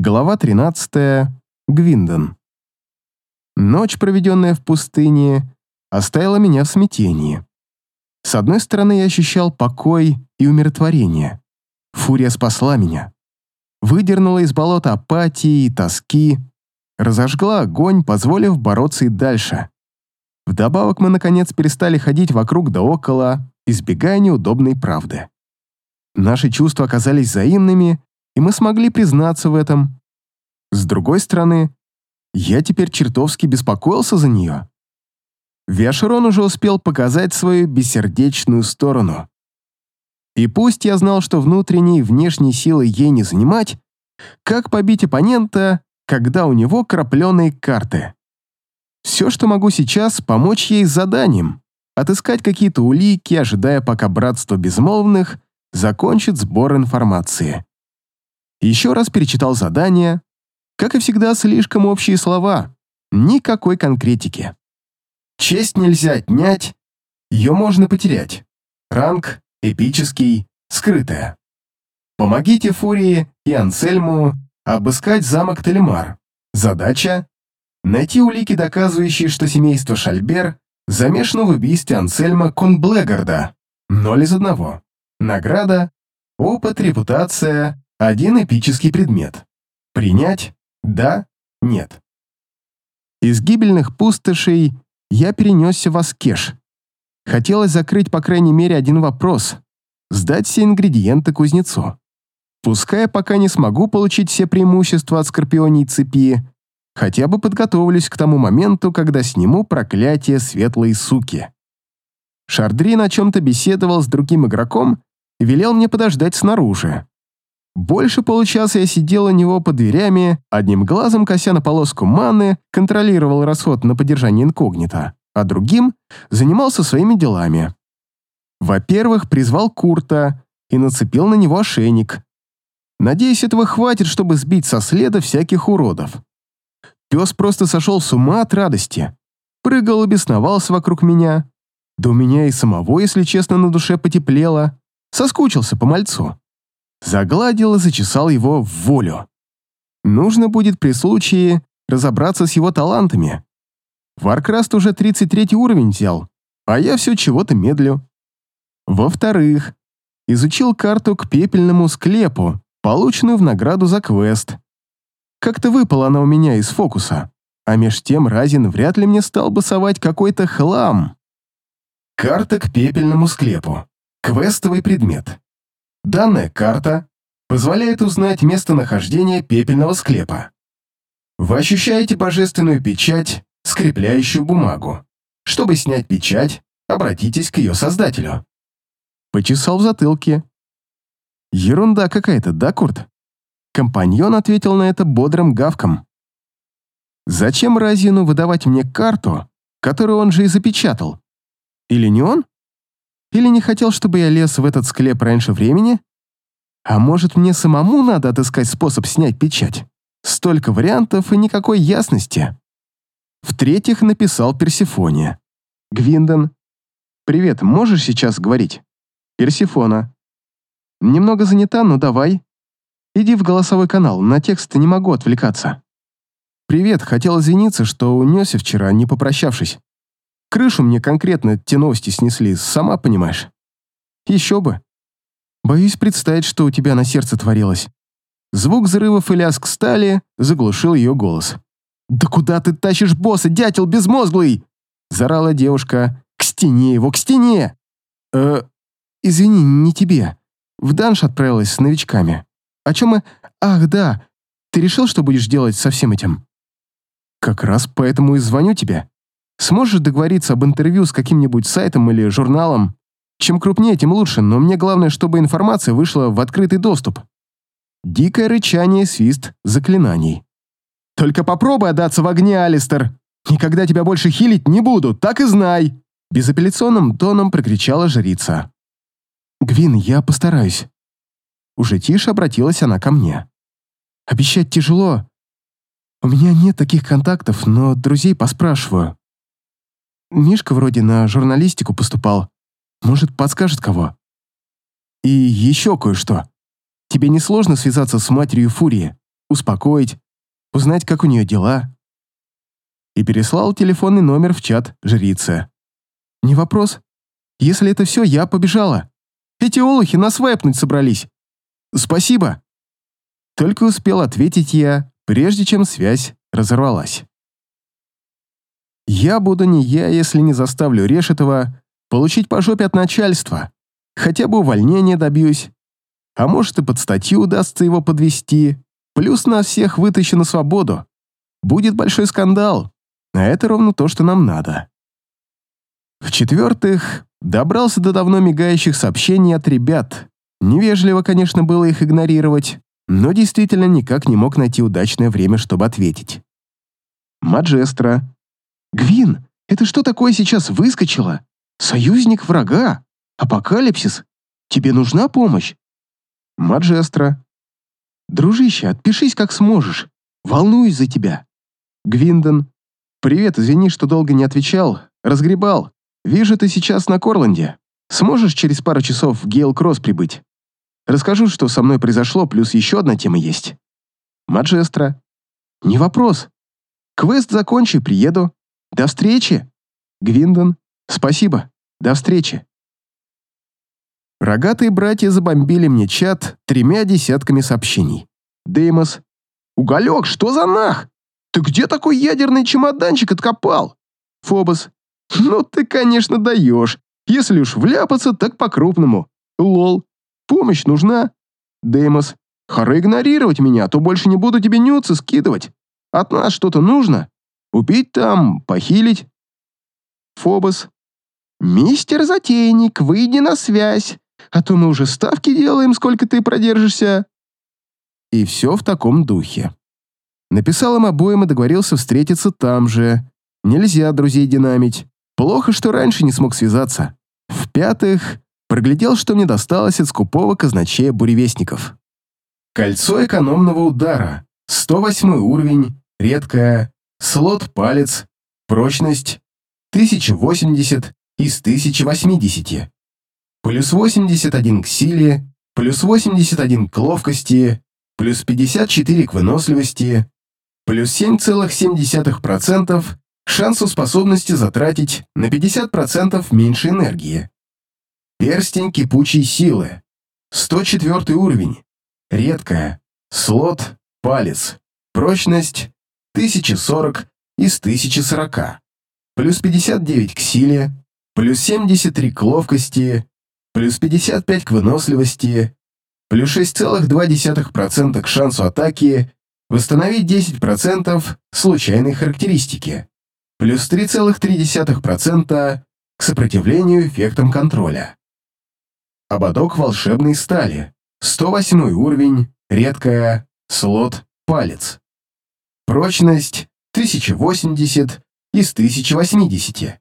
Глава 13. Гвиндон. Ночь, проведенная в пустыне, оставила меня в смятении. С одной стороны, я ощущал покой и умиротворение. Фурия спасла меня. Выдернула из болота апатии и тоски, разожгла огонь, позволив бороться и дальше. Вдобавок мы, наконец, перестали ходить вокруг да около, избегая неудобной правды. Наши чувства оказались взаимными, и мы смогли признаться в этом. С другой стороны, я теперь чертовски беспокоился за нее. Виашерон уже успел показать свою бессердечную сторону. И пусть я знал, что внутренней и внешней силы ей не занимать, как побить оппонента, когда у него крапленые карты. Все, что могу сейчас, помочь ей с заданием, отыскать какие-то улики, ожидая, пока Братство Безмолвных закончит сбор информации. Еще раз перечитал задание. Как и всегда, слишком общие слова. Никакой конкретики. Честь нельзя отнять, ее можно потерять. Ранг эпический, скрытая. Помогите Фурии и Ансельму обыскать замок Телемар. Задача — найти улики, доказывающие, что семейство Шальбер замешано в убийстве Ансельма Конблегарда. Ноль из одного. Награда — опыт, репутация, один эпический предмет. Принять? Да? Нет. Из гибельных пустошей я перенесся в Аскеш. Хотелось закрыть, по крайней мере, один вопрос. Сдать все ингредиенты кузнецу. Пускай пока не смогу получить все преимущества от скорпионей цепи, хотя бы подготовлюсь к тому моменту, когда сниму проклятие светлой суки. Шардрин о чем-то беседовал с другим игроком и велел мне подождать снаружи. Больше получаса я сидел у него под дверями, одним глазом кося на полоску маны, контролировал расход на поддержание инкогнито, а другим занимался своими делами. Во-первых, призвал Курта и нацепил на него ошейник. Надеюсь, этого хватит, чтобы сбить со следа всяких уродов. Пес просто сошел с ума от радости. Прыгал и бесновался вокруг меня. Да у меня и самого, если честно, на душе потеплело. Соскучился по мальцу загладил и зачесал его в волю. Нужно будет при случае разобраться с его талантами. Варкраст уже 33 уровень взял, а я все чего-то медлю. Во-вторых, изучил карту к пепельному склепу, полученную в награду за квест. Как-то выпала она у меня из фокуса, а меж тем Разин вряд ли мне стал бы совать какой-то хлам. Карта к пепельному склепу. Квестовый предмет. Данная карта позволяет узнать местонахождение пепельного склепа. Вы ощущаете божественную печать, скрепляющую бумагу. Чтобы снять печать, обратитесь к ее создателю. Почесал в затылке. Ерунда какая-то, да, Курт? Компаньон ответил на это бодрым гавком. Зачем Разину выдавать мне карту, которую он же и запечатал? Или не он? Или не хотел, чтобы я лез в этот склеп раньше времени? А может, мне самому надо отыскать способ снять печать? Столько вариантов и никакой ясности. В-третьих, написал Персифоне. Гвиндон. «Привет, можешь сейчас говорить?» Персифона. «Немного занята, но давай. Иди в голосовой канал, на текст не могу отвлекаться». «Привет, хотел извиниться, что унесся вчера, не попрощавшись. Крышу мне конкретно те новости снесли, сама понимаешь. Еще бы. Боюсь представить, что у тебя на сердце творилось. Звук взрывов и лязг стали заглушил ее голос. «Да куда ты тащишь босса, дятел безмозглый?» Зарала девушка. «К стене его, к стене!» «Э, извини, не тебе. В данж отправилась с новичками. О чем мы... Ах, да. Ты решил, что будешь делать со всем этим?» «Как раз поэтому и звоню тебе. Сможешь договориться об интервью с каким-нибудь сайтом или журналом? Чем крупнее, тем лучше, но мне главное, чтобы информация вышла в открытый доступ. Дикое рычание, свист заклинаний. «Только попробуй отдаться в огне, Алистер! Никогда тебя больше хилить не буду, так и знай!» Безапелляционным тоном прокричала жрица. «Гвин, я постараюсь». Уже тише обратилась она ко мне. «Обещать тяжело. У меня нет таких контактов, но друзей поспрашиваю. Мишка вроде на журналистику поступал. Может, подскажет кого? И еще кое-что. Тебе не сложно связаться с матерью Фурии? успокоить, узнать, как у нее дела. И переслал телефонный номер в чат жрицы. Не вопрос. Если это все, я побежала. Эти олухи нас вайпнуть собрались. Спасибо. Только успел ответить я, прежде чем связь разорвалась. Я буду не я, если не заставлю Решетова получить по жопе от начальства. Хотя бы увольнение добьюсь. А может и под статью удастся его подвести. Плюс нас всех вытащу на свободу. Будет большой скандал. А это ровно то, что нам надо. В-четвертых, добрался до давно мигающих сообщений от ребят. Невежливо, конечно, было их игнорировать, но действительно никак не мог найти удачное время, чтобы ответить. Маджестра. «Гвин, это что такое сейчас выскочило? Союзник врага? Апокалипсис? Тебе нужна помощь?» Маджестра. «Дружище, отпишись как сможешь. Волнуюсь за тебя». Гвиндон. «Привет, извини, что долго не отвечал. Разгребал. Вижу, ты сейчас на Корланде. Сможешь через пару часов в Гейл Кросс прибыть? Расскажу, что со мной произошло, плюс еще одна тема есть. Маджестра. Не вопрос. Квест закончи, приеду. До встречи. Гвиндон. Спасибо. До встречи. Рогатые братья забомбили мне чат тремя десятками сообщений. Деймос. «Уголек, что за нах? Ты где такой ядерный чемоданчик откопал?» Фобос. «Ну ты, конечно, даешь. Если уж вляпаться, так по-крупному. Лол. Помощь нужна?» Деймос. «Хора игнорировать меня, а то больше не буду тебе нюцы скидывать. От нас что-то нужно? Убить там, похилить?» Фобос. «Мистер Затейник, выйди на связь а то мы уже ставки делаем, сколько ты продержишься». И все в таком духе. Написал им обоим и договорился встретиться там же. Нельзя друзей динамить. Плохо, что раньше не смог связаться. В-пятых, проглядел, что мне досталось от скупого казначея буревестников. Кольцо экономного удара. 108 уровень, редкое, слот палец, прочность 1080 из 1080 плюс 81 к силе, плюс 81 к ловкости, плюс 54 к выносливости, плюс 7,7% к шансу способности затратить на 50% меньше энергии. Перстень кипучей силы. 104 уровень. Редкая. Слот. Палец. Прочность. 1040 из 1040. Плюс 59 к силе. Плюс 73 к ловкости плюс 55 к выносливости, плюс 6,2% к шансу атаки, восстановить 10% случайной характеристики, плюс 3,3% к сопротивлению эффектам контроля. Ободок волшебной стали, 108 уровень, редкая, слот, палец. Прочность 1080 из 1080.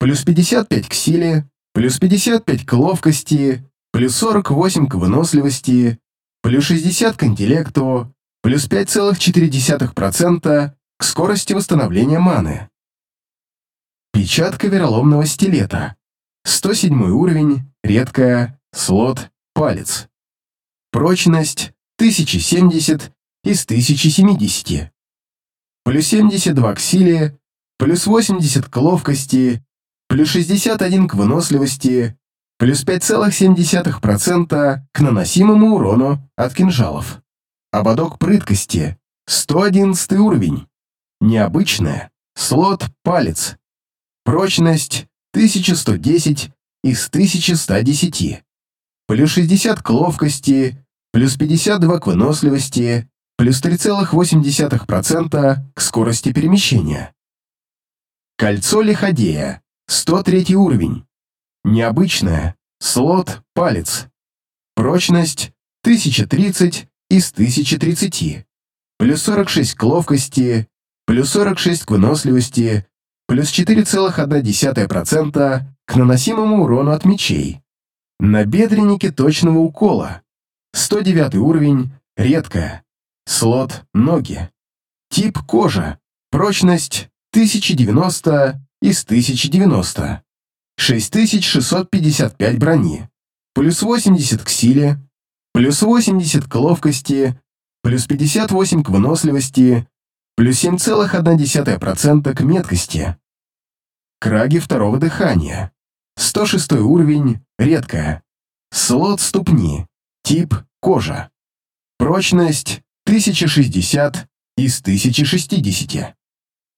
Плюс 55 к силе, плюс 55 к ловкости, плюс 48 к выносливости, плюс 60 к интеллекту, плюс 5,4% к скорости восстановления маны. Печатка вероломного стилета. 107 уровень, редкая, слот, палец. Прочность 1070 из 1070. Плюс 72 к силе, плюс 80 к ловкости, плюс 61 к выносливости, плюс 5,7% к наносимому урону от кинжалов. Ободок прыткости, 111 уровень. Необычная, слот палец. Прочность 1110 из 1110. Плюс 60 к ловкости, плюс 52 к выносливости, плюс 3,8% к скорости перемещения. Кольцо лиходея. 103 уровень. Необычная. Слот палец. Прочность 1030 из 1030. Плюс 46 к ловкости, плюс 46 к выносливости, плюс 4,1% к наносимому урону от мечей. На бедреннике точного укола. 109 уровень, редкая. Слот ноги. Тип кожа. Прочность 1090 из 1090. 6655 брони. Плюс 80 к силе. Плюс 80 к ловкости. плюс 58 к выносливости, плюс 7,1% к меткости. Краги второго дыхания. 106 уровень, редкая. Слот ступни, тип кожа. Прочность 1060 из 1060.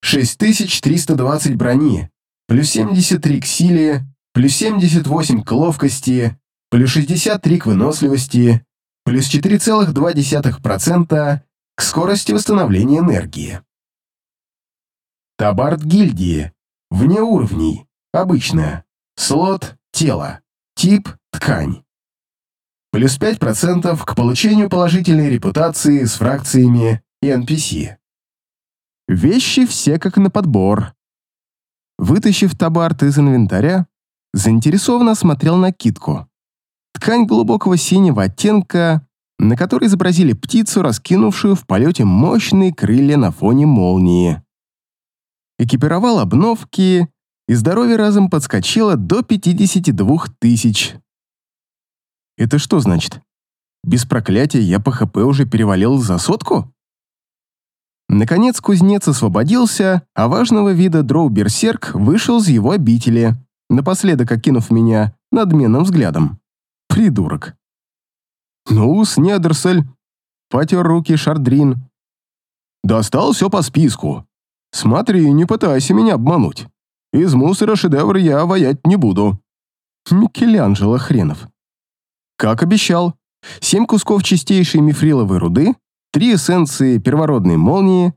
6320 брони, плюс 73 к силе, плюс 78 к ловкости, плюс 63 к выносливости, плюс 4,2% к скорости восстановления энергии. Табард гильдии. Вне уровней. Обычная. Слот – тело. Тип – ткань. Плюс 5% к получению положительной репутации с фракциями и NPC. Вещи все как на подбор. Вытащив табарт из инвентаря, заинтересованно смотрел на китку. Ткань глубокого синего оттенка, на которой изобразили птицу, раскинувшую в полете мощные крылья на фоне молнии. Экипировал обновки, и здоровье разом подскочило до 52 тысяч. Это что значит? Без проклятия я по ХП уже перевалил за сотку? Наконец кузнец освободился, а важного вида дроу-берсерк вышел из его обители, напоследок окинув меня надменным взглядом. Придурок. «Ну-с, недорсель», — потер руки Шардрин. «Достал все по списку. Смотри, не пытайся меня обмануть. Из мусора шедевр я воять не буду». Микеланджело хренов. Как обещал, семь кусков чистейшей мифриловой руды, три эссенции первородной молнии,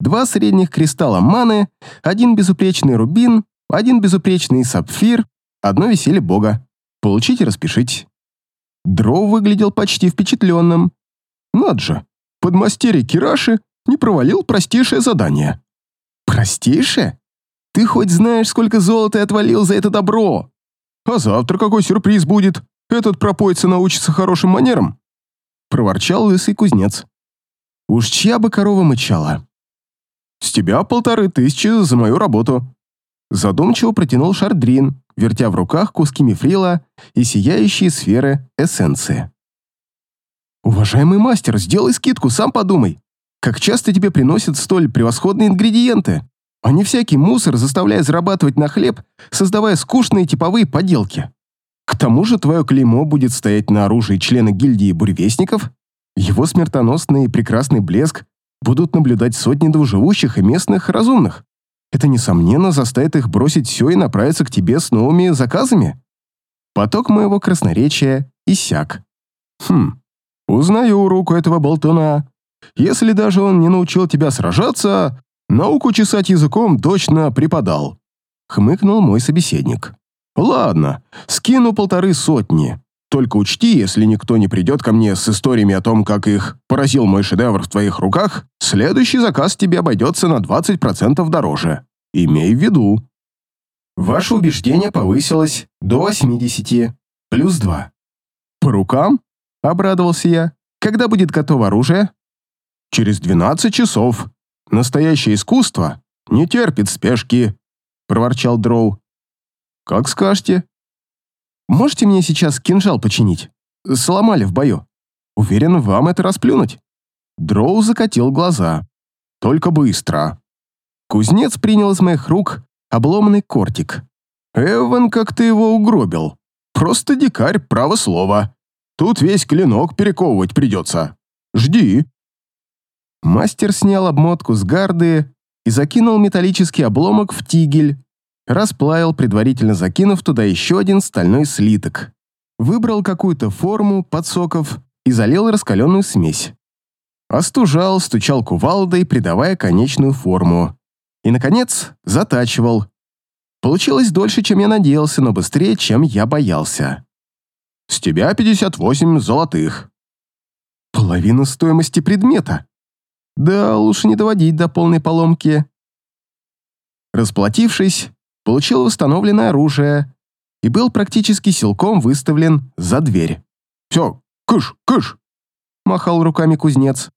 два средних кристалла маны, один безупречный рубин, один безупречный сапфир, одно веселье бога. Получите, распишите. Дроу выглядел почти впечатленным. Над же, подмастерье Кираши не провалил простейшее задание. Простейшее? Ты хоть знаешь, сколько золота я отвалил за это добро? А завтра какой сюрприз будет? Этот пропойца научится хорошим манерам?» Проворчал лысый кузнец. «Уж чья бы корова мычала?» «С тебя полторы тысячи за мою работу». Задумчиво протянул Шардрин, вертя в руках куски мифрила и сияющие сферы эссенции. «Уважаемый мастер, сделай скидку, сам подумай. Как часто тебе приносят столь превосходные ингредиенты, а не всякий мусор, заставляя зарабатывать на хлеб, создавая скучные типовые поделки?» К тому же твое клеймо будет стоять на оружии члена гильдии буревестников, его смертоносный и прекрасный блеск будут наблюдать сотни двуживущих и местных разумных. Это, несомненно, заставит их бросить все и направиться к тебе с новыми заказами. Поток моего красноречия иссяк. Хм, узнаю руку этого болтуна. Если даже он не научил тебя сражаться, науку чесать языком точно преподал. Хмыкнул мой собеседник. Ладно, скину полторы сотни. Только учти, если никто не придет ко мне с историями о том, как их поразил мой шедевр в твоих руках, следующий заказ тебе обойдется на 20% дороже. Имей в виду. Ваше убеждение повысилось до 80, плюс 2. По рукам? Обрадовался я. Когда будет готово оружие? Через 12 часов. Настоящее искусство не терпит спешки, проворчал Дроу. «Как скажете». «Можете мне сейчас кинжал починить? Сломали в бою. Уверен, вам это расплюнуть». Дроу закатил глаза. «Только быстро». Кузнец принял из моих рук обломанный кортик. «Эван, как ты его угробил? Просто дикарь, право слово. Тут весь клинок перековывать придется. Жди». Мастер снял обмотку с гарды и закинул металлический обломок в тигель, расплавил, предварительно закинув туда еще один стальной слиток. Выбрал какую-то форму подсоков и залил раскаленную смесь. Остужал, стучал кувалдой, придавая конечную форму. И, наконец, затачивал. Получилось дольше, чем я надеялся, но быстрее, чем я боялся. «С тебя 58 золотых». Половина стоимости предмета. Да, лучше не доводить до полной поломки. Расплатившись, получил восстановленное оружие и был практически силком выставлен за дверь. «Все, кыш, кыш!» – махал руками кузнец.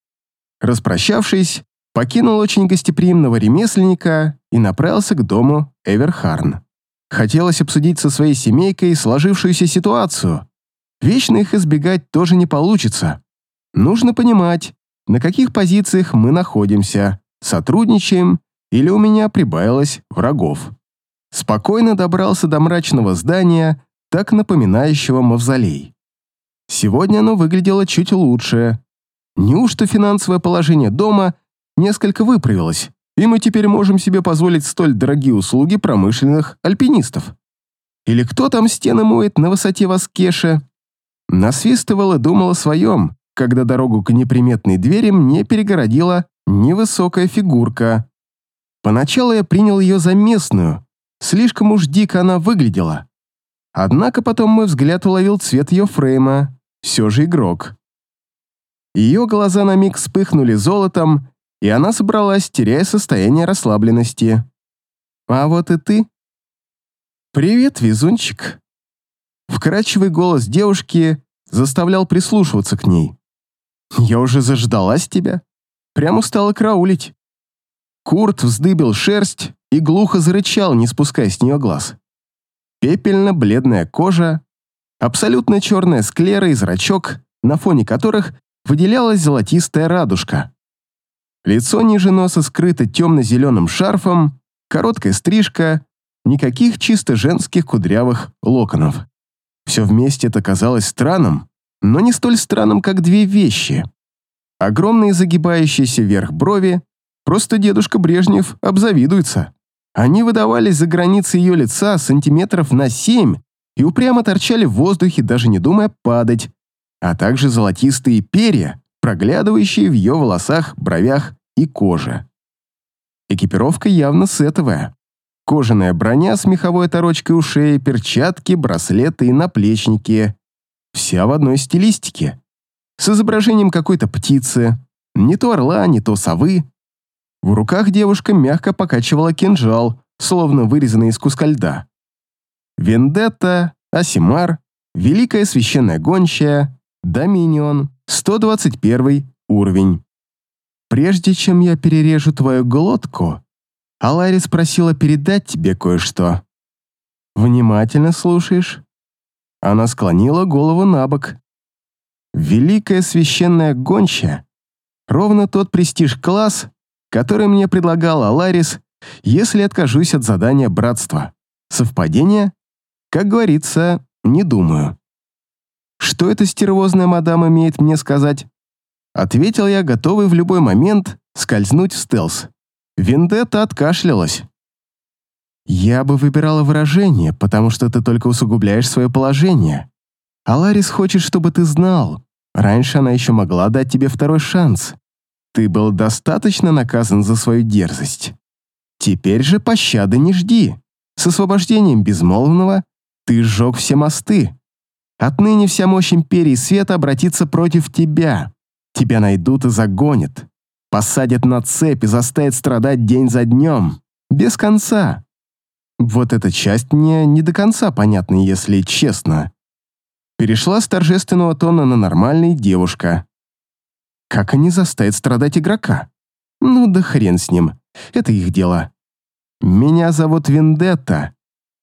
Распрощавшись, покинул очень гостеприимного ремесленника и направился к дому Эверхарн. Хотелось обсудить со своей семейкой сложившуюся ситуацию. Вечно их избегать тоже не получится. Нужно понимать, на каких позициях мы находимся, сотрудничаем или у меня прибавилось врагов. Спокойно добрался до мрачного здания, так напоминающего мавзолей. Сегодня оно выглядело чуть лучше. Неужто финансовое положение дома несколько выправилось, и мы теперь можем себе позволить столь дорогие услуги промышленных альпинистов? Или кто там стены моет на высоте Васкеша? Насвистывал и думал о своем, когда дорогу к неприметной двери мне перегородила невысокая фигурка. Поначалу я принял ее за местную, слишком уж дико она выглядела. Однако потом мой взгляд уловил цвет ее фрейма, все же игрок. Ее глаза на миг вспыхнули золотом, и она собралась, теряя состояние расслабленности. «А вот и ты». «Привет, везунчик». Вкрадчивый голос девушки заставлял прислушиваться к ней. «Я уже заждалась тебя. Прямо устала краулить». Курт вздыбил шерсть и глухо зарычал, не спуская с нее глаз. Пепельно-бледная кожа, абсолютно черная склера и зрачок, на фоне которых выделялась золотистая радужка. Лицо ниже носа скрыто темно-зеленым шарфом, короткая стрижка, никаких чисто женских кудрявых локонов. Все вместе это казалось странным, но не столь странным, как две вещи. Огромные загибающиеся вверх брови, просто дедушка Брежнев обзавидуется. Они выдавались за границы ее лица сантиметров на семь и упрямо торчали в воздухе, даже не думая падать, а также золотистые перья, проглядывающие в ее волосах, бровях и коже. Экипировка явно сетовая. Кожаная броня с меховой оторочкой у шеи, перчатки, браслеты и наплечники. Вся в одной стилистике. С изображением какой-то птицы. Не то орла, не то совы. В руках девушка мягко покачивала кинжал, словно вырезанный из куска льда. Вендетта, Асимар, Великая Священная Гончая, Доминион, 121 уровень. Прежде чем я перережу твою глотку, Аларис просила передать тебе кое-что. Внимательно слушаешь? Она склонила голову на бок. Великая Священная Гончая — ровно тот престиж-класс, который мне предлагал Аларис, если откажусь от задания братства. Совпадение? Как говорится, не думаю. Что эта стервозная мадам имеет мне сказать? Ответил я, готовый в любой момент скользнуть в стелс. Вендетта откашлялась. «Я бы выбирала выражение, потому что ты только усугубляешь свое положение. Аларис хочет, чтобы ты знал. Раньше она еще могла дать тебе второй шанс. Ты был достаточно наказан за свою дерзость. Теперь же пощады не жди. С освобождением безмолвного ты сжег все мосты. Отныне вся мощь Империи Света обратится против тебя. Тебя найдут и загонят. Посадят на цепь и заставят страдать день за днем. Без конца. Вот эта часть мне не до конца понятна, если честно. Перешла с торжественного тона на нормальный девушка. Как они заставят страдать игрока? Ну да хрен с ним. Это их дело. Меня зовут Вендетта.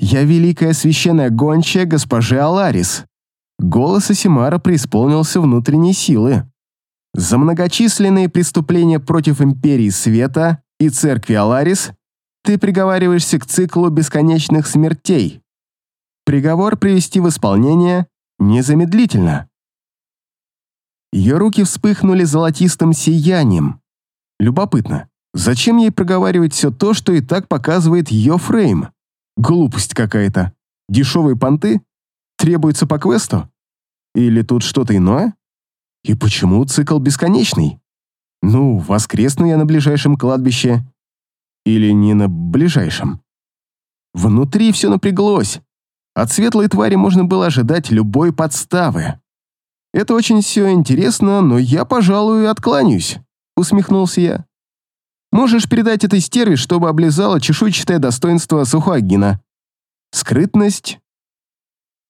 Я великая священная гончая госпожи Аларис. Голос Асимара преисполнился внутренней силы. За многочисленные преступления против Империи Света и Церкви Аларис ты приговариваешься к циклу бесконечных смертей. Приговор привести в исполнение незамедлительно. Ее руки вспыхнули золотистым сиянием. Любопытно, зачем ей проговаривать все то, что и так показывает ее фрейм? Глупость какая-то. Дешевые понты? Требуется по квесту? Или тут что-то иное? И почему цикл бесконечный? Ну, воскресну я на ближайшем кладбище. Или не на ближайшем. Внутри все напряглось. От светлой твари можно было ожидать любой подставы. Это очень все интересно, но я, пожалуй, откланяюсь», — усмехнулся я. «Можешь передать этой стерве, чтобы облизала чешуйчатое достоинство Сухагина. Скрытность».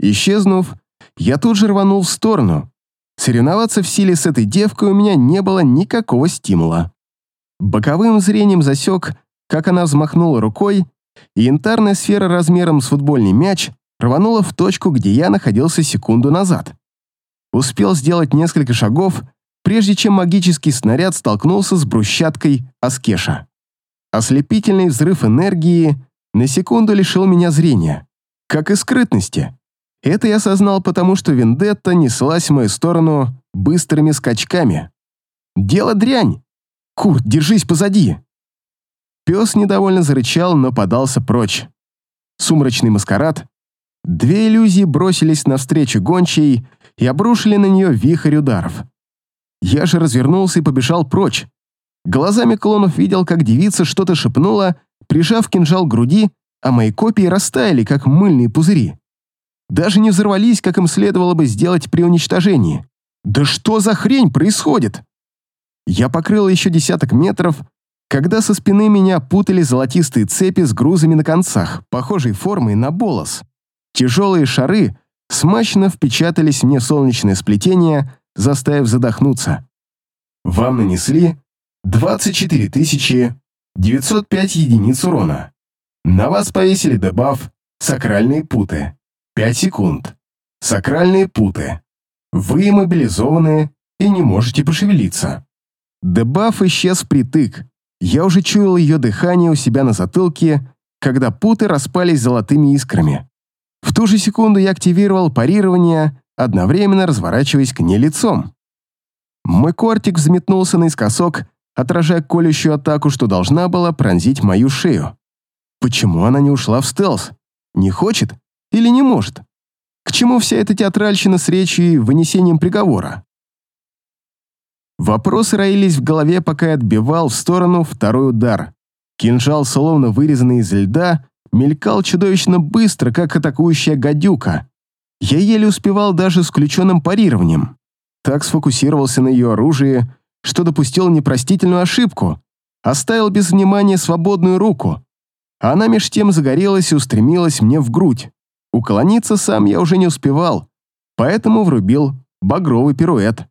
Исчезнув, я тут же рванул в сторону. Соревноваться в силе с этой девкой у меня не было никакого стимула. Боковым зрением засек, как она взмахнула рукой, и янтарная сфера размером с футбольный мяч рванула в точку, где я находился секунду назад. Успел сделать несколько шагов, прежде чем магический снаряд столкнулся с брусчаткой Аскеша. Ослепительный взрыв энергии на секунду лишил меня зрения, как и скрытности. Это я осознал потому, что Вендетта неслась в мою сторону быстрыми скачками. «Дело дрянь! Курт, держись позади!» Пес недовольно зарычал, но подался прочь. Сумрачный маскарад. Две иллюзии бросились навстречу гончей и обрушили на нее вихрь ударов. Я же развернулся и побежал прочь. Глазами клонов видел, как девица что-то шепнула, прижав кинжал к груди, а мои копии растаяли, как мыльные пузыри. Даже не взорвались, как им следовало бы сделать при уничтожении. Да что за хрень происходит? Я покрыл еще десяток метров, когда со спины меня путали золотистые цепи с грузами на концах, похожей формой на болос. Тяжелые шары смачно впечатались мне в солнечное сплетение, заставив задохнуться. Вам нанесли 24 905 единиц урона. На вас повесили дебаф «Сакральные путы». 5 секунд. Сакральные путы. Вы иммобилизованы и не можете пошевелиться. Дебаф исчез впритык. Я уже чуял ее дыхание у себя на затылке, когда путы распались золотыми искрами. В ту же секунду я активировал парирование, одновременно разворачиваясь к ней лицом. Мой кортик взметнулся наискосок, отражая колющую атаку, что должна была пронзить мою шею. Почему она не ушла в стелс? Не хочет? Или не может? К чему вся эта театральщина с речью и вынесением приговора? Вопросы роились в голове, пока я отбивал в сторону второй удар. Кинжал, словно вырезанный из льда, мелькал чудовищно быстро, как атакующая гадюка. Я еле успевал даже с включенным парированием. Так сфокусировался на ее оружии, что допустил непростительную ошибку, оставил без внимания свободную руку. Она меж тем загорелась и устремилась мне в грудь. Уклониться сам я уже не успевал, поэтому врубил багровый пируэт.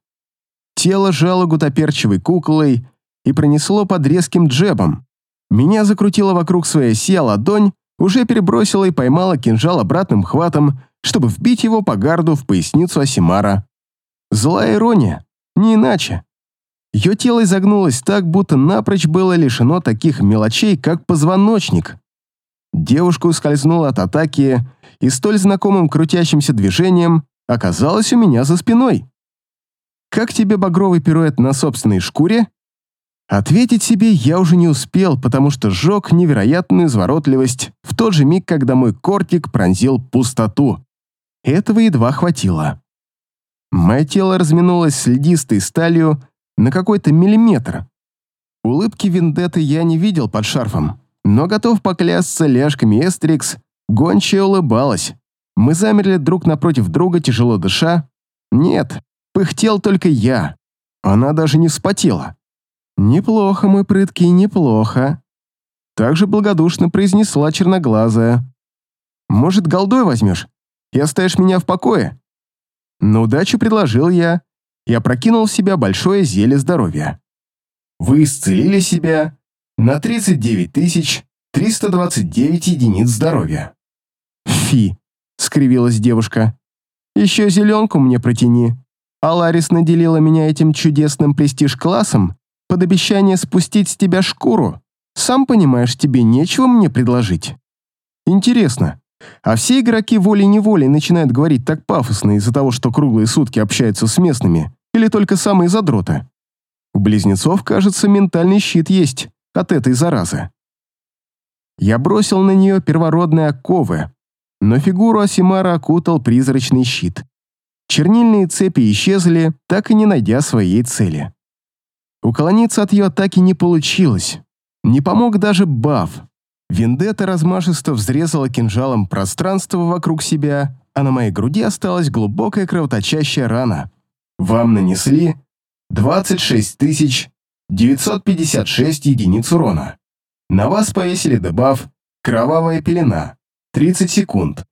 Тело жало гутоперчивой куклой и пронесло под резким джебом. Меня закрутило вокруг своей оси, а ладонь уже перебросила и поймала кинжал обратным хватом, чтобы вбить его по гарду в поясницу Асимара. Злая ирония, не иначе. Ее тело изогнулось так, будто напрочь было лишено таких мелочей, как позвоночник. Девушка ускользнула от атаки и столь знакомым крутящимся движением оказалась у меня за спиной. «Как тебе багровый пируэт на собственной шкуре?» Ответить себе я уже не успел, потому что сжег невероятную изворотливость в тот же миг, когда мой кортик пронзил пустоту. Этого едва хватило. Мое тело разминулось с льдистой сталью на какой-то миллиметр. Улыбки Вендетты я не видел под шарфом, но готов поклясться ляжками Эстрикс, гончая улыбалась. Мы замерли друг напротив друга, тяжело дыша. Нет, пыхтел только я. Она даже не вспотела. «Неплохо, мой прыткий, неплохо», — также благодушно произнесла черноглазая. «Может, голдой возьмешь и оставишь меня в покое?» На удачу предложил я и опрокинул в себя большое зелье здоровья. Вы исцелили себя на 39 329 единиц здоровья. «Фи», — скривилась девушка, — «еще зеленку мне протяни». А Ларис наделила меня этим чудесным престиж-классом под обещание спустить с тебя шкуру. Сам понимаешь, тебе нечего мне предложить. Интересно, а все игроки волей-неволей начинают говорить так пафосно из-за того, что круглые сутки общаются с местными, или только самые задроты? У близнецов, кажется, ментальный щит есть от этой заразы. Я бросил на нее первородные оковы, но фигуру Асимара окутал призрачный щит. Чернильные цепи исчезли, так и не найдя своей цели. Уклониться от ее атаки не получилось. Не помог даже баф. Вендетта размашисто взрезала кинжалом пространство вокруг себя, а на моей груди осталась глубокая кровоточащая рана. Вам нанесли 26 956 единиц урона. На вас повесили дебаф «Кровавая пелена». 30 секунд.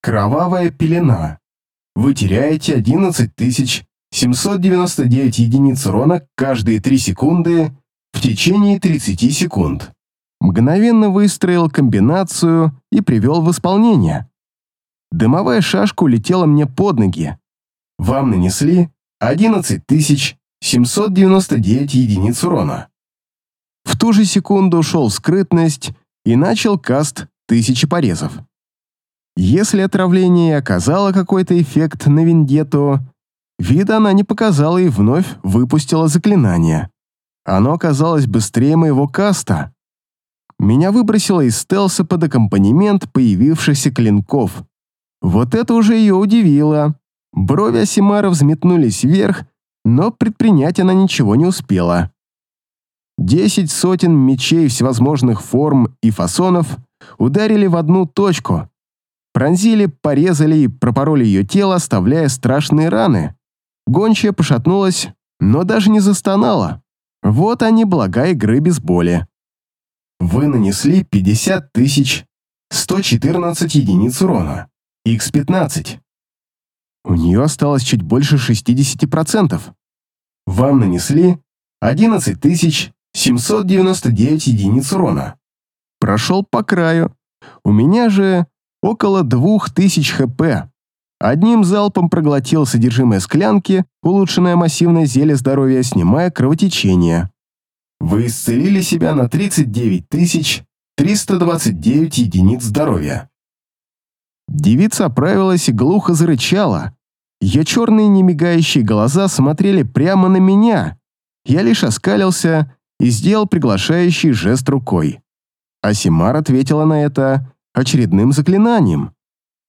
Кровавая пелена. Вы теряете 11 799 единиц урона каждые 3 секунды в течение 30 секунд. Мгновенно выстроил комбинацию и привел в исполнение. Дымовая шашка улетела мне под ноги. Вам нанесли 11 799 единиц урона. В ту же секунду ушел скрытность и начал каст тысячи порезов. Если отравление оказало какой-то эффект на Вендету, вида она не показала и вновь выпустила заклинание. Оно оказалось быстрее моего каста. Меня выбросило из стелса под аккомпанемент появившихся клинков. Вот это уже ее удивило. Брови Асимара взметнулись вверх, но предпринять она ничего не успела. Десять сотен мечей всевозможных форм и фасонов ударили в одну точку. Пронзили, порезали и пропороли ее тело, оставляя страшные раны. Гончая пошатнулась, но даже не застонала. Вот они, блага игры без боли. Вы нанесли 50 тысяч 114 единиц урона. Х15. У нее осталось чуть больше 60%. Вам нанесли 11 тысяч 799 единиц урона. Прошел по краю. У меня же около 2000 хп. Одним залпом проглотил содержимое склянки, улучшенное массивное зелье здоровья, снимая кровотечение. Вы исцелили себя на 39 329 единиц здоровья. Девица оправилась и глухо зарычала. Ее черные немигающие глаза смотрели прямо на меня. Я лишь оскалился и сделал приглашающий жест рукой. Асимар ответила на это очередным заклинанием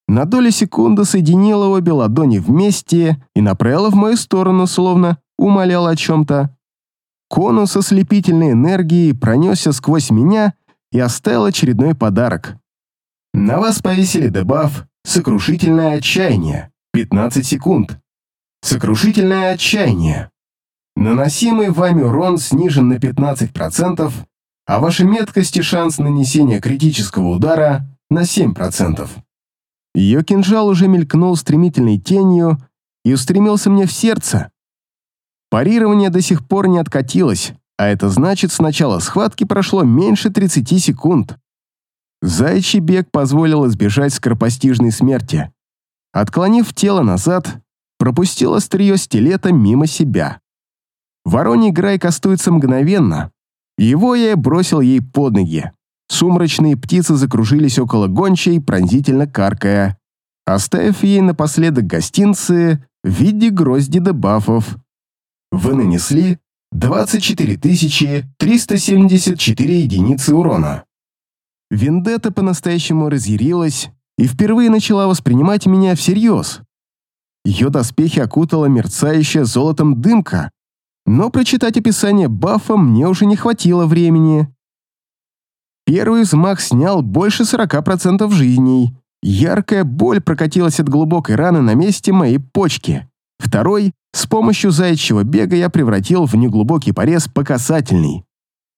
на долю секунды соединила обе ладони вместе и направила в мою сторону, словно умоляла о чем-то. Конус ослепительной энергии пронесся сквозь меня и оставил очередной подарок. На вас повесили дебаф «Сокрушительное отчаяние» 15 секунд. Сокрушительное отчаяние. Наносимый вами урон снижен на 15%, а ваша меткость и шанс нанесения критического удара на 7%. Ее кинжал уже мелькнул стремительной тенью и устремился мне в сердце. Парирование до сих пор не откатилось, а это значит, с начала схватки прошло меньше 30 секунд. Заячий бег позволил избежать скоропостижной смерти. Отклонив тело назад, пропустил острие стилета мимо себя. Вороний Грай кастуется мгновенно. Его я бросил ей под ноги. Сумрачные птицы закружились около гончей, пронзительно каркая, оставив ей напоследок гостинцы в виде грозди дебафов. Вы нанесли 24 374 единицы урона. Вендетта по-настоящему разъярилась и впервые начала воспринимать меня всерьез. Ее доспехи окутала мерцающая золотом дымка, но прочитать описание бафа мне уже не хватило времени. Первый взмах снял больше 40% жизней. Яркая боль прокатилась от глубокой раны на месте моей почки. Второй, с помощью заячьего бега я превратил в неглубокий порез по касательной.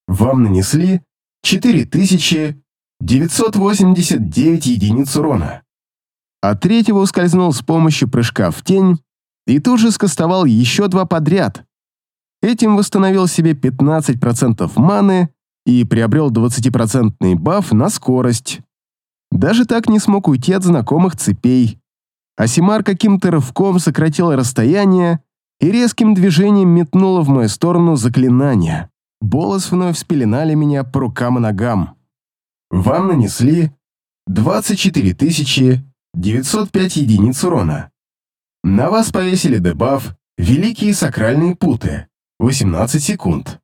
Вам нанесли 4989 единиц урона. А третьего ускользнул с помощью прыжка в тень и тут же скостовал еще два подряд. Этим восстановил себе 15% маны и приобрел 20% баф на скорость. Даже так не смог уйти от знакомых цепей. Асимар каким-то рывком сократил расстояние и резким движением метнула в мою сторону заклинание. Болос вновь спеленали меня по рукам и ногам. Вам нанесли 24 905 единиц урона. На вас повесили дебаф «Великие сакральные путы» 18 секунд.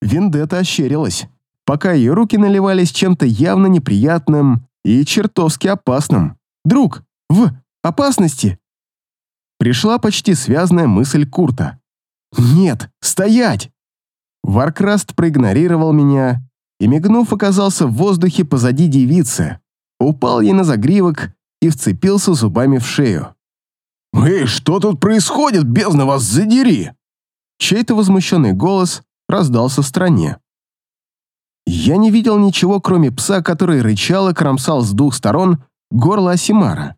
Вендетта ощерилась, пока ее руки наливались чем-то явно неприятным и чертовски опасным. «Друг, в опасности!» Пришла почти связная мысль Курта. «Нет, стоять!» Варкраст проигнорировал меня и, мигнув, оказался в воздухе позади девицы, упал ей на загривок и вцепился зубами в шею. «Эй, что тут происходит, бездна вас задери!» Чей-то возмущенный голос раздался в стороне. Я не видел ничего, кроме пса, который рычал и кромсал с двух сторон горло Асимара.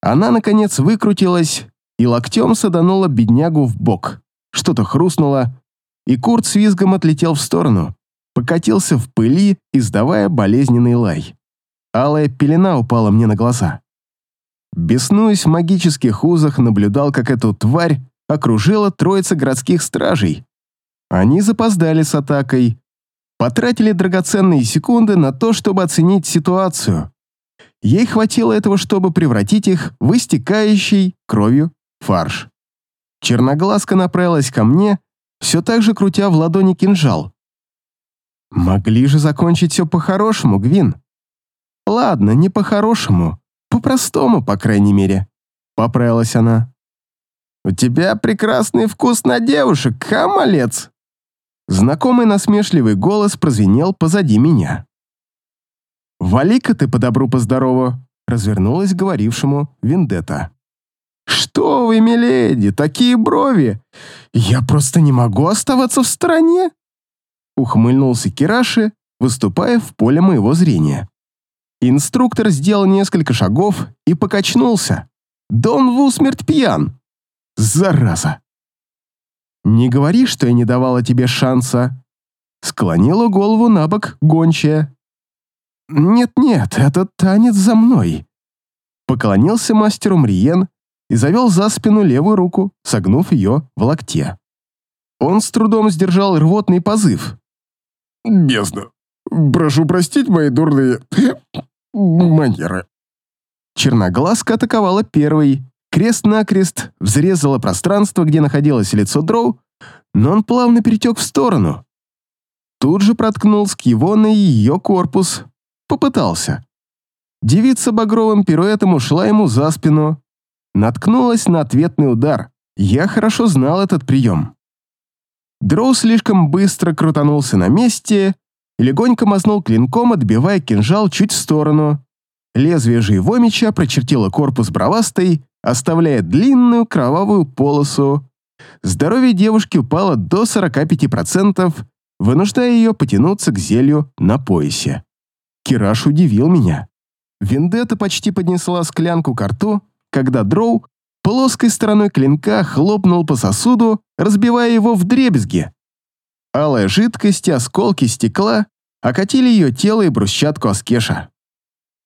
Она, наконец, выкрутилась и локтем саданула беднягу в бок. Что-то хрустнуло, и Курт с визгом отлетел в сторону, покатился в пыли, издавая болезненный лай. Алая пелена упала мне на глаза. Беснуясь в магических узах, наблюдал, как эту тварь окружила троица городских стражей. Они запоздали с атакой, потратили драгоценные секунды на то, чтобы оценить ситуацию. Ей хватило этого, чтобы превратить их в истекающий кровью фарш. Черноглазка направилась ко мне, все так же крутя в ладони кинжал. Могли же закончить все по-хорошему, Гвин. Ладно, не по-хорошему, по-простому, по крайней мере, поправилась она. «У тебя прекрасный вкус на девушек, ха, малец!» Знакомый насмешливый голос прозвенел позади меня. «Вали-ка ты по добру, по здорову!» развернулась к говорившему Вендетта. «Что вы, миледи, такие брови! Я просто не могу оставаться в стороне!» Ухмыльнулся Кираши, выступая в поле моего зрения. Инструктор сделал несколько шагов и покачнулся. «Да он в усмерть пьян!» Зараза! Не говори, что я не давала тебе шанса. Склонила голову на бок гончая. Нет-нет, этот танец за мной. Поклонился мастеру Мриен и завел за спину левую руку, согнув ее в локте. Он с трудом сдержал рвотный позыв. «Бездна! Прошу простить мои дурные манеры». Черноглазка атаковала первой, Крест-накрест взрезало пространство, где находилось лицо Дроу, но он плавно перетек в сторону. Тут же проткнул Скивона и ее корпус. Попытался. Девица багровым пируэтом ушла ему за спину. Наткнулась на ответный удар. Я хорошо знал этот прием. Дроу слишком быстро крутанулся на месте и легонько мазнул клинком, отбивая кинжал чуть в сторону. Лезвие же его меча прочертило корпус бровастой, оставляя длинную кровавую полосу. Здоровье девушки упало до 45%, вынуждая ее потянуться к зелью на поясе. Кираш удивил меня. Вендетта почти поднесла склянку к рту, когда Дроу плоской стороной клинка хлопнул по сосуду, разбивая его в дребезги. Алая жидкость и осколки стекла окатили ее тело и брусчатку Аскеша.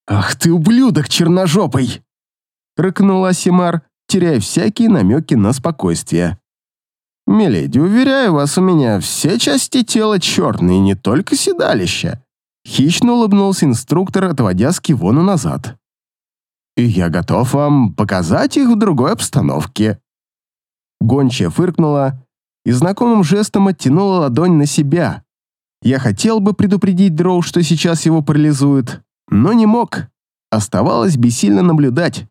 «Ах ты, ублюдок черножопый!» — рыкнула Симар, теряя всякие намеки на спокойствие. «Миледи, уверяю вас, у меня все части тела черные, не только седалище». Хищно улыбнулся инструктор, отводя скивону назад. «И я готов вам показать их в другой обстановке». Гончая фыркнула и знакомым жестом оттянула ладонь на себя. Я хотел бы предупредить Дроу, что сейчас его парализует, но не мог. Оставалось бессильно наблюдать.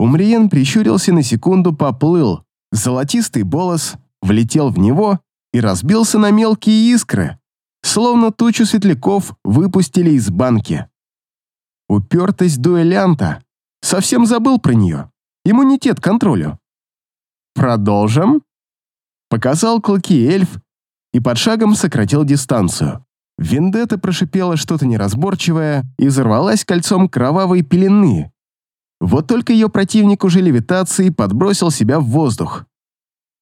Умриен прищурился на секунду, поплыл. Золотистый болос влетел в него и разбился на мелкие искры, словно тучу светляков выпустили из банки. Упертость дуэлянта. Совсем забыл про нее. Иммунитет к контролю. «Продолжим?» Показал клыки эльф и под шагом сократил дистанцию. Вендетта прошипела что-то неразборчивое и взорвалась кольцом кровавой пелены, вот только ее противник уже левитацией подбросил себя в воздух.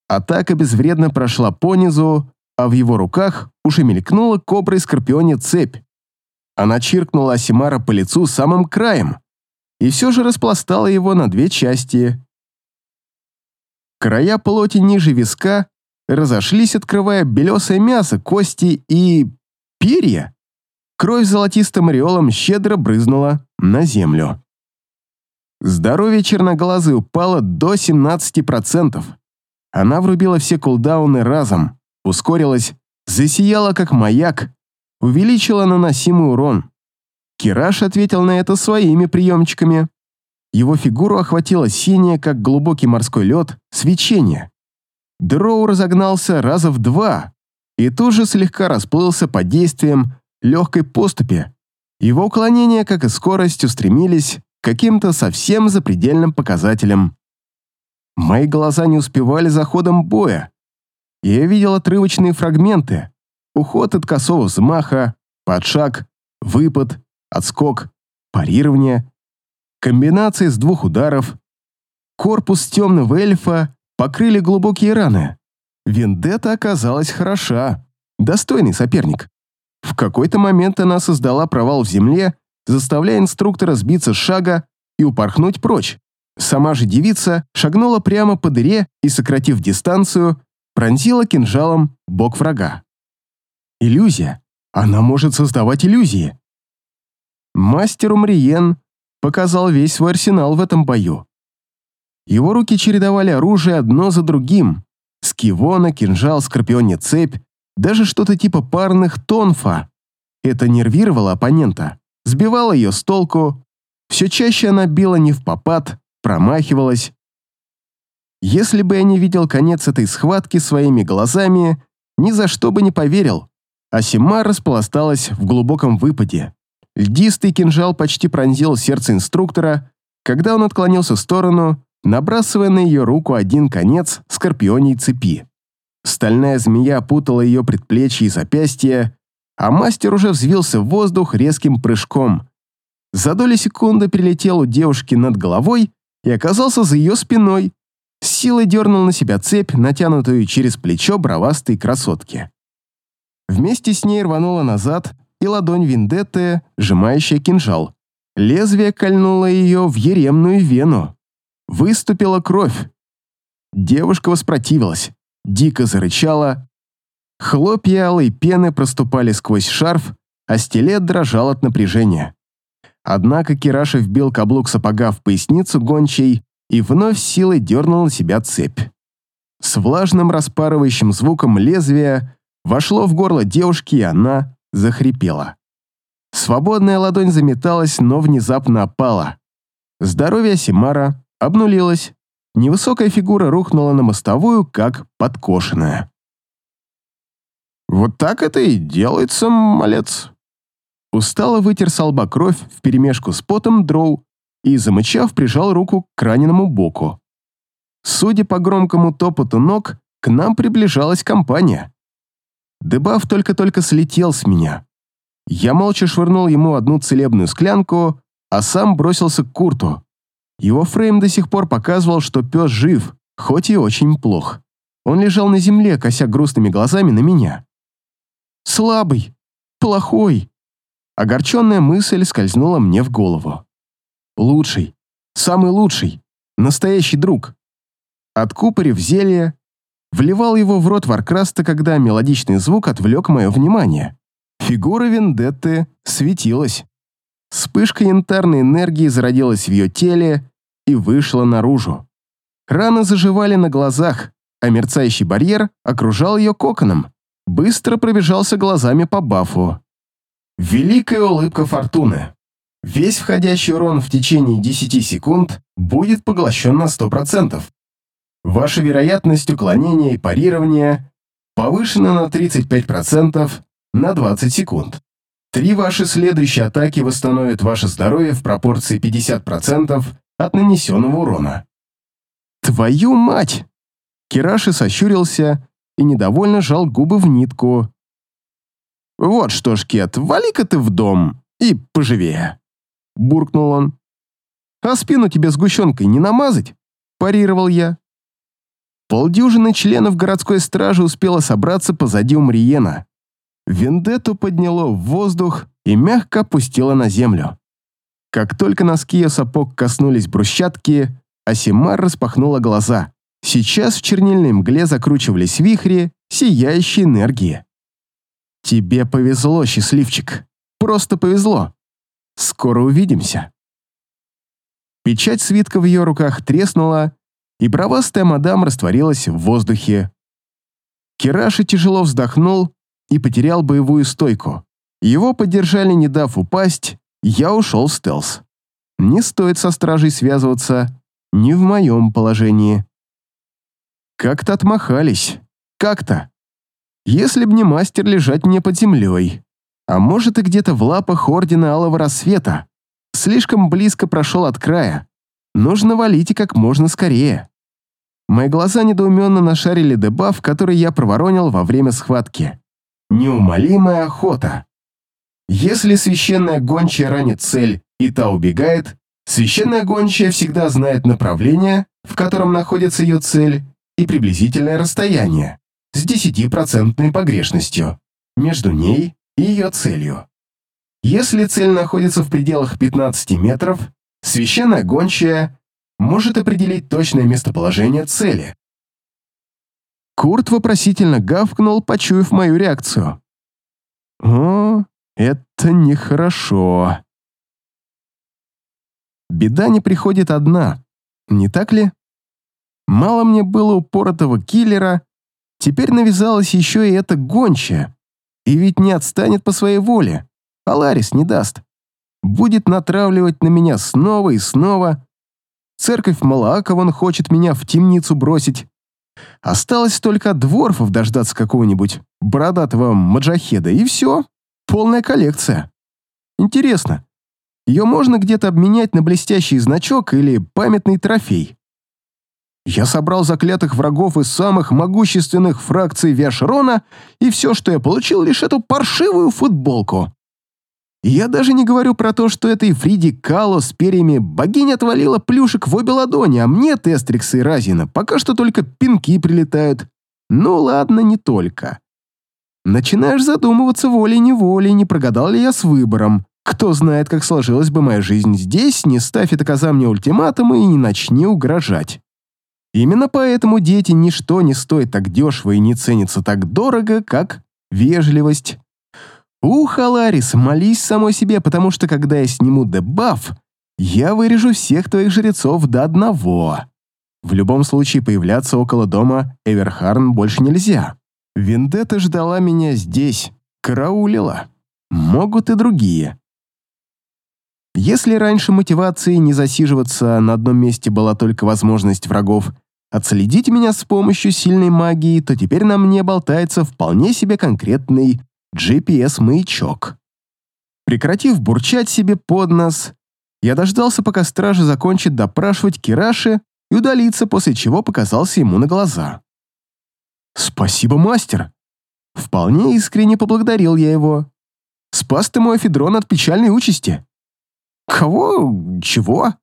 Атака безвредно прошла по низу, а в его руках уже мелькнула коброй скорпионе цепь. Она чиркнула Асимара по лицу самым краем и все же распластала его на две части. Края плоти ниже виска разошлись, открывая белесое мясо, кости и... перья. Кровь золотистым ореолом щедро брызнула на землю. Здоровье черноглазой упало до 17%. Она врубила все кулдауны разом, ускорилась, засияла как маяк, увеличила наносимый урон. Кираш ответил на это своими приемчиками. Его фигуру охватило синее, как глубокий морской лед, свечение. Дроу разогнался раза в два и тут же слегка расплылся под действием легкой поступи. Его уклонения, как и скорость, устремились каким-то совсем запредельным показателям. Мои глаза не успевали за ходом боя. Я видел отрывочные фрагменты. Уход от косого взмаха, подшаг, выпад, отскок, парирование, комбинация из двух ударов. Корпус темного эльфа покрыли глубокие раны. Вендетта оказалась хороша, достойный соперник. В какой-то момент она создала провал в земле заставляя инструктора сбиться с шага и упорхнуть прочь. Сама же девица шагнула прямо по дыре и, сократив дистанцию, пронзила кинжалом бок врага. Иллюзия. Она может создавать иллюзии. Мастер Умриен показал весь свой арсенал в этом бою. Его руки чередовали оружие одно за другим. Скивона, кинжал, скорпионья цепь, даже что-то типа парных тонфа. Это нервировало оппонента, сбивало ее с толку. Все чаще она била не в попад, промахивалась. Если бы я не видел конец этой схватки своими глазами, ни за что бы не поверил. А Сима распласталась в глубоком выпаде. Льдистый кинжал почти пронзил сердце инструктора, когда он отклонился в сторону, набрасывая на ее руку один конец скорпионей цепи. Стальная змея опутала ее предплечье и запястье, а мастер уже взвился в воздух резким прыжком. За доли секунды прилетел у девушки над головой и оказался за ее спиной. С силой дернул на себя цепь, натянутую через плечо бровастой красотки. Вместе с ней рванула назад и ладонь Виндетты, сжимающая кинжал. Лезвие кольнуло ее в еремную вену. Выступила кровь. Девушка воспротивилась, дико зарычала. Хлопья алой пены проступали сквозь шарф, а стилет дрожал от напряжения. Однако Кирашев вбил каблук сапога в поясницу гончей и вновь силой дернул на себя цепь. С влажным распарывающим звуком лезвия вошло в горло девушки, и она захрипела. Свободная ладонь заметалась, но внезапно опала. Здоровье Симара обнулилось. Невысокая фигура рухнула на мостовую, как подкошенная. «Вот так это и делается, малец», Устало вытер с лба кровь вперемешку с потом дроу и, замычав, прижал руку к раненому боку. Судя по громкому топоту ног, к нам приближалась компания. Дебаф только-только слетел с меня. Я молча швырнул ему одну целебную склянку, а сам бросился к Курту. Его frame до сих пор показывал, что пес жив, хоть и очень плох. Он лежал на земле, кося грустными глазами на меня. «Слабый, плохой, Огорченная мысль скользнула мне в голову. Лучший, самый лучший, настоящий друг. Откупорив зелье, вливал его в рот Варкраста, когда мелодичный звук отвлек мое внимание. Фигура Вендетты светилась. Вспышка янтарной энергии зародилась в ее теле и вышла наружу. Раны заживали на глазах, а мерцающий барьер окружал ее коконом. Быстро пробежался глазами по бафу. Великая улыбка фортуны. Весь входящий урон в течение 10 секунд будет поглощен на 100%. Ваша вероятность уклонения и парирования повышена на 35% на 20 секунд. Три ваши следующие атаки восстановят ваше здоровье в пропорции 50% от нанесенного урона. Твою мать! Кираши сощурился и недовольно сжал губы в нитку, «Вот что ж, Кет, вали-ка ты в дом и поживее!» Буркнул он. «А спину тебе сгущенкой не намазать?» Парировал я. Полдюжины членов городской стражи успело собраться позади Умриена. Вендетту подняло в воздух и мягко опустило на землю. Как только носки ее сапог коснулись брусчатки, Асимар распахнула глаза. Сейчас в чернильной мгле закручивались вихри сияющей энергии. Тебе повезло, счастливчик. Просто повезло. Скоро увидимся. Печать свитка в ее руках треснула, и бровастая мадам растворилась в воздухе. Кираши тяжело вздохнул и потерял боевую стойку. Его поддержали, не дав упасть, я ушел в стелс. Не стоит со стражей связываться, не в моем положении. Как-то отмахались, как-то. Если б не мастер лежать мне под землей. А может и где-то в лапах Ордена Алого Рассвета. Слишком близко прошел от края. Нужно валить и как можно скорее. Мои глаза недоуменно нашарили дебаф, который я проворонил во время схватки. Неумолимая охота. Если священная гончая ранит цель и та убегает, священная гончая всегда знает направление, в котором находится ее цель, и приблизительное расстояние с 10% погрешностью между ней и ее целью. Если цель находится в пределах 15 метров, священная гончая может определить точное местоположение цели. Курт вопросительно гавкнул, почуяв мою реакцию. «О, это нехорошо». Беда не приходит одна, не так ли? Мало мне было упоротого киллера, теперь навязалась еще и эта гончая. И ведь не отстанет по своей воле. Аларис не даст. Будет натравливать на меня снова и снова. Церковь Малааков он хочет меня в темницу бросить. Осталось только от дворфов дождаться какого-нибудь бородатого маджахеда, и все. Полная коллекция. Интересно, ее можно где-то обменять на блестящий значок или памятный трофей? Я собрал заклятых врагов из самых могущественных фракций Виашрона, и все, что я получил, лишь эту паршивую футболку. Я даже не говорю про то, что этой Фриди Кало с перьями богиня отвалила плюшек в обе ладони, а мне, Тестрикс и Разина, пока что только пинки прилетают. Ну ладно, не только. Начинаешь задумываться волей-неволей, не прогадал ли я с выбором. Кто знает, как сложилась бы моя жизнь здесь, не ставь это коза мне ультиматумы и не начни угрожать. Именно поэтому, дети, ничто не стоит так дешево и не ценится так дорого, как вежливость. Ух, Аларис, молись самой себе, потому что когда я сниму дебаф, я вырежу всех твоих жрецов до одного. В любом случае появляться около дома Эверхарн больше нельзя. Вендетта ждала меня здесь, караулила. Могут и другие. Если раньше мотивацией не засиживаться на одном месте была только возможность врагов отследить меня с помощью сильной магии, то теперь на мне болтается вполне себе конкретный GPS-маячок. Прекратив бурчать себе под нос, я дождался, пока стража закончит допрашивать Кираши и удалиться, после чего показался ему на глаза. «Спасибо, мастер!» Вполне искренне поблагодарил я его. «Спас ты мой Федрон от печальной участи!» «Кого? Чего?»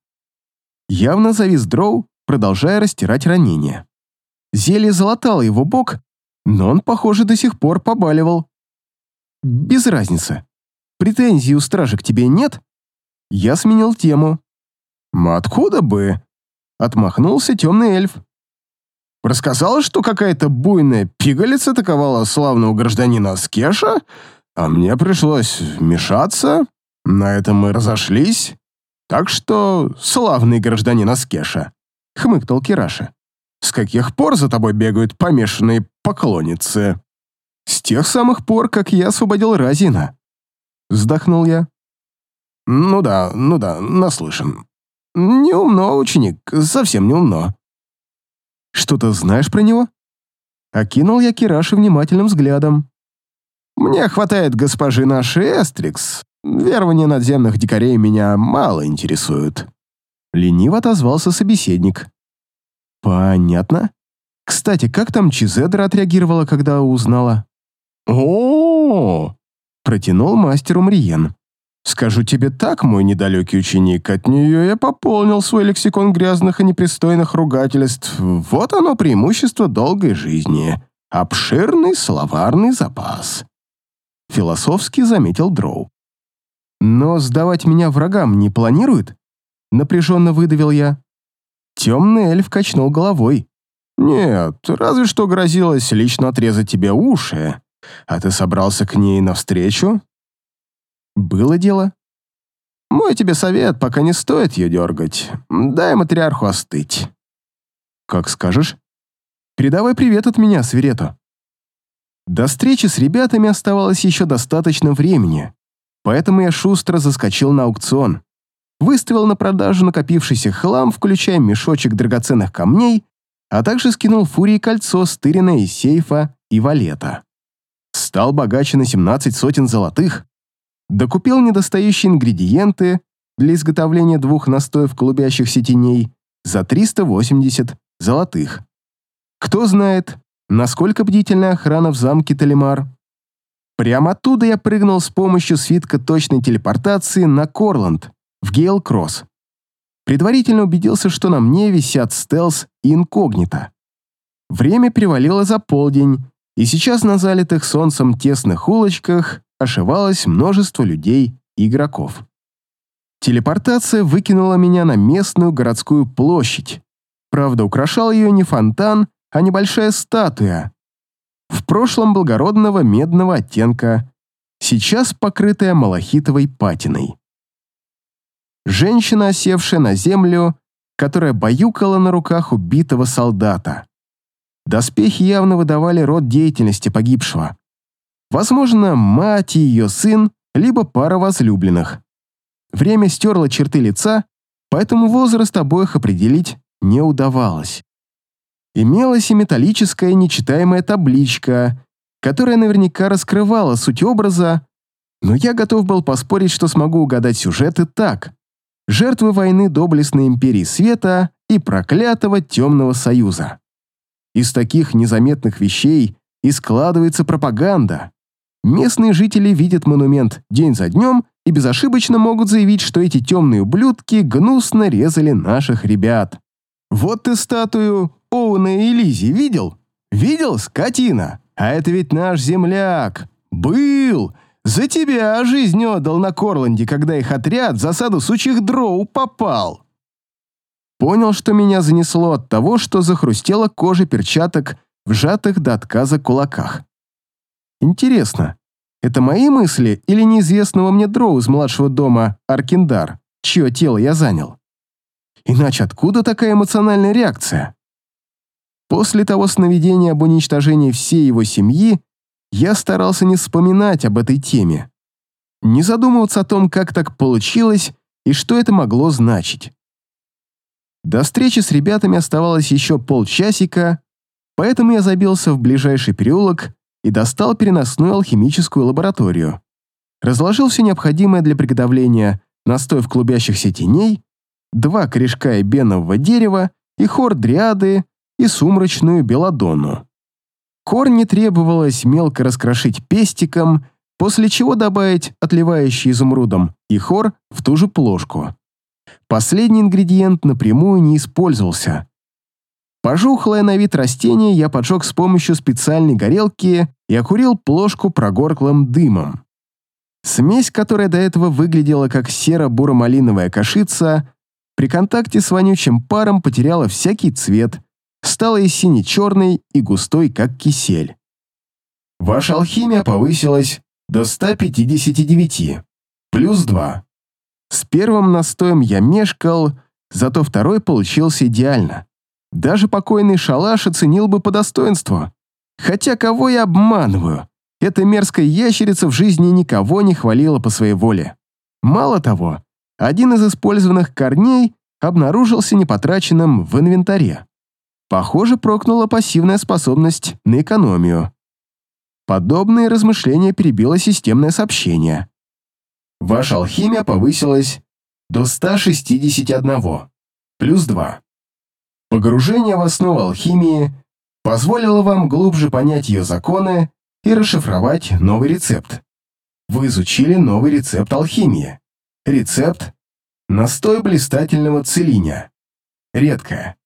Явно завис дроу, продолжая растирать ранение. Зелье залатало его бок, но он, похоже, до сих пор побаливал. «Без разницы. Претензий у стражи к тебе нет?» Я сменил тему. «Откуда бы?» — отмахнулся темный эльф. «Рассказала, что какая-то буйная пигалица атаковала славного гражданина Скеша, а мне пришлось вмешаться?» На этом мы разошлись. Так что, славный гражданин Аскеша, хмыкнул Кираша. С каких пор за тобой бегают помешанные поклонницы? С тех самых пор, как я освободил Разина. Вздохнул я. Ну да, ну да, наслышан. Неумно, ученик, совсем неумно. Что-то знаешь про него? Окинул я Кираши внимательным взглядом. Мне хватает госпожи нашей Эстрикс, Верования надземных дикарей меня мало интересуют. Лениво отозвался собеседник. Понятно. Кстати, как там Чизедра отреагировала, когда узнала? О, -о, -о, протянул мастер Умриен. Скажу тебе так, мой недалекий ученик, от нее я пополнил свой лексикон грязных и непристойных ругательств. Вот оно преимущество долгой жизни. Обширный словарный запас. Философски заметил Дроу. «Но сдавать меня врагам не планирует?» Напряженно выдавил я. Темный эльф качнул головой. «Нет, разве что грозилось лично отрезать тебе уши. А ты собрался к ней навстречу?» «Было дело». «Мой тебе совет, пока не стоит ее дергать. Дай матриарху остыть». «Как скажешь. Передавай привет от меня, Свирето». До встречи с ребятами оставалось еще достаточно времени, Поэтому я шустро заскочил на аукцион. Выставил на продажу накопившийся хлам, включая мешочек драгоценных камней, а также скинул фурии кольцо, стыренное из сейфа и валета. Стал богаче на 17 сотен золотых. Докупил недостающие ингредиенты для изготовления двух настоев клубящихся теней за 380 золотых. Кто знает, насколько бдительная охрана в замке Талимар. Прямо оттуда я прыгнул с помощью свитка точной телепортации на Корланд, в Гейл-Кросс. Предварительно убедился, что на мне висят стелс и инкогнито. Время перевалило за полдень, и сейчас на залитых солнцем тесных улочках ошивалось множество людей и игроков. Телепортация выкинула меня на местную городскую площадь. Правда, украшал ее не фонтан, а небольшая статуя. В прошлом благородного медного оттенка, сейчас покрытая малахитовой патиной. Женщина, осевшая на землю, которая баюкала на руках убитого солдата. Доспехи явно выдавали род деятельности погибшего. Возможно, мать и ее сын, либо пара возлюбленных. Время стерло черты лица, поэтому возраст обоих определить не удавалось. Имелась и металлическая нечитаемая табличка, которая наверняка раскрывала суть образа, но я готов был поспорить, что смогу угадать сюжеты так. Жертвы войны доблестной империи света и проклятого темного союза. Из таких незаметных вещей и складывается пропаганда. Местные жители видят монумент день за днем и безошибочно могут заявить, что эти темные ублюдки гнусно резали наших ребят. Вот ты статую Оуна и Лизи видел? Видел, скотина? А это ведь наш земляк. Был. За тебя жизнь отдал на Корланде, когда их отряд в засаду сучих дроу попал. Понял, что меня занесло от того, что захрустела кожа перчаток, вжатых до отказа кулаках. Интересно, это мои мысли или неизвестного мне дроу из младшего дома Аркиндар, чье тело я занял? Иначе откуда такая эмоциональная реакция? После того сновидения об уничтожении всей его семьи я старался не вспоминать об этой теме, не задумываться о том, как так получилось и что это могло значить. До встречи с ребятами оставалось еще полчасика, поэтому я забился в ближайший переулок и достал переносную алхимическую лабораторию. Разложил все необходимое для приготовления настой в клубящихся теней, два корешка эбенового дерева и хор дриады и сумрачную белладонну. Корни требовалось мелко раскрошить пестиком, после чего добавить отливающий изумрудом и хор в ту же плошку. Последний ингредиент напрямую не использовался. Пожухлое на вид растение я поджег с помощью специальной горелки и окурил плошку прогорклым дымом. Смесь, которая до этого выглядела как серо-буро-малиновая кашица, при контакте с вонючим паром потеряла всякий цвет, стала и сине-черной, и густой, как кисель. Ваша алхимия повысилась до 159, плюс 2. С первым настоем я мешкал, зато второй получился идеально. Даже покойный шалаш оценил бы по достоинству. Хотя кого я обманываю? Эта мерзкая ящерица в жизни никого не хвалила по своей воле. Мало того, один из использованных корней обнаружился непотраченным в инвентаре. Похоже, прокнула пассивная способность на экономию. Подобные размышления перебило системное сообщение. Ваша алхимия повысилась до 161, плюс 2. Погружение в основу алхимии позволило вам глубже понять ее законы и расшифровать новый рецепт. Вы изучили новый рецепт алхимии. Рецепт – настой блистательного целиня. Редкое.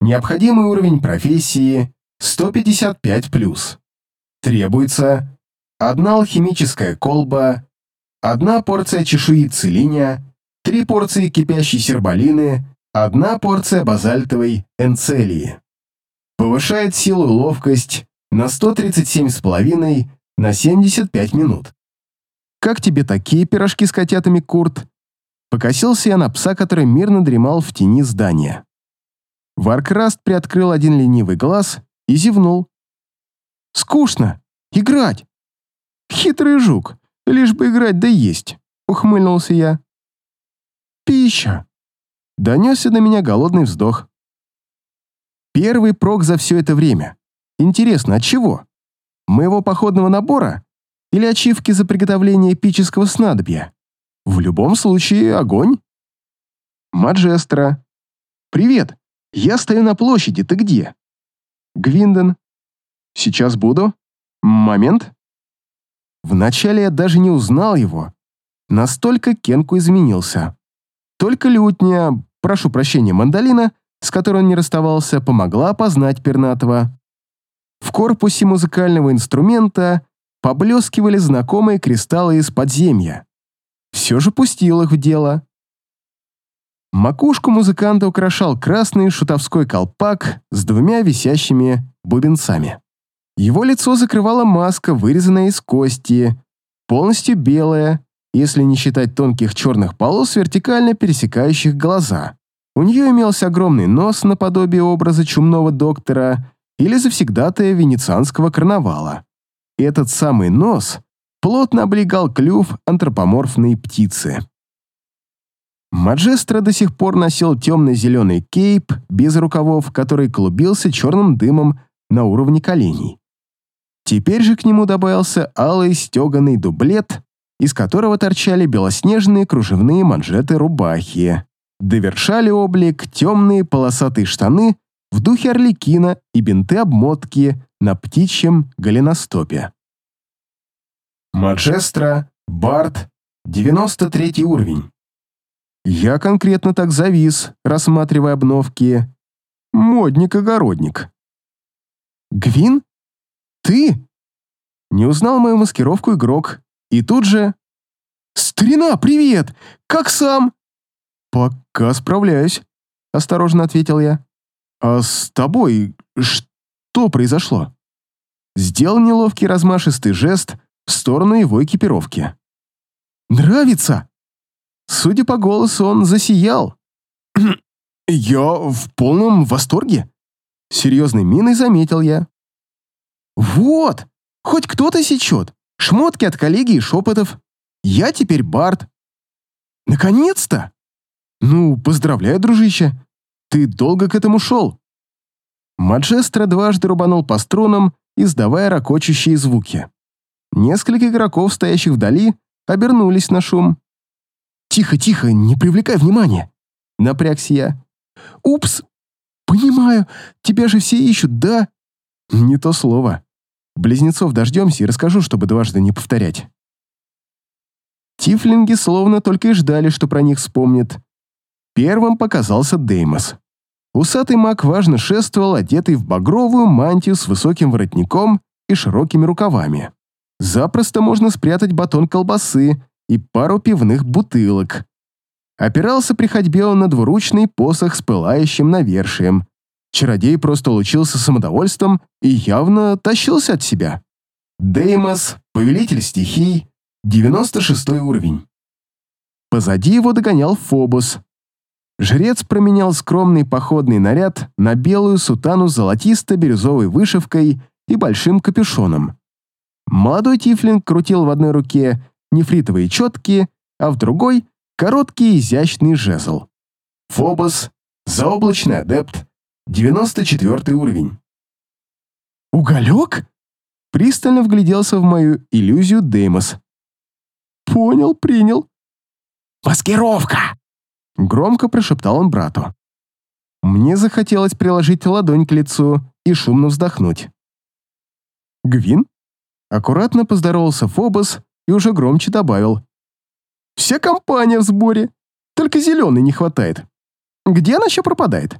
Необходимый уровень профессии – 155+. Требуется одна алхимическая колба одна порция чешуи целиния, три порции кипящей сербалины, одна порция базальтовой энцелии. Повышает силу и ловкость на 137,5 на 75 минут. «Как тебе такие пирожки с котятами, Курт?» Покосился я на пса, который мирно дремал в тени здания. Варкраст приоткрыл один ленивый глаз и зевнул. «Скучно. Играть. Хитрый жук. Лишь бы играть да есть, ухмыльнулся я. Пища. Донесся до меня голодный вздох. Первый прок за все это время. Интересно, от чего? Моего походного набора? Или ачивки за приготовление эпического снадобья? В любом случае, огонь. Маджестра. «Привет. Я стою на площади. Ты где?» «Гвинден. Сейчас буду. Момент». Вначале я даже не узнал его. Настолько Кенку изменился. Только лютня, прошу прощения, мандолина, с которой он не расставался, помогла опознать пернатого. В корпусе музыкального инструмента поблескивали знакомые кристаллы из подземья. Все же пустил их в дело. Макушку музыканта украшал красный шутовской колпак с двумя висящими бубенцами. Его лицо закрывала маска, вырезанная из кости, полностью белая, если не считать тонких черных полос, вертикально пересекающих глаза. У нее имелся огромный нос наподобие образа чумного доктора или завсегдатая венецианского карнавала. Этот самый нос плотно облегал клюв антропоморфной птицы. Маджестро до сих пор носил темно-зеленый кейп без рукавов, который клубился черным дымом на уровне коленей. Теперь же к нему добавился алый стеганый дублет, из которого торчали белоснежные кружевные манжеты рубахи. Довершали облик темные полосатые штаны в духе орликина и бинты-обмотки на птичьем голеностопе. Маджестро, Барт, 93 уровень. Я конкретно так завис, рассматривая обновки. Модник-огородник. «Гвин? Ты?» Не узнал мою маскировку игрок. И тут же... «Старина, привет! Как сам?» «Пока справляюсь», — осторожно ответил я. «А с тобой что произошло?» Сделал неловкий размашистый жест в сторону его экипировки. «Нравится?» Судя по голосу, он засиял. «Я в полном восторге», — серьезной миной заметил я. «Вот, хоть кто-то сечет. Шмотки от коллеги и шепотов. Я теперь Барт». «Наконец-то!» «Ну, поздравляю, дружище. Ты долго к этому шел?» Маджестро дважды рубанул по струнам, издавая ракочущие звуки. Несколько игроков, стоящих вдали, обернулись на шум. «Тихо, тихо, не привлекай внимания!» Напрягся я. «Упс! Понимаю, тебя же все ищут, да?» «Не то слово. Близнецов дождемся и расскажу, чтобы дважды не повторять». Тифлинги словно только и ждали, что про них вспомнят. Первым показался Деймос. Усатый маг важно шествовал, одетый в багровую мантию с высоким воротником и широкими рукавами. Запросто можно спрятать батон колбасы и пару пивных бутылок. Опирался при ходьбе он на двуручный посох с пылающим навершием. Чародей просто лучился самодовольством и явно тащился от себя. Деймос, повелитель стихий, 96 уровень. Позади его догонял Фобос. Жрец променял скромный походный наряд на белую сутану с золотисто-бирюзовой вышивкой и большим капюшоном. Молодой тифлинг крутил в одной руке нефритовые четки, а в другой — короткий изящный жезл. Фобос, заоблачный адепт, 94 уровень. «Уголек?» Пристально вгляделся в мою иллюзию Деймос. «Понял, принял». «Маскировка!» Громко прошептал он брату. Мне захотелось приложить ладонь к лицу и шумно вздохнуть. «Гвин?» Аккуратно поздоровался Фобос и уже громче добавил. «Вся компания в сборе, только зеленый не хватает. Где она еще пропадает?»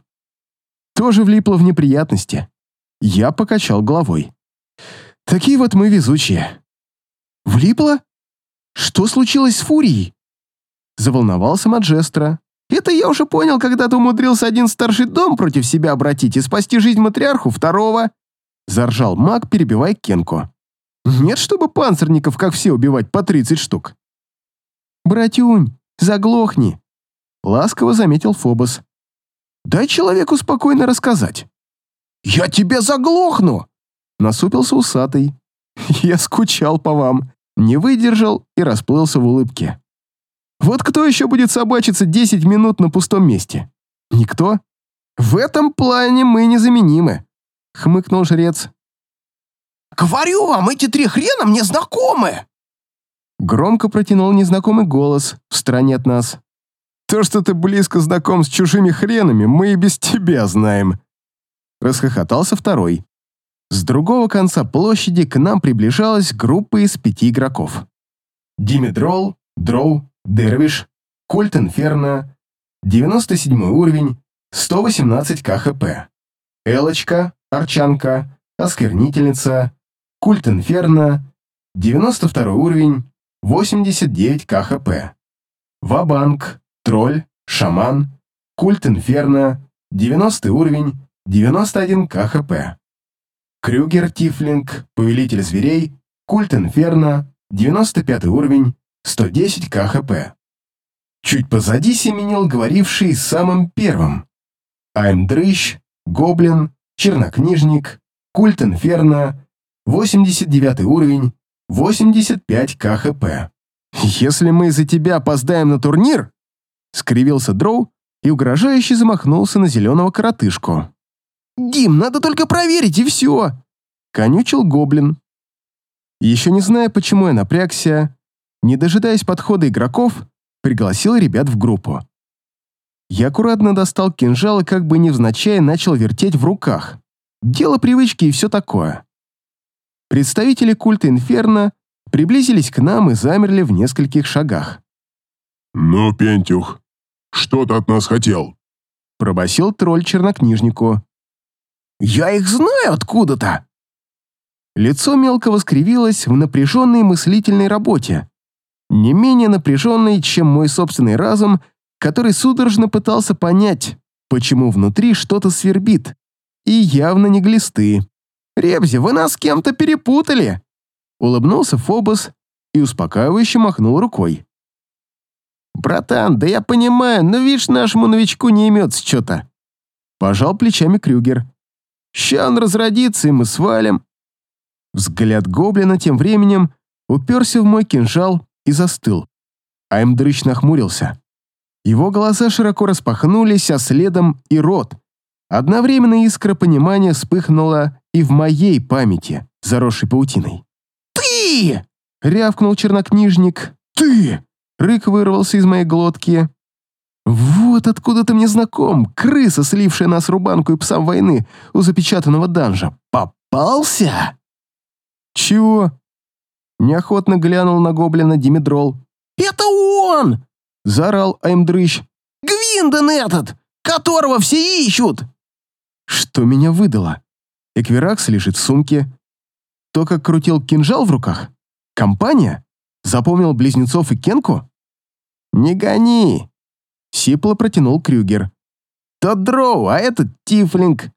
Тоже влипла в неприятности. Я покачал головой. «Такие вот мы везучие». «Влипла? Что случилось с Фурией?» Заволновался Маджестро. «Это я уже понял, когда ты умудрился один старший дом против себя обратить и спасти жизнь матриарху второго!» Заржал маг, перебивая Кенку. Нет, чтобы панцирников, как все, убивать по 30 штук. «Братюнь, заглохни!» Ласково заметил Фобос. «Дай человеку спокойно рассказать». «Я тебе заглохну!» Насупился усатый. «Я скучал по вам». Не выдержал и расплылся в улыбке. «Вот кто еще будет собачиться 10 минут на пустом месте?» «Никто?» «В этом плане мы незаменимы», — хмыкнул жрец. «Говорю вам, эти три хрена мне знакомы!» Громко протянул незнакомый голос в стороне от нас. «То, что ты близко знаком с чужими хренами, мы и без тебя знаем!» Расхохотался второй. С другого конца площади к нам приближалась группа из пяти игроков. Димедрол, Дроу, Дервиш, Культ Инферно, 97 уровень, 118 КХП. Элочка, Арчанка, Осквернительница, Культ Инферно, 92 уровень, 89 КХП. Вабанк, Тролль, Шаман, Культ Инферно, 90 уровень, 91 КХП. Крюгер Тифлинг, Повелитель зверей, Культ Инферно, 95 уровень, 110 КХП. Чуть позади семенил говоривший самым первым. Аймдрыщ, Гоблин, Чернокнижник, Культ Инферно, 89 уровень, 85 КХП. «Если мы из-за тебя опоздаем на турнир», — скривился Дроу и угрожающе замахнулся на зеленого коротышку. «Дим, надо только проверить, и все!» — конючил Гоблин. Еще не зная, почему я напрягся, не дожидаясь подхода игроков, пригласил ребят в группу. Я аккуратно достал кинжал и как бы невзначай начал вертеть в руках. Дело привычки и все такое. Представители культа Инферно приблизились к нам и замерли в нескольких шагах. «Ну, Пентюх, что ты от нас хотел?» пробасил тролль чернокнижнику. «Я их знаю откуда-то!» Лицо мелко воскривилось в напряженной мыслительной работе, не менее напряженной, чем мой собственный разум, который судорожно пытался понять, почему внутри что-то свербит, и явно не глисты. «Ребзи, вы нас с кем-то перепутали!» Улыбнулся Фобос и успокаивающе махнул рукой. «Братан, да я понимаю, но видишь, нашему новичку не имется что-то». Пожал плечами Крюгер. «Ща он разродится, и мы свалим». Взгляд гоблина тем временем уперся в мой кинжал и застыл. Аймдрыч нахмурился. Его глаза широко распахнулись, а следом и рот. Одновременно искра понимания вспыхнула и в моей памяти, заросшей паутиной. «Ты!» — рявкнул чернокнижник. «Ты!» — рык вырвался из моей глотки. «Вот откуда ты мне знаком, крыса, слившая нас рубанку и псам войны у запечатанного данжа. Попался?» «Чего?» Неохотно глянул на гоблина Димедрол. «Это он!» — заорал Аймдрыщ. «Гвинден этот, которого все ищут!» Что меня выдало? Эквиракс лежит в сумке. То, как крутил кинжал в руках? Компания? Запомнил близнецов и Кенку? «Не гони!» — сипло протянул Крюгер. «Тот дроу, а этот тифлинг.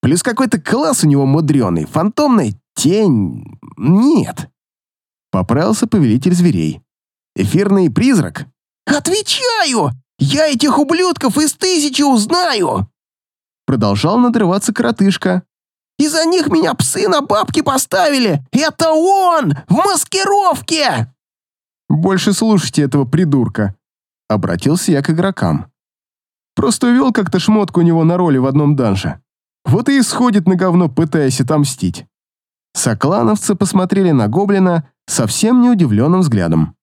Плюс какой-то класс у него мудреный, фантомная тень... Нет!» Поправился повелитель зверей. «Эфирный призрак?» «Отвечаю! Я этих ублюдков из тысячи узнаю!» Продолжал надрываться коротышка. «Из-за них меня псы на бабки поставили! Это он! В маскировке!» «Больше слушайте этого придурка!» Обратился я к игрокам. Просто увел как-то шмотку у него на роли в одном данже. Вот и исходит на говно, пытаясь отомстить. Соклановцы посмотрели на гоблина совсем неудивленным взглядом.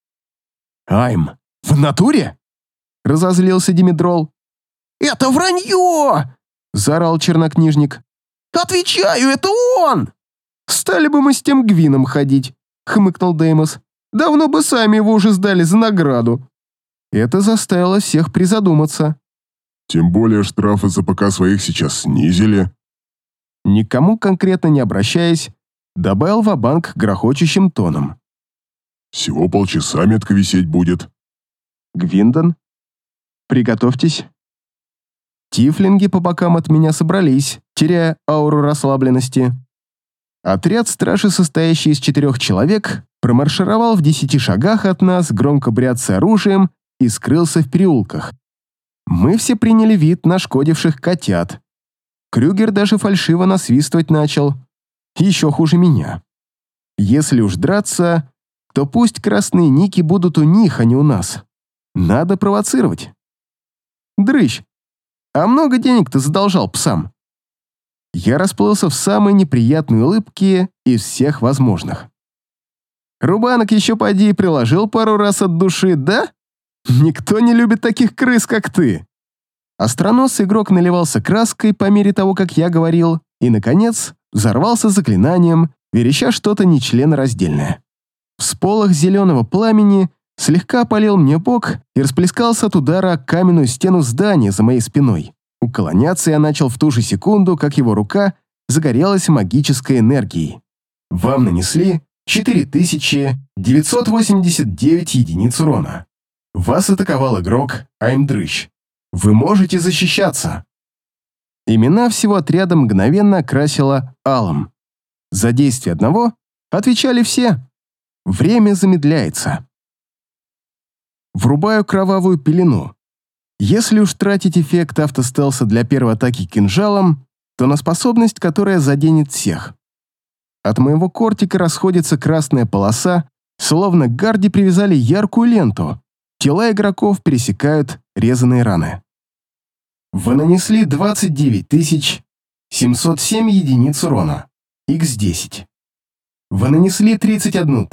«Айм, в натуре?» — разозлился Димидрол. «Это вранье!» — заорал чернокнижник. «Отвечаю, это он!» «Стали бы мы с тем Гвином ходить», — хмыкнул Деймос. «Давно бы сами его уже сдали за награду». Это заставило всех призадуматься. «Тем более штрафы за ПК своих сейчас снизили». Никому конкретно не обращаясь, добавил Ва-банк грохочущим тоном. «Всего полчаса метка висеть будет». «Гвиндон, приготовьтесь». Тифлинги по бокам от меня собрались, теряя ауру расслабленности. Отряд стражи, состоящий из четырех человек, промаршировал в десяти шагах от нас, громко бряться оружием, и скрылся в переулках. Мы все приняли вид нашкодивших котят. Крюгер даже фальшиво насвистывать начал. Еще хуже меня. Если уж драться, то пусть красные ники будут у них, а не у нас. Надо провоцировать. Дрыщ, а много денег ты задолжал псам? Я расплылся в самой неприятной улыбке из всех возможных. Рубанок еще поди приложил пару раз от души, да? Никто не любит таких крыс, как ты. Остроносый игрок наливался краской по мере того, как я говорил, и, наконец, взорвался заклинанием, вереща что-то нечленораздельное. Всполох зеленого пламени слегка опалил мне бок и расплескался от удара о каменную стену здания за моей спиной. Уклоняться я начал в ту же секунду, как его рука загорелась магической энергией. Вам нанесли 4989 единиц урона. Вас атаковал игрок Аймдрыщ. Вы можете защищаться. Имена всего отряда мгновенно окрасило алым. За действие одного отвечали все. Время замедляется. Врубаю кровавую пелену. Если уж тратить эффект автостелса для первой атаки кинжалом, то на способность, которая заденет всех. От моего кортика расходится красная полоса, словно к гарде привязали яркую ленту. Тела игроков пересекают резаные раны. Вы нанесли 29 707 единиц урона, x10. Вы нанесли 31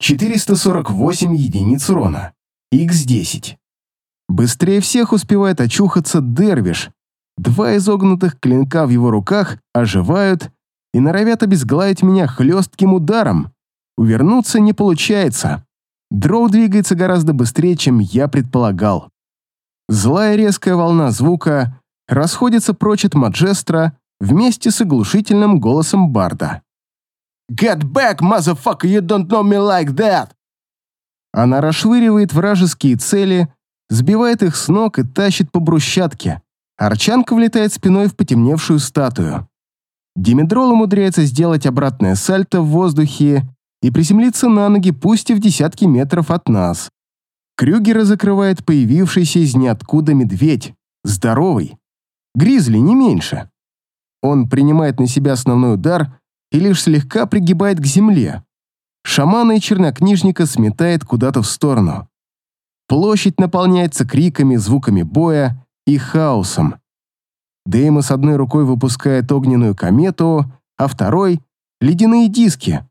448 единиц урона, x10. Быстрее всех успевает очухаться Дервиш. Два изогнутых клинка в его руках оживают и норовят обезглавить меня хлестким ударом. Увернуться не получается. Дроу двигается гораздо быстрее, чем я предполагал. Злая резкая волна звука расходится прочь от Маджестра вместе с оглушительным голосом Барда. «Get back, motherfucker, you don't know me like that!» Она расшвыривает вражеские цели, сбивает их с ног и тащит по брусчатке. Арчанка влетает спиной в потемневшую статую. Димедрол умудряется сделать обратное сальто в воздухе и приземлиться на ноги пусть и в десятки метров от нас. Крюгера закрывает появившийся из ниоткуда медведь, здоровый. Гризли не меньше. Он принимает на себя основной удар и лишь слегка пригибает к земле. Шамана и чернокнижника сметает куда-то в сторону. Площадь наполняется криками, звуками боя и хаосом. Деймос одной рукой выпускает огненную комету, а второй — ледяные диски.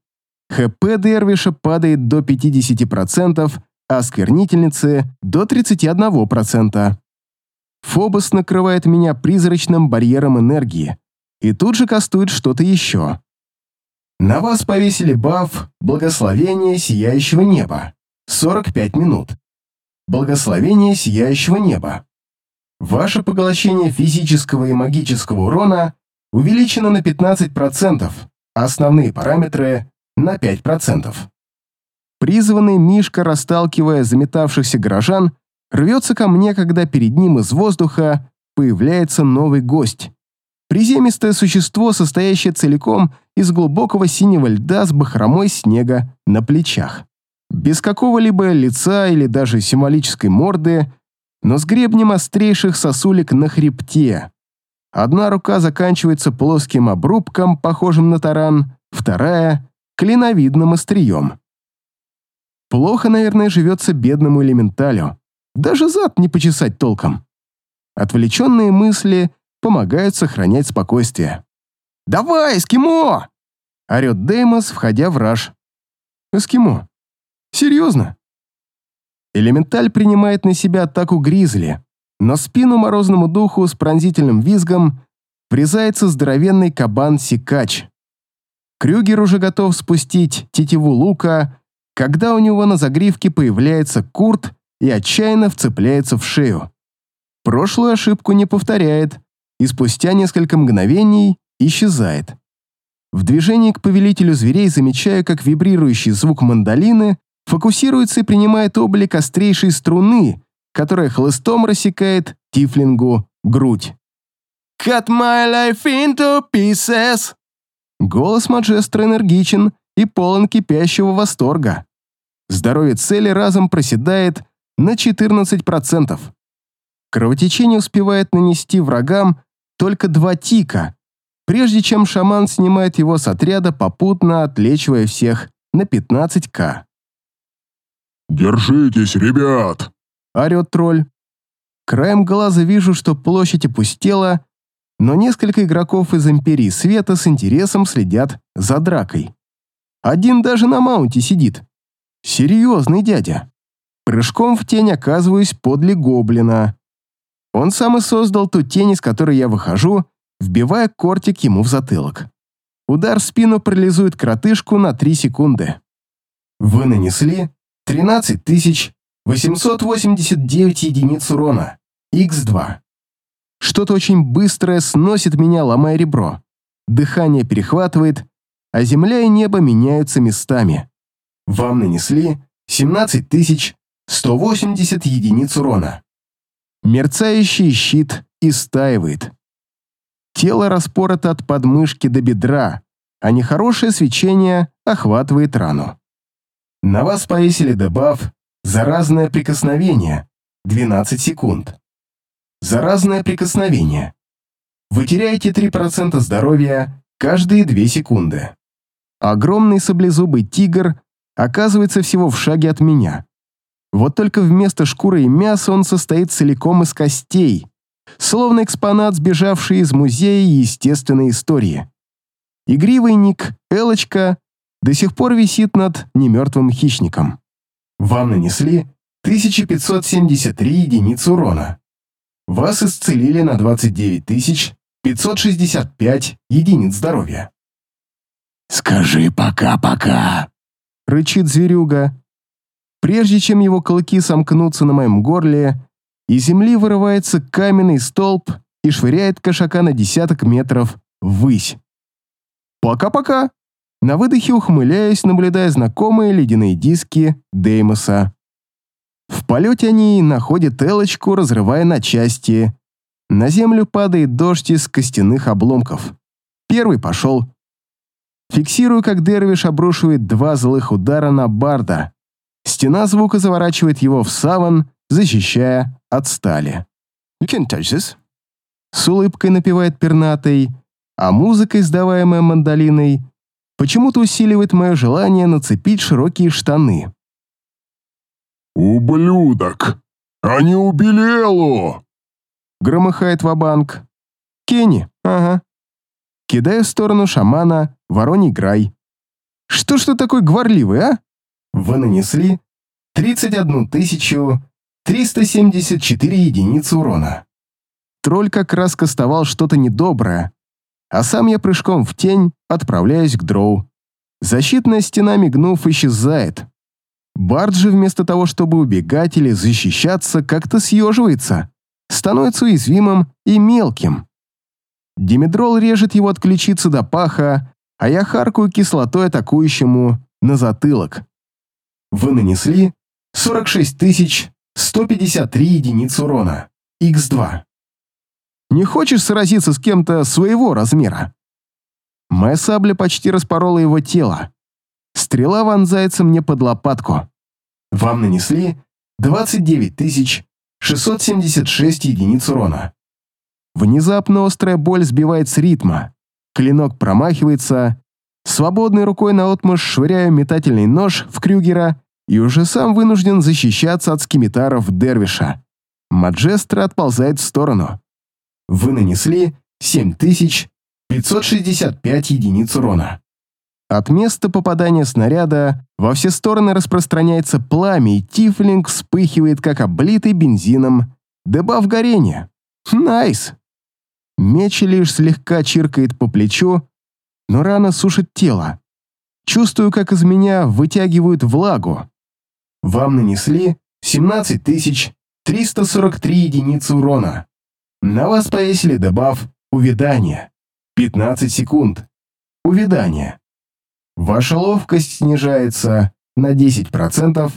ХП Дервиша падает до 50%, а сквернительницы — до 31%. Фобос накрывает меня призрачным барьером энергии и тут же кастует что-то еще. На вас повесили баф «Благословение сияющего неба» 45 минут. Благословение сияющего неба. Ваше поглощение физического и магического урона увеличено на 15%, а основные параметры — на 5%. Призванный Мишка, расталкивая заметавшихся горожан, рвется ко мне, когда перед ним из воздуха появляется новый гость. Приземистое существо, состоящее целиком из глубокого синего льда с бахромой снега на плечах. Без какого-либо лица или даже символической морды, но с гребнем острейших сосулек на хребте. Одна рука заканчивается плоским обрубком, похожим на таран, вторая — клиновидным острием. Плохо, наверное, живется бедному элементалю. Даже зад не почесать толком. Отвлеченные мысли помогают сохранять спокойствие. «Давай, эскимо!» — орёт Деймос, входя в раж. «Эскимо? Серьезно?» Элементаль принимает на себя атаку Гризли, но спину морозному духу с пронзительным визгом врезается здоровенный кабан-сикач. Крюгер уже готов спустить тетиву лука, когда у него на загривке появляется Курт и отчаянно вцепляется в шею. Прошлую ошибку не повторяет и спустя несколько мгновений исчезает. В движении к повелителю зверей замечаю, как вибрирующий звук мандолины фокусируется и принимает облик острейшей струны, которая хлыстом рассекает Тифлингу грудь. «Cut my life into pieces!» Голос Маджестра энергичен и полон кипящего восторга. Здоровье цели разом проседает на 14%. Кровотечение успевает нанести врагам только два тика, прежде чем шаман снимает его с отряда, попутно отлечивая всех на 15к. «Держитесь, ребят!» — орёт тролль. Краем глаза вижу, что площадь опустела, но несколько игроков из Империи Света с интересом следят за дракой. Один даже на маунте сидит. Серьезный дядя. Прыжком в тень оказываюсь подле гоблина. Он сам и создал ту тень, из которой я выхожу, вбивая кортик ему в затылок. Удар в спину парализует кротышку на 3 секунды. Вы нанесли 13 889 единиц урона. Х2. Что-то очень быстрое сносит меня, ломая ребро. Дыхание перехватывает, а земля и небо меняются местами. Вам нанесли 17 180 единиц урона. Мерцающий щит истаивает. Тело распорото от подмышки до бедра, а нехорошее свечение охватывает рану. На вас повесили дебаф «Заразное прикосновение» 12 секунд. Заразное прикосновение. Вы теряете 3% здоровья каждые 2 секунды. Огромный саблезубый тигр оказывается всего в шаге от меня. Вот только вместо шкуры и мяса он состоит целиком из костей, словно экспонат, сбежавший из музея естественной истории. Игривый ник Элочка до сих пор висит над немертвым хищником. Вам нанесли 1573 единицы урона. Вас исцелили на 29 565 единиц здоровья. «Скажи пока-пока», — рычит зверюга. Прежде чем его клыки сомкнутся на моем горле, из земли вырывается каменный столб и швыряет кошака на десяток метров ввысь. «Пока-пока!» На выдохе ухмыляюсь, наблюдая знакомые ледяные диски Деймоса. В полете они находят Элочку, разрывая на части. На землю падает дождь из костяных обломков. Первый пошел. Фиксирую, как Дервиш обрушивает два злых удара на Барда. Стена звука заворачивает его в саван, защищая от стали. You can touch this. С улыбкой напевает пернатый, а музыка, издаваемая мандолиной, почему-то усиливает мое желание нацепить широкие штаны. «Ублюдок! Они убили Эллу!» Громыхает ва-банк. «Кенни, ага». Кидаю в сторону шамана вороний грай. «Что ж ты такой гварливый, а?» Вы нанесли 31 374 единицы урона. Тролль как раз кастовал что-то недоброе, а сам я прыжком в тень отправляюсь к дроу. Защитная стена, мигнув, исчезает. Бард же вместо того, чтобы убегать или защищаться, как-то съеживается, становится уязвимым и мелким. Димедрол режет его от ключицы до паха, а я харкаю кислотой атакующему на затылок. Вы нанесли 46 153 единицы урона. Х2. Не хочешь сразиться с кем-то своего размера? Моя сабля почти распорола его тело. Стрела вонзается мне под лопатку. Вам нанесли 29 676 единиц урона. Внезапно острая боль сбивает с ритма. Клинок промахивается. Свободной рукой наотмашь швыряю метательный нож в Крюгера и уже сам вынужден защищаться от скимитаров Дервиша. Маджестра отползает в сторону. Вы нанесли 7565 единиц урона. От места попадания снаряда во все стороны распространяется пламя, и тифлинг вспыхивает, как облитый бензином. Debuff горения. Nice! Меч лишь слегка чиркает по плечу, но рана сушит тело. Чувствую, как из меня вытягивают влагу. Вам нанесли 17 343 единицы урона. На вас повесили дебаф «Увядание». 15 секунд. Увядание. Ваша ловкость снижается на 10%,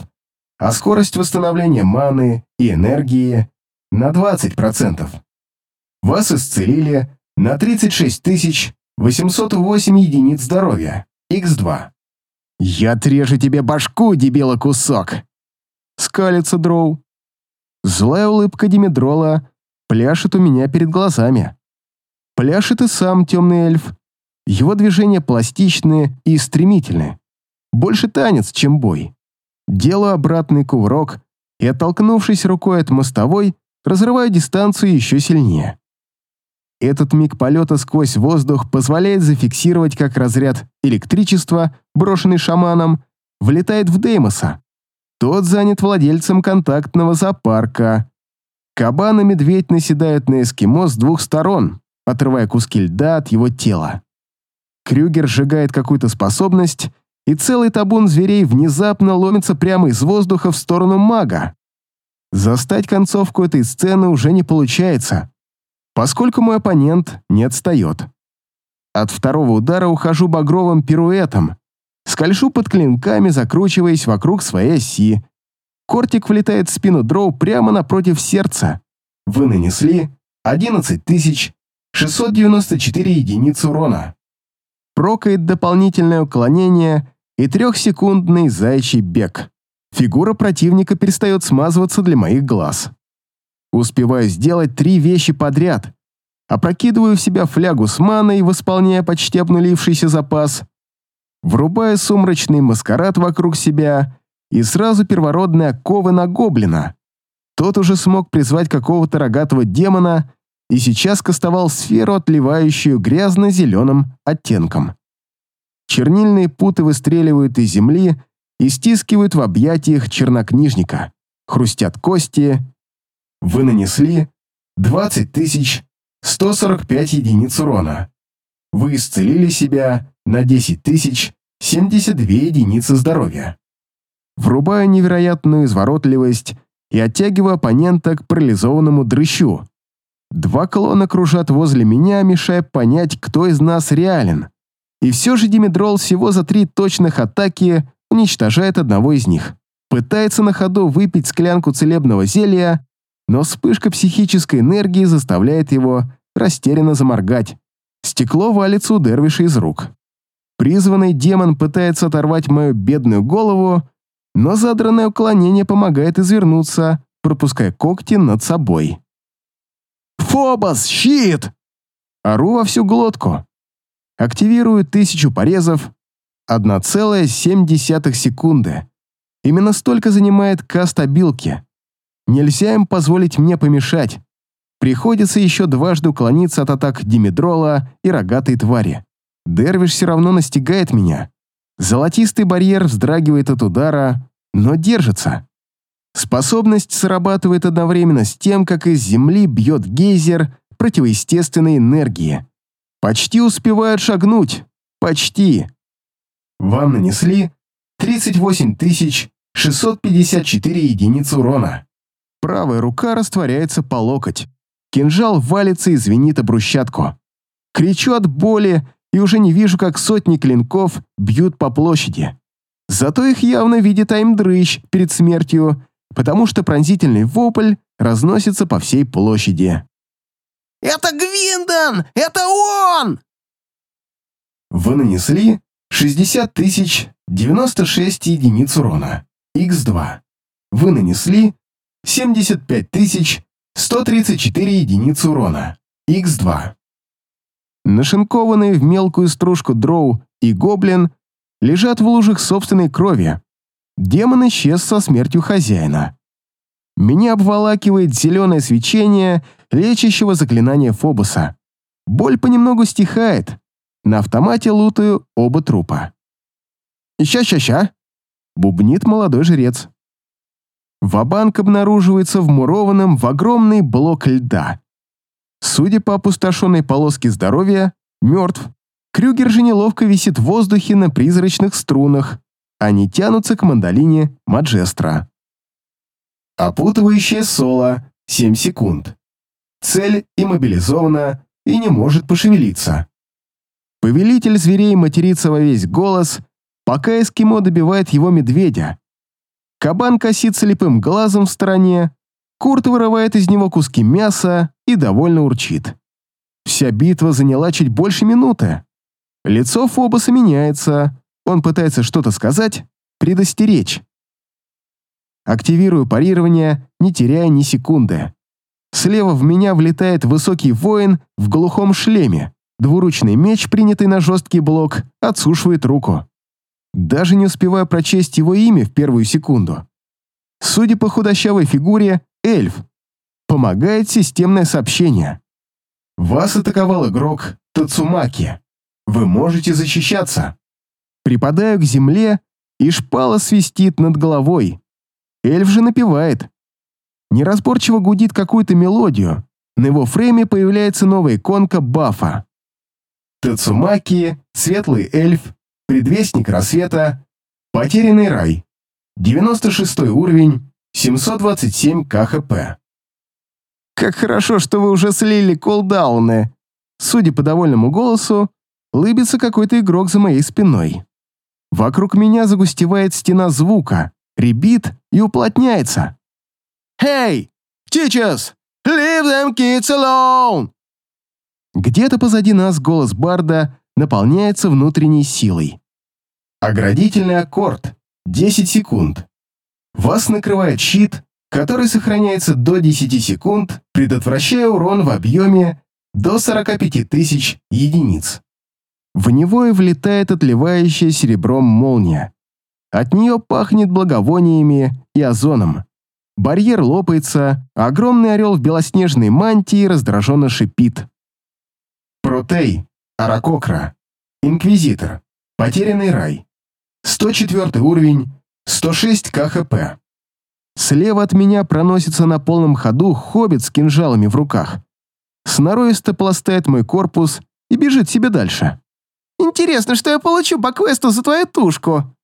а скорость восстановления маны и энергии на 20%. Вас исцелили на 36 808 единиц здоровья, Х2. «Я отрежу тебе башку, дебила кусок!» Скалится дроу. Злая улыбка Димедрола пляшет у меня перед глазами. Пляшет и сам темный эльф. Его движения пластичные и стремительные. Больше танец, чем бой. Делаю обратный кувырок и, оттолкнувшись рукой от мостовой, разрываю дистанцию еще сильнее. Этот миг полета сквозь воздух позволяет зафиксировать, как разряд электричества, брошенный шаманом, влетает в Деймоса. Тот занят владельцем контактного зоопарка. Кабан и медведь наседают на эскимо с двух сторон, отрывая куски льда от его тела. Крюгер сжигает какую-то способность, и целый табун зверей внезапно ломится прямо из воздуха в сторону мага. Застать концовку этой сцены уже не получается, поскольку мой оппонент не отстает. От второго удара ухожу багровым пируэтом, скольжу под клинками, закручиваясь вокруг своей оси. Кортик влетает в спину дроу прямо напротив сердца. Вы нанесли 11694 единицы урона. Прокает дополнительное уклонение и трехсекундный заячий бег. Фигура противника перестает смазываться для моих глаз. Успеваю сделать три вещи подряд. Опрокидываю в себя флягу с маной, восполняя почти обнулившийся запас. Врубаю сумрачный маскарад вокруг себя и сразу первородные оковы на гоблина. Тот уже смог призвать какого-то рогатого демона и сейчас кастовал сферу, отливающую грязно-зеленым оттенком. Чернильные путы выстреливают из земли и стискивают в объятиях чернокнижника. Хрустят кости. Вы нанесли 20 145 единиц урона. Вы исцелили себя на 10 072 единицы здоровья. Врубаю невероятную изворотливость и оттягиваю оппонента к парализованному дрыщу, Два клона кружат возле меня, мешая понять, кто из нас реален. И все же Димедрол всего за три точных атаки уничтожает одного из них. Пытается на ходу выпить склянку целебного зелья, но вспышка психической энергии заставляет его растерянно заморгать. Стекло валится у Дервиша из рук. Призванный демон пытается оторвать мою бедную голову, но задранное уклонение помогает извернуться, пропуская когти над собой. Фобос, щит!» Ору во всю глотку. Активирую тысячу порезов. 1,7 секунды. Именно столько занимает каст обилки. Нельзя им позволить мне помешать. Приходится еще дважды уклониться от атак Димедрола и рогатой твари. Дервиш все равно настигает меня. Золотистый барьер вздрагивает от удара, но держится. Способность срабатывает одновременно с тем, как из Земли бьет гейзер противоестественной энергии. Почти успевают шагнуть. Почти. Вам нанесли 38 654 единицы урона. Правая рука растворяется по локоть. Кинжал валится и звенит о брусчатку. Кричу от боли и уже не вижу, как сотни клинков бьют по площади. Зато их явно видит Аймдрыщ перед смертью потому что пронзительный вопль разносится по всей площади. «Это Гвиндон! Это он!» Вы нанесли 60 тысяч 96 единиц урона. Х2. Вы нанесли 75 тысяч 134 единицы урона. Х2. Нашинкованные в мелкую стружку дроу и гоблин лежат в лужах собственной крови, демон исчез со смертью хозяина. Меня обволакивает зеленое свечение лечащего заклинания Фобуса. Боль понемногу стихает. На автомате лутаю оба трупа. «Ща-ща-ща!» — бубнит молодой жрец. Вабанк обнаруживается вмурованным в огромный блок льда. Судя по опустошенной полоске здоровья, мертв. Крюгер же неловко висит в воздухе на призрачных струнах, они тянутся к мандолине Маджестра. Опутывающее соло 7 секунд. Цель иммобилизована и не может пошевелиться. Повелитель зверей матерится во весь голос, пока эскимо добивает его медведя. Кабан косит слепым глазом в стороне, Курт вырывает из него куски мяса и довольно урчит. Вся битва заняла чуть больше минуты. Лицо Фобоса меняется, он пытается что-то сказать, предостеречь. Активирую парирование, не теряя ни секунды. Слева в меня влетает высокий воин в глухом шлеме. Двуручный меч, принятый на жесткий блок, отсушивает руку. Даже не успеваю прочесть его имя в первую секунду. Судя по худощавой фигуре, эльф. Помогает системное сообщение. Вас атаковал игрок Тацумаки. Вы можете защищаться. Припадаю к земле, и шпала свистит над головой. Эльф же напевает. Неразборчиво гудит какую-то мелодию. На его фрейме появляется новая иконка бафа. Тацумаки, светлый эльф, предвестник рассвета, потерянный рай. 96 уровень, 727 КХП. Как хорошо, что вы уже слили колдауны. Судя по довольному голосу, лыбится какой-то игрок за моей спиной. Вокруг меня загустевает стена звука, ребит и уплотняется. «Эй! Птичес! Leave them kids alone!» Где-то позади нас голос Барда наполняется внутренней силой. Оградительный аккорд. 10 секунд. Вас накрывает щит, который сохраняется до 10 секунд, предотвращая урон в объеме до 45 тысяч единиц. В него и влетает отливающая серебром молния. От нее пахнет благовониями и озоном. Барьер лопается, огромный орел в белоснежной мантии раздраженно шипит. Протей, Аракокра, Инквизитор, Потерянный рай. 104 уровень, 106 КХП. Слева от меня проносится на полном ходу хоббит с кинжалами в руках. Сноровисто пластает мой корпус и бежит себе дальше. «Интересно, что я получу по квесту за твою тушку?»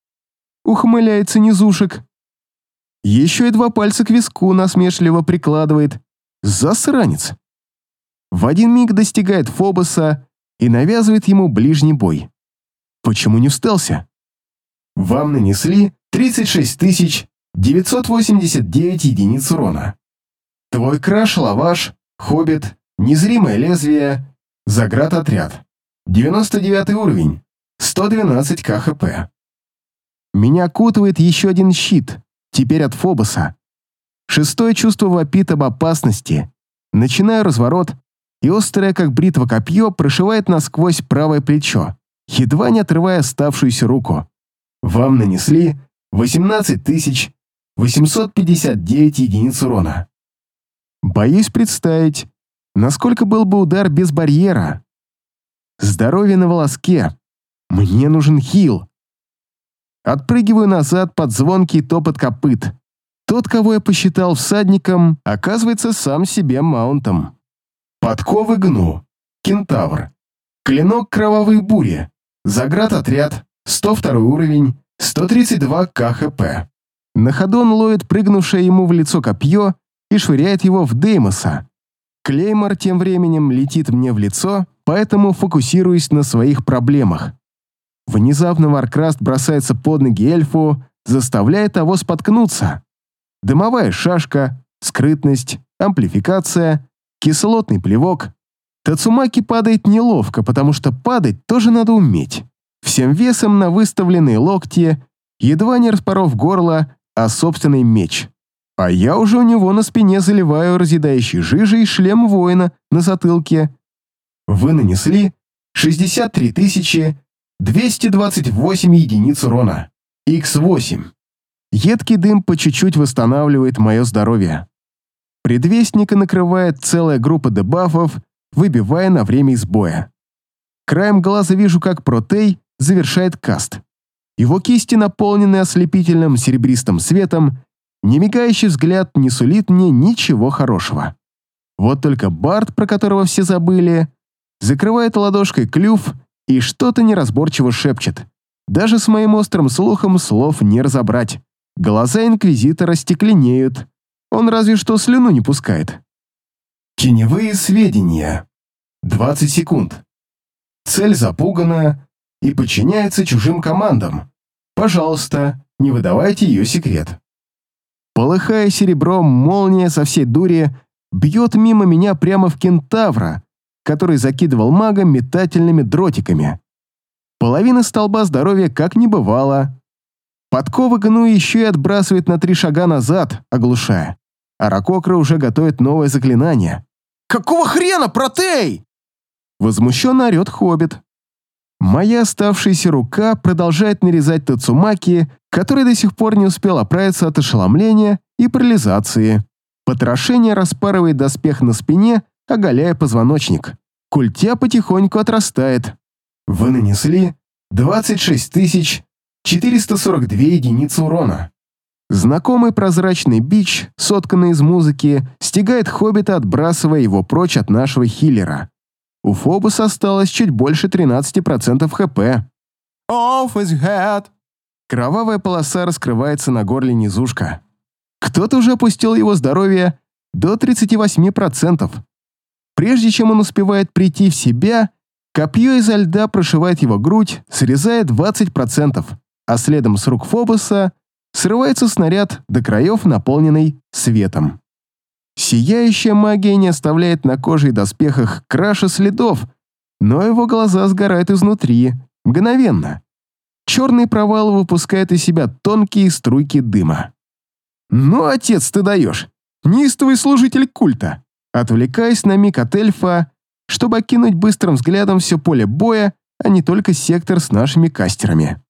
Ухмыляется низушек. Еще и два пальца к виску насмешливо прикладывает. Засранец. В один миг достигает Фобоса и навязывает ему ближний бой. Почему не встался? Вам нанесли 36 989 единиц урона. Твой краш, лаваш, хоббит, незримое лезвие, заград-отряд. 99 уровень, 112 КХП. Меня окутывает еще один щит, теперь от Фобоса. Шестое чувство вопит об опасности. Начинаю разворот, и острое, как бритва копье, прошивает насквозь правое плечо, едва не отрывая оставшуюся руку. Вам нанесли 18 859 единиц урона. Боюсь представить, насколько был бы удар без барьера. Здоровье на волоске. Мне нужен хил. Отпрыгиваю назад под звонкий топот копыт. Тот, кого я посчитал всадником, оказывается сам себе mount ом. Подковы гну. Кентавр. Клинок кровавой бури. Заград-отряд. 102 уровень. 132 КХП. На ходу он ловит прыгнувшее ему в лицо копье и швыряет его в Деймоса. Клеймор тем временем летит мне в лицо, поэтому фокусируюсь на своих проблемах. Внезапно Варкраст бросается под ноги эльфу, заставляя того споткнуться. Дымовая шашка, скрытность, амплификация, кислотный плевок. Тацумаки падает неловко, потому что падать тоже надо уметь. Всем весом на выставленные локти, едва не распоров горло, а собственный меч. А я уже у него на спине заливаю разъедающий жижей шлем воина на затылке. Вы нанесли 63 тысячи 228 единиц урона. Х8. Едкий дым по чуть-чуть восстанавливает мое здоровье. Предвестника накрывает целая группа дебафов, выбивая на время из боя. Краем глаза вижу, как Протей завершает каст. Его кисти, наполненные ослепительным серебристым светом, немигающий взгляд не сулит мне ничего хорошего. Вот только Барт, про которого все забыли, закрывает ладошкой клюв и что-то неразборчиво шепчет. Даже с моим острым слухом слов не разобрать. Глаза Инквизитора стекленеют. Он разве что слюну не пускает. Теневые сведения. 20 секунд. Цель запугана и подчиняется чужим командам. Пожалуйста, не выдавайте ее секрет. Полыхая серебром, молния со всей дури бьет мимо меня прямо в кентавра, который закидывал мага метательными дротиками. Половина столба здоровья как не бывало. Подкова гну еще и отбрасывает на три шага назад, оглушая. А Ракокра уже готовит новое заклинание. «Какого хрена, Протей?» Возмущенно орет Хоббит. Моя оставшаяся рука продолжает нарезать Тацумаки, который до сих пор не успел оправиться от ошеломления и парализации. Потрошение распарывает доспех на спине, оголяя позвоночник. Культя потихоньку отрастает. Вы нанесли 26 442 единицы урона. Знакомый прозрачный бич, сотканный из музыки, стегает хоббита, отбрасывая его прочь от нашего хиллера. У Фобуса осталось чуть больше 13% хп. Off his head. Кровавая полоса раскрывается на горле низушка. Кто-то уже опустил его здоровье до 38%. Прежде чем он успевает прийти в себя, копье изо льда прошивает его грудь, срезая 20%, а следом с рук Фобуса срывается снаряд до краев, наполненный светом. Сияющая магия не оставляет на коже и доспехах краша следов, но его глаза сгорают изнутри, мгновенно. Черный провал выпускает из себя тонкие струйки дыма. «Ну, отец, ты даешь! Неистовый служитель культа!» Отвлекаясь на миг от эльфа, чтобы окинуть быстрым взглядом все поле боя, а не только сектор с нашими кастерами.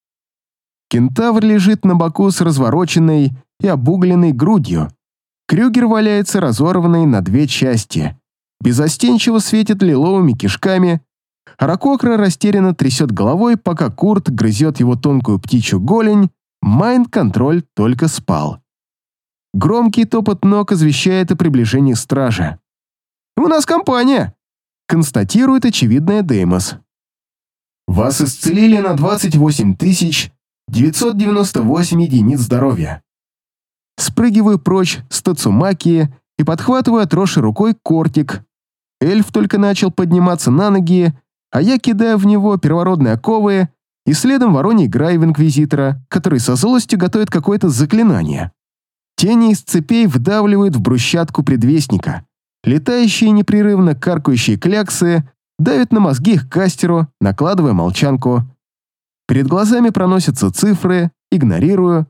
Кентавр лежит на боку с развороченной и обугленной грудью. Крюгер валяется разорванный на две части. Безостенчиво светит лиловыми кишками, Ракокра растерянно трясет головой, пока Курт грызет его тонкую птичью голень, майнд-контроль только спал. Громкий топот ног извещает о приближении стража. «У нас компания!» — констатирует очевидная Деймос. Вас исцелили на 28 998 единиц здоровья. Спрыгиваю прочь с Тацумаки и подхватываю отросшей рукой кортик. Эльф только начал подниматься на ноги, а я кидаю в него первородные оковы и следом вороний грай в Инквизитора, который со злостью готовит какое-то заклинание. Тени из цепей вдавливают в брусчатку предвестника. Летающие непрерывно каркающие кляксы давит на мозги их кастеру, накладывая молчанку. Перед глазами проносятся цифры, игнорирую.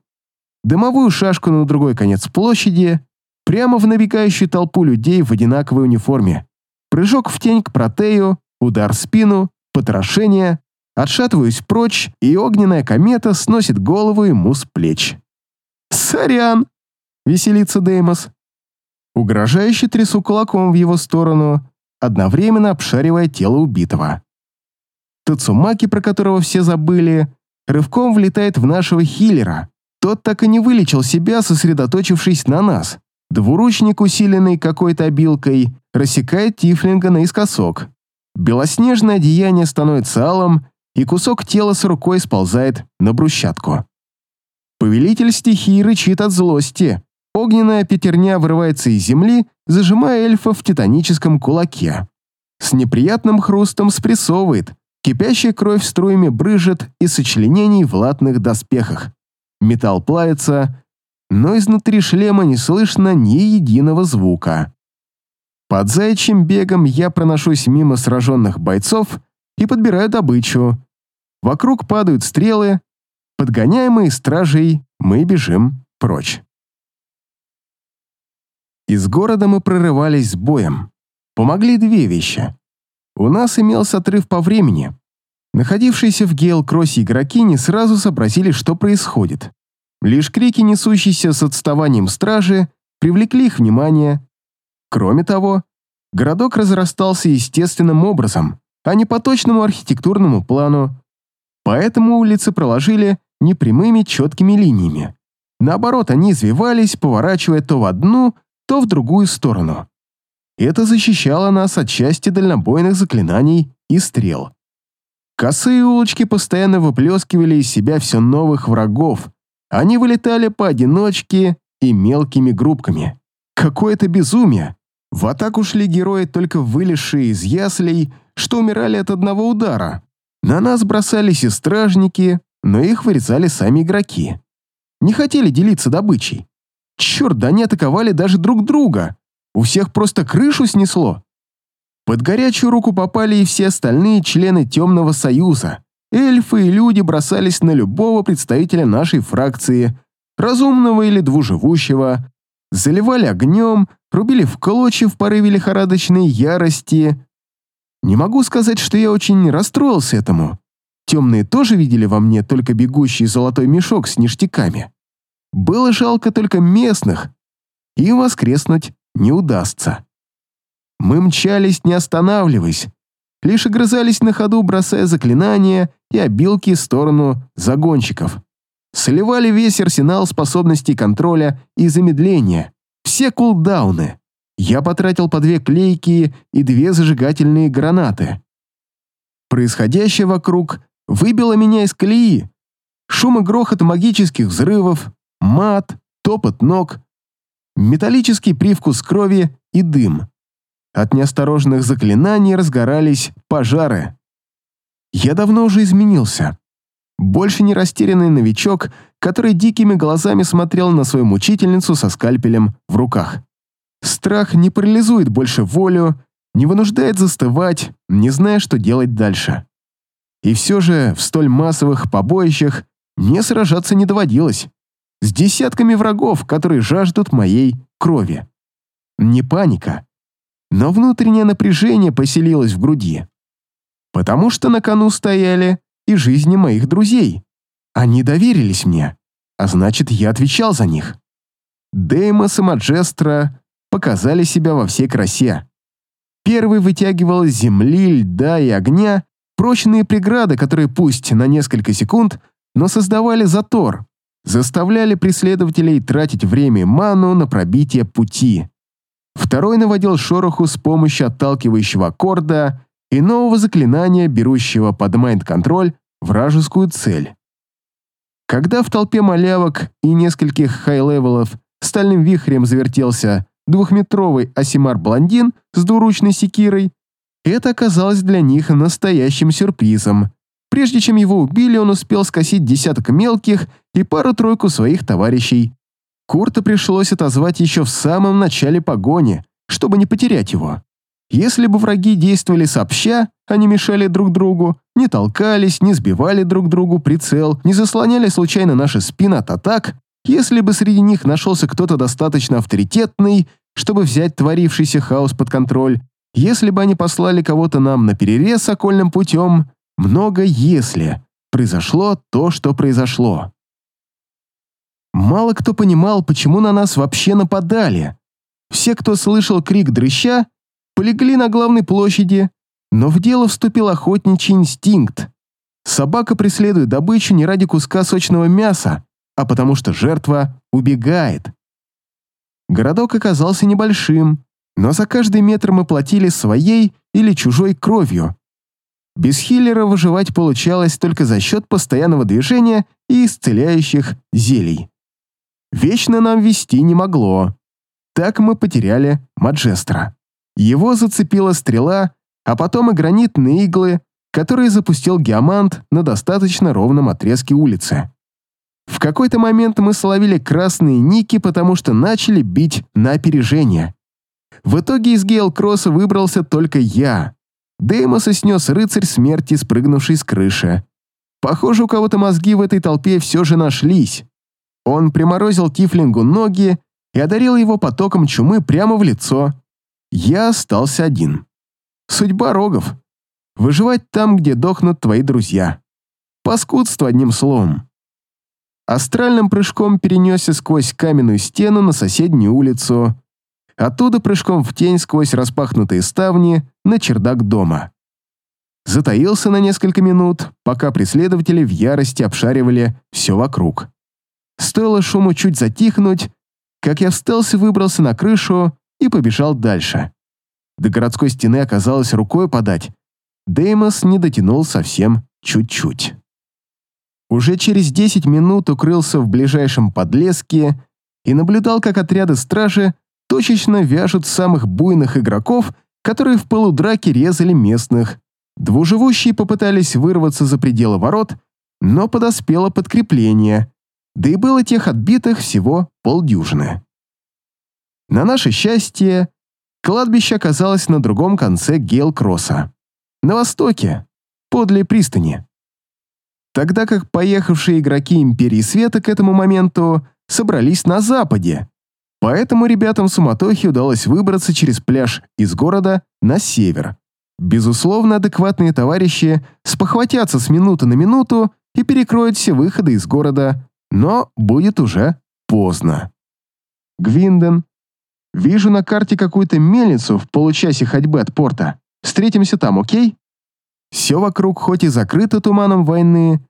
Дымовую шашку на другой конец площади, прямо в набегающую толпу людей в одинаковой униформе. Прыжок в тень к протею, удар в спину, потрошение. Отшатываюсь прочь, и огненная комета сносит голову ему с плеч. «Сорян!» — веселится Деймос. Угрожающе трясу кулаком в его сторону, одновременно обшаривая тело убитого. Тацумаки, про которого все забыли, рывком влетает в нашего хиллера. Тот так и не вылечил себя, сосредоточившись на нас. Двуручник, усиленный какой-то обилкой, рассекает тифлинга наискосок. Белоснежное одеяние становится алым, и кусок тела с рукой сползает на брусчатку. Повелитель стихии рычит от злости, Огненная пятерня вырывается из земли, зажимая эльфа в титаническом кулаке. С неприятным хрустом спрессовывает, кипящая кровь струями брыжет из сочленений в латных доспехах. Металл плавится, но изнутри шлема не слышно ни единого звука. Под заячьим бегом я проношусь мимо сраженных бойцов и подбираю добычу. Вокруг падают стрелы, подгоняемые стражей мы бежим прочь. Из города мы прорывались с боем. Помогли две вещи. У нас имелся отрыв по времени. Находившиеся в Гейл-Кроссе игроки не сразу сообразили, что происходит. Лишь крики, несущиеся с отставанием стражи, привлекли их внимание. Кроме того, городок разрастался естественным образом, а не по точному архитектурному плану. Поэтому улицы проложили не прямыми четкими линиями. Наоборот, они извивались, поворачивая то в одну, то в другую сторону. Это защищало нас от части дальнобойных заклинаний и стрел. Косые улочки постоянно выплескивали из себя все новых врагов. Они вылетали поодиночке и мелкими группками. Какое-то безумие. В атаку шли герои, только вылезшие из яслей, что умирали от одного удара. На нас бросались и стражники, но их вырезали сами игроки. Не хотели делиться добычей. Черт, да они атаковали даже друг друга. У всех просто крышу снесло. Под горячую руку попали и все остальные члены Темного Союза. Эльфы и люди бросались на любого представителя нашей фракции, разумного или двуживущего, заливали огнем, рубили в клочья в порыве лихорадочной ярости. Не могу сказать, что я очень расстроился этому. Темные тоже видели во мне только бегущий золотой мешок с ништяками. Было жалко только местных, и воскреснуть не удастся. Мы мчались, не останавливаясь, лишь огрызались на ходу, бросая заклинания и обилки в сторону загонщиков. Сливали весь арсенал способностей контроля и замедления, все кулдауны. Я потратил по две клейкие и две зажигательные гранаты. Происходящее вокруг выбило меня из колеи. Шум и грохот магических взрывов, мат, топот ног, металлический привкус крови и дым. От неосторожных заклинаний разгорались пожары. Я давно уже изменился. Больше не растерянный новичок, который дикими глазами смотрел на свою мучительницу со скальпелем в руках. Страх не парализует больше волю, не вынуждает застывать, не зная, что делать дальше. И все же в столь массовых побоищах мне сражаться не доводилось. С десятками врагов, которые жаждут моей крови. Не паника, но внутреннее напряжение поселилось в груди. Потому что на кону стояли и жизни моих друзей. Они доверились мне, а значит, я отвечал за них. Деймос и Маджестра показали себя во всей красе. Первый вытягивал из земли, льда и огня прочные преграды, которые пусть на несколько секунд, но создавали затор, заставляли преследователей тратить время и ману на пробитие пути. Второй наводил шороху с помощью отталкивающего аккорда и нового заклинания, берущего под майнд-контроль вражескую цель. Когда в толпе малявок и нескольких high-level ов стальным вихрем завертелся двухметровый аасимар-блондин с двуручной секирой, это оказалось для них настоящим сюрпризом. Прежде чем его убили, он успел скосить десяток мелких и пару-тройку своих товарищей. Курта пришлось отозвать еще в самом начале погони, чтобы не потерять его. Если бы враги действовали сообща, они мешали друг другу, не толкались, не сбивали друг другу прицел, не заслоняли случайно наши спины от атак, если бы среди них нашелся кто-то достаточно авторитетный, чтобы взять творившийся хаос под контроль, если бы они послали кого-то нам на перерез окольным путем, много если произошло то, что произошло. Мало кто понимал, почему на нас вообще нападали. Все, кто слышал крик дрыща, полегли на главной площади, но в дело вступил охотничий инстинкт. Собака преследует добычу не ради куска сочного мяса, а потому что жертва убегает. Городок оказался небольшим, но за каждый метр мы платили своей или чужой кровью. Без хиллера выживать получалось только за счет постоянного движения и исцеляющих зелий. Вечно нам вести не могло. Так мы потеряли Маджестра. Его зацепила стрела, а потом и гранитные иглы, которые запустил геомант на достаточно ровном отрезке улицы. В какой-то момент мы словили красные ники, потому что начали бить на опережение. В итоге из Гейл-Кросса выбрался только я. Деймоса снес рыцарь смерти, спрыгнувший с крыши. Похоже, у кого-то мозги в этой толпе все же нашлись. Он приморозил Тифлингу ноги и одарил его потоком чумы прямо в лицо. Я остался один. Судьба рогов. Выживать там, где дохнут твои друзья. Паскудство одним словом астральным прыжком перенесся сквозь каменную стену на соседнюю улицу, оттуда прыжком в тень сквозь распахнутые ставни на чердак дома. Затаился на несколько минут, пока преследователи в ярости обшаривали все вокруг. Стоило шуму чуть затихнуть, как я встался, выбрался на крышу и побежал дальше. До городской стены оказалось рукой подать. Деймос не дотянул совсем чуть-чуть. Уже через 10 минут укрылся в ближайшем подлеске и наблюдал, как отряды стражи точечно вяжут самых буйных игроков, которые в полудраке резали местных. Двуживущие попытались вырваться за пределы ворот, но подоспело подкрепление, да и было тех отбитых всего полдюжины. На наше счастье, кладбище оказалось на другом конце Гейл-Кросса, на востоке, подле пристани тогда как поехавшие игроки Империи Света к этому моменту собрались на западе. Поэтому ребятам суматохи удалось выбраться через пляж из города на север. Безусловно, адекватные товарищи спохватятся с минуты на минуту и перекроют все выходы из города, но будет уже поздно. Гвинден. Вижу на карте какую-то мельницу в получасе ходьбы от порта. Встретимся там, окей? Все вокруг хоть и закрыто туманом войны,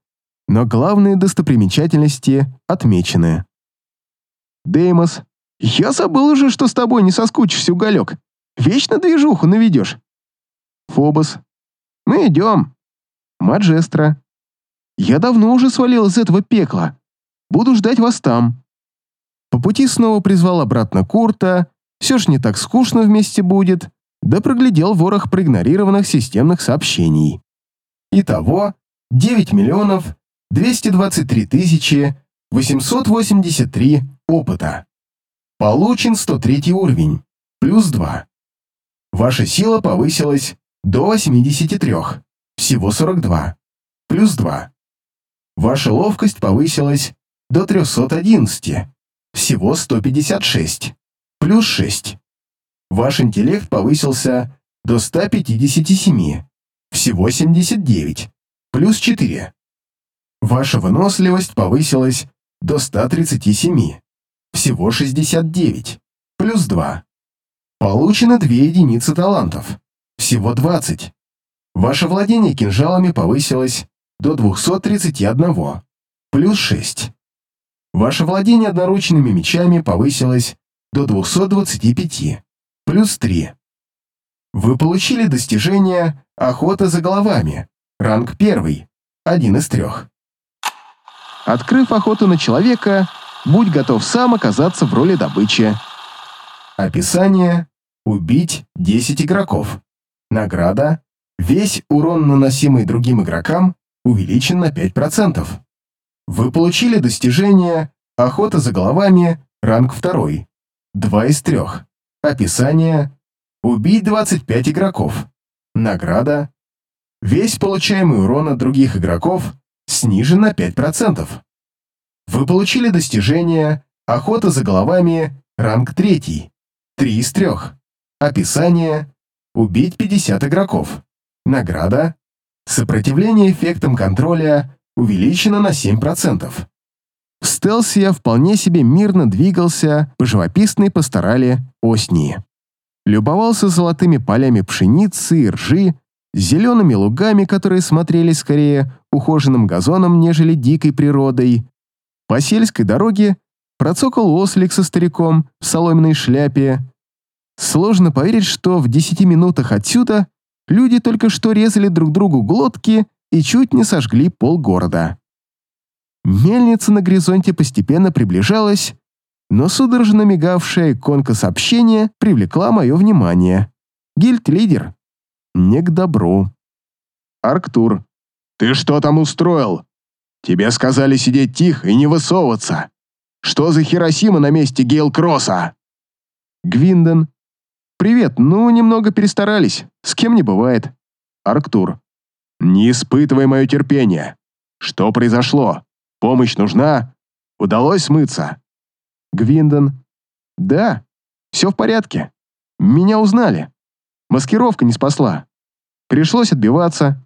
но главные достопримечательности отмечены. Деймос, я забыл уже, что с тобой не соскучишься, уголек. Вечно движуху наведешь. Фобос, мы идем. Маджестра, я давно уже свалил из этого пекла. Буду ждать вас там. По пути снова призвал обратно Курта, все ж не так скучно вместе будет, да проглядел ворох проигнорированных системных сообщений. Итого 9 миллионов 223 тысячи 883 опыта. Получен 103 уровень. плюс 2. Ваша сила повысилась до 83, всего 42, плюс 2. Ваша ловкость повысилась до 311, всего 156, плюс 6. Ваш интеллект повысился до 157, всего 79, плюс 4. Ваша выносливость повысилась до 137, всего 69, плюс 2. Получено 2 единицы талантов, всего 20. Ваше владение кинжалами повысилось до 231, плюс 6. Ваше владение одноручными мечами повысилось до 225, плюс 3. Вы получили достижение «Охота за головами», ранг 1, один из трех. Открыв охоту на человека, будь готов сам оказаться в роли добычи. Описание «Убить 10 игроков». Награда «Весь урон, наносимый другим игрокам, увеличен на 5%». Вы получили достижение «Охота за головами», ранг 2, 2 из 3. Описание «Убить 25 игроков». Награда «Весь получаемый урон от других игроков снижен на 5%. Вы получили достижение «Охота за головами», ранг 3, 3 из 3. Описание «Убить 50 игроков». Награда «Сопротивление эффектам контроля увеличено на 7%. В я вполне себе мирно двигался по живописной пасторали Оснии. Любовался золотыми полями пшеницы и ржи, зелеными лугами, которые смотрелись скорее ухоженным газоном, нежели дикой природой. По сельской дороге процокал ослик со стариком в соломенной шляпе. Сложно поверить, что в десяти минутах отсюда люди только что резали друг другу глотки и чуть не сожгли полгорода. Мельница на горизонте постепенно приближалась, но судорожно мигавшая иконка сообщения привлекла мое внимание. Гильд-лидер. Не к добру. Арктур. «Ты что там устроил? Тебе сказали сидеть тихо и не высовываться. Что за Хиросима на месте Гейл-Кросса?» Гвинден. «Привет, ну, немного перестарались. С кем не бывает». Арктур. «Не испытывай мое терпение. Что произошло? Помощь нужна? Удалось смыться?» Гвинден. «Да, все в порядке. Меня узнали. Маскировка не спасла. Пришлось отбиваться.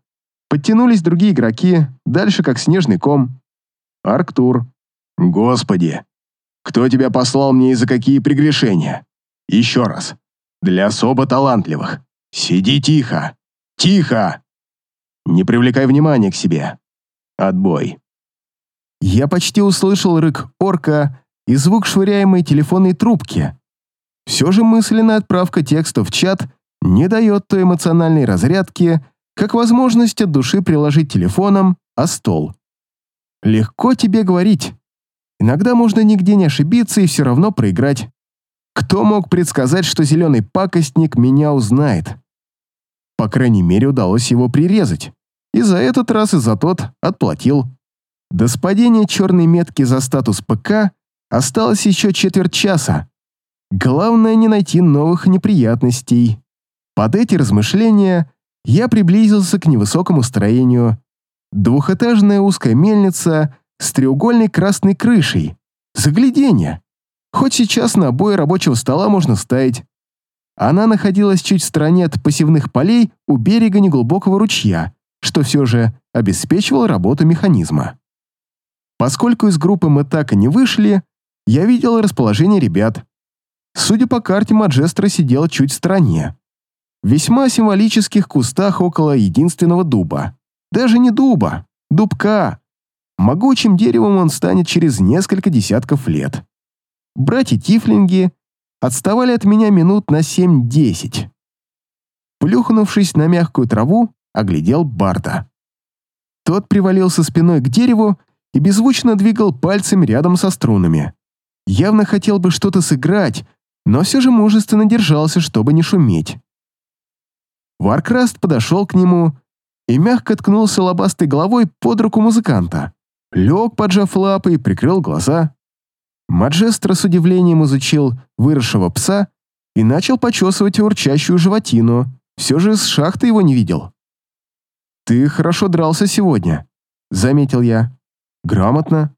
Подтянулись другие игроки, дальше как снежный ком. Арктур. Господи, кто тебя послал мне и за какие прегрешения? Еще раз. Для особо талантливых. Сиди тихо. Тихо! Не привлекай внимания к себе. Отбой. Я почти услышал рык орка и звук швыряемой телефонной трубки. Все же мысленная отправка текста в чат не дает той эмоциональной разрядки, как возможность от души приложить телефоном о стол. Легко тебе говорить. Иногда можно нигде не ошибиться и все равно проиграть. Кто мог предсказать, что зеленый пакостник меня узнает? По крайней мере, удалось его прирезать. И за этот раз, и за тот отплатил. До спадения черной метки за статус ПК осталось еще четверть часа. Главное не найти новых неприятностей. Под эти размышления я приблизился к невысокому строению. Двухэтажная узкая мельница с треугольной красной крышей. Загляденье. Хоть сейчас на обои рабочего стола можно ставить. Она находилась чуть в стороне от посевных полей у берега неглубокого ручья, что все же обеспечивало работу механизма. Поскольку из группы мы так и не вышли, я видел расположение ребят. Судя по карте, Маджестро сидел чуть в стороне весьма символических кустах около единственного дуба. Даже не дуба, дубка. Могучим деревом он станет через несколько десятков лет. Братья-тифлинги отставали от меня минут на 7-10. Плюхнувшись на мягкую траву, оглядел Барта. Тот привалился спиной к дереву и беззвучно двигал пальцами рядом со струнами. Явно хотел бы что-то сыграть, но все же мужественно держался, чтобы не шуметь. Варкраст подошел к нему и мягко ткнулся лобастой головой под руку музыканта. Лег, поджав лапы, и прикрыл глаза. Маджестро с удивлением изучил выросшего пса и начал почесывать урчащую животину. Все же с шахты его не видел. «Ты хорошо дрался сегодня», — заметил я. «Грамотно.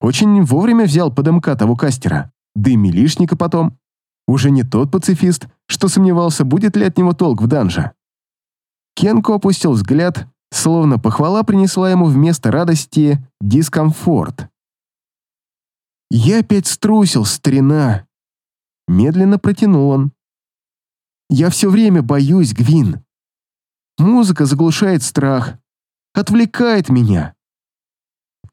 Очень вовремя взял ПДМК того кастера, да и милишника потом. Уже не тот пацифист, что сомневался, будет ли от него толк в данже». Кенко опустил взгляд, словно похвала принесла ему вместо радости дискомфорт. «Я опять струсил, старина!» Медленно протянул он. «Я все время боюсь, Гвин. Музыка заглушает страх, отвлекает меня.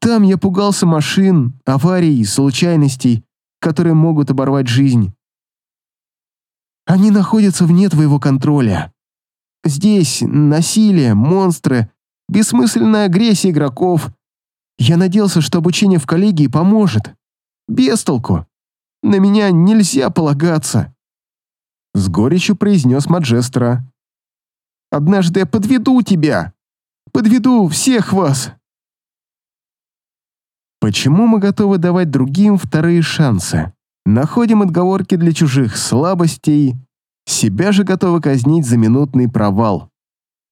Там я пугался машин, аварий, случайностей, которые могут оборвать жизнь. Они находятся вне твоего контроля. Здесь насилие, монстры, бессмысленная агрессия игроков. Я надеялся, что обучение в коллегии поможет. Без толку. На меня нельзя полагаться. С горечью произнес Маджестро. Однажды я подведу тебя. Подведу всех вас. Почему мы готовы давать другим вторые шансы? Находим отговорки для чужих слабостей, себя же готовы казнить за минутный провал.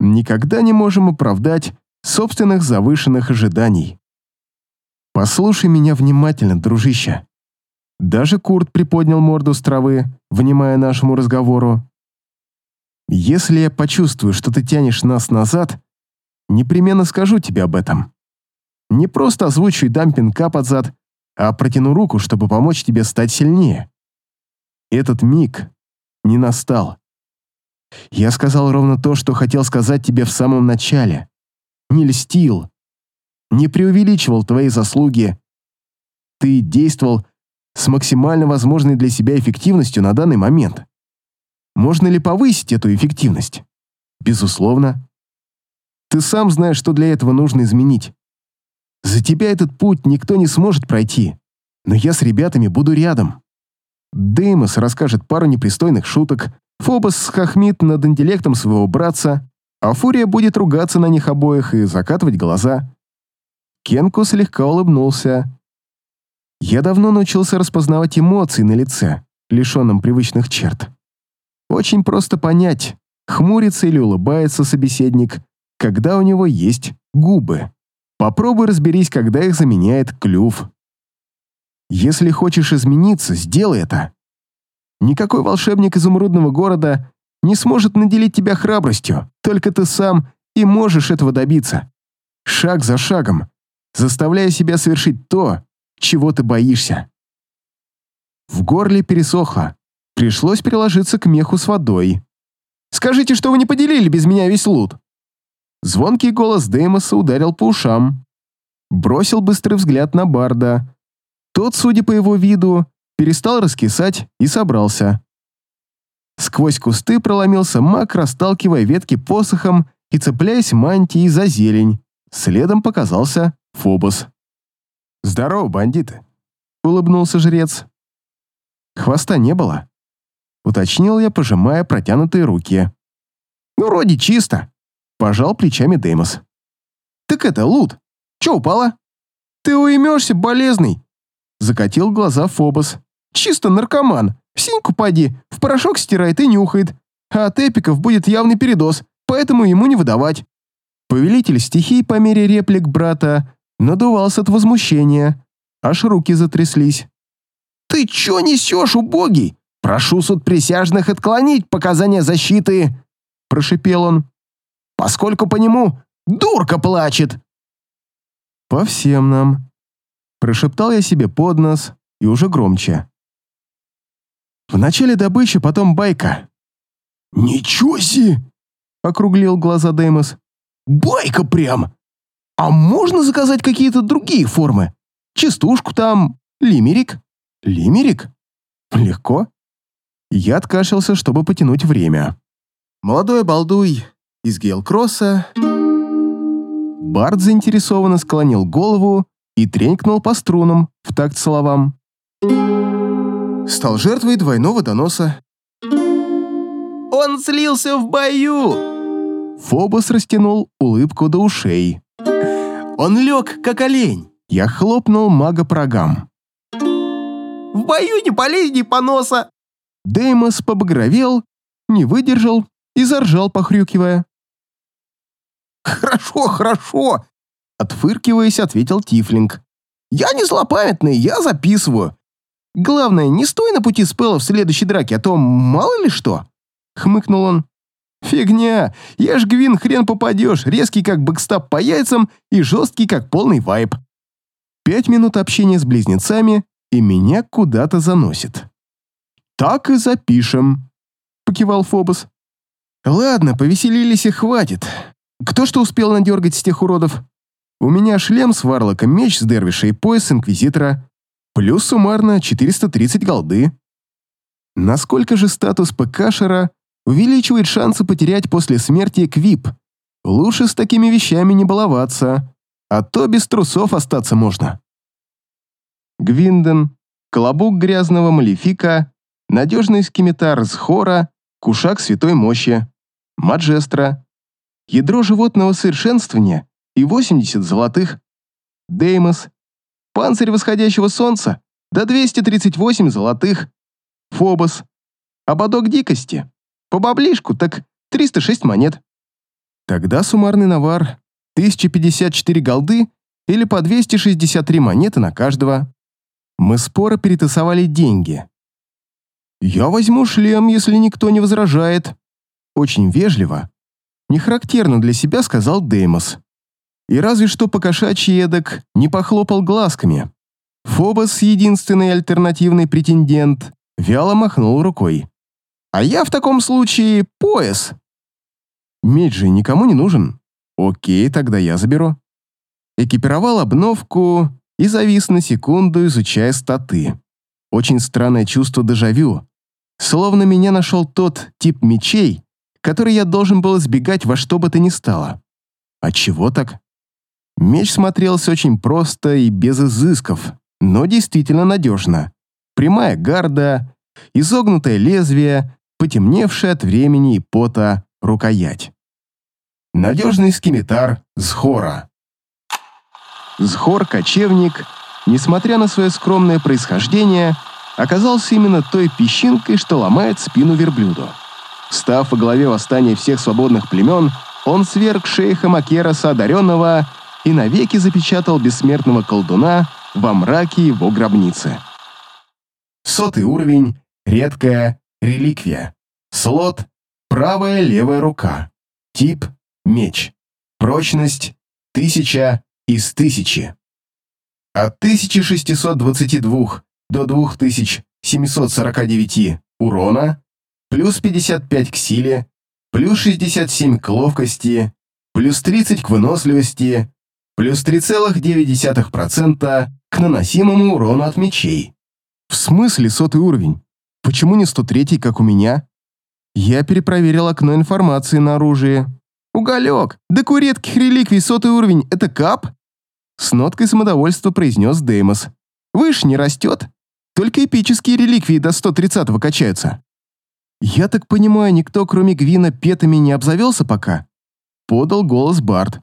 Никогда не можем оправдать собственных завышенных ожиданий. Послушай меня внимательно, дружище. Даже Курт приподнял морду с травы, внимая нашему разговору. Если я почувствую, что ты тянешь нас назад, непременно скажу тебе об этом. Не просто озвучу и дам пинка под зад, а протяну руку, чтобы помочь тебе стать сильнее. Этот миг не настал. Я сказал ровно то, что хотел сказать тебе в самом начале. Не льстил, не преувеличивал твои заслуги. Ты действовал с максимально возможной для себя эффективностью на данный момент. Можно ли повысить эту эффективность? Безусловно. Ты сам знаешь, что для этого нужно изменить. За тебя этот путь никто не сможет пройти, но я с ребятами буду рядом. Деймос расскажет пару непристойных шуток, Фобос схохмит над интеллектом своего братца, а Фурия будет ругаться на них обоих и закатывать глаза. Кенку слегка улыбнулся. Я давно научился распознавать эмоции на лице, лишенном привычных черт. Очень просто понять, хмурится или улыбается собеседник, когда у него есть губы. Попробуй разберись, когда их заменяет клюв. Если хочешь измениться, сделай это. Никакой волшебник изумрудного города не сможет наделить тебя храбростью, только ты сам и можешь этого добиться. Шаг за шагом, заставляя себя совершить то, чего ты боишься. В горле пересохло. Пришлось приложиться к меху с водой. «Скажите, что вы не поделили без меня весь лут!» Звонкий голос Деймоса ударил по ушам. Бросил быстрый взгляд на Барда. Тот, судя по его виду, перестал раскисать и собрался. Сквозь кусты проломился маг, расталкивая ветки посохом и цепляясь мантией за зелень. Следом показался Фобос. «Здорово, бандиты!» — улыбнулся жрец. «Хвоста не было?» — уточнил я, пожимая протянутые руки. «Ну, вроде чисто», — пожал плечами Деймос. «Так это лут. Че упало?» «Ты уймешься, болезный!» — закатил глаза Фобос. «Чисто наркоман. В синьку поди, в порошок стирает и нюхает. А от эпиков будет явный передоз, поэтому ему не выдавать». Повелитель стихий по мере реплик брата надувался от возмущения, аж руки затряслись. «Ты чё несешь, убогий? Прошу суд присяжных отклонить показания защиты!» прошипел он. «Поскольку по нему дурка плачет!» «По всем нам!» прошептал я себе под нос и уже громче. Вначале добыча, потом байка. «Ничего себе!» — округлил глаза Деймос. «Байка прям! А можно заказать какие-то другие формы? Частушку там, лимерик?» «Лимерик? Легко». Я откашлялся, чтобы потянуть время. «Молодой балдуй из Гейлкросса...» Бард заинтересованно склонил голову и тренькнул по струнам в такт словам стал жертвой двойного доноса. «Он слился в бою!» Фобос растянул улыбку до ушей. «Он лег, как олень!» Я хлопнул мага по рогам. «В бою не полезней поноса!» Деймос побагровел, не выдержал и заржал, похрюкивая. «Хорошо, хорошо!» Отфыркиваясь, ответил Тифлинг. «Я не злопамятный, я записываю. Главное, не стой на пути spell а в следующей драке, а то мало ли что!» Хмыкнул он. «Фигня! Я ж Гвин хрен попадешь, резкий как backstab по яйцам и жесткий как полный wipe». Пять минут общения с близнецами, и меня куда-то заносит. «Так и запишем», — покивал Фобос. «Ладно, повеселились и хватит. Кто что успел надергать с тех уродов? У меня шлем с варлоком, меч с дервиша пояс инквизитора, плюс суммарно 430 голды. Насколько же статус ПКшера увеличивает шансы потерять после смерти Квип? Лучше с такими вещами не баловаться, а то без трусов остаться можно. Гвинден, колобок грязного малефика, надежный скимитар с хора, кушак святой мощи, маджестра, ядро животного совершенствования и 80 золотых, деймос, панцирь восходящего солнца до 238 золотых, фобос, ободок дикости, по баблишку так 306 монет. Тогда суммарный навар 1054 голды или по 263 монеты на каждого. Мы споро перетасовали деньги. «Я возьму шлем, если никто не возражает». Очень вежливо, не характерно для себя сказал Деймос. И разве что покошачий эдак не похлопал глазками. Фобос, единственный альтернативный претендент, вяло махнул рукой. «А я в таком случае пояс». «Меч же никому не нужен. Окей, тогда я заберу». Экипировал обновку и завис на секунду, изучая статы. Очень странное чувство дежавю. Словно меня нашел тот тип мечей, который я должен был избегать во что бы то ни стало. А чего так? Меч смотрелся очень просто и без изысков, но действительно надежно. Прямая гарда, изогнутое лезвие, потемневшая от времени и пота рукоять. Надежный скимитар Зхора. Зхор-кочевник, несмотря на свое скромное происхождение, оказался именно той песчинкой, что ломает спину верблюду. Став во главе восстания всех свободных племен, он сверг шейха Макераса одаренного и навеки запечатал бессмертного колдуна во мраке его гробницы. Сотый уровень, редкая реликвия. Слот – правая левая рука. Тип – меч. Прочность – 1000 из 1000. От 1622 до 2749 урона, плюс 55 к силе, плюс 67 к ловкости, плюс 30 к выносливости, плюс 3,9% к наносимому урону от мечей. В смысле сотый уровень? Почему не 103, как у меня? Я перепроверил окно информации на оружие. «Уголек, да у редких реликвий сотый уровень — это кап?» С ноткой самодовольства произнес Деймос. «Выше не растет. Только эпические реликвии до 130-го качаются». «Я так понимаю, никто, кроме Гвина, петами не обзавелся пока?» Подал голос Барт.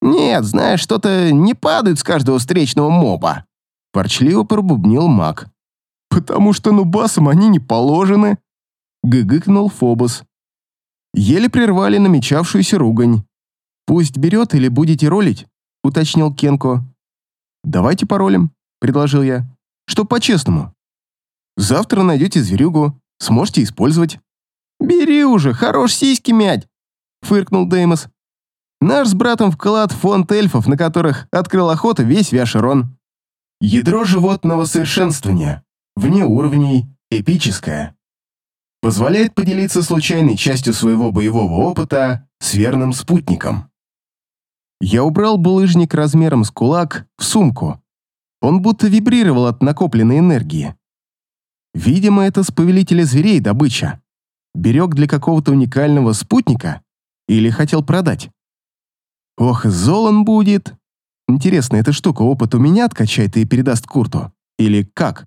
«Нет, знаешь, что-то не падает с каждого встречного моба», ворчливо пробубнил маг. «Потому что нубасам они не положены», гыгыкнул Фобос. Еле прервали намечавшуюся ругань. «Пусть берет или будете ролить?» Уточнил Кенко. «Давайте паролем», — предложил я. «Что по-честному. Завтра найдете зверюгу, сможете использовать». «Бери уже, хорош сиськи мять», — фыркнул Деймос. Наш с братом вклад в фонд эльфов, на которых открыл охоту весь Вяшерон. Ядро животного совершенствования. Вне уровней. Эпическое. Позволяет поделиться случайной частью своего боевого опыта с верным спутником. Я убрал булыжник размером с кулак в сумку. Он будто вибрировал от накопленной энергии. Видимо, это с повелителя зверей добыча. Берег для какого-то уникального спутника или хотел продать. Ох, золон будет. Интересно, эта штука опыт у меня откачает и передаст Курту? Или как?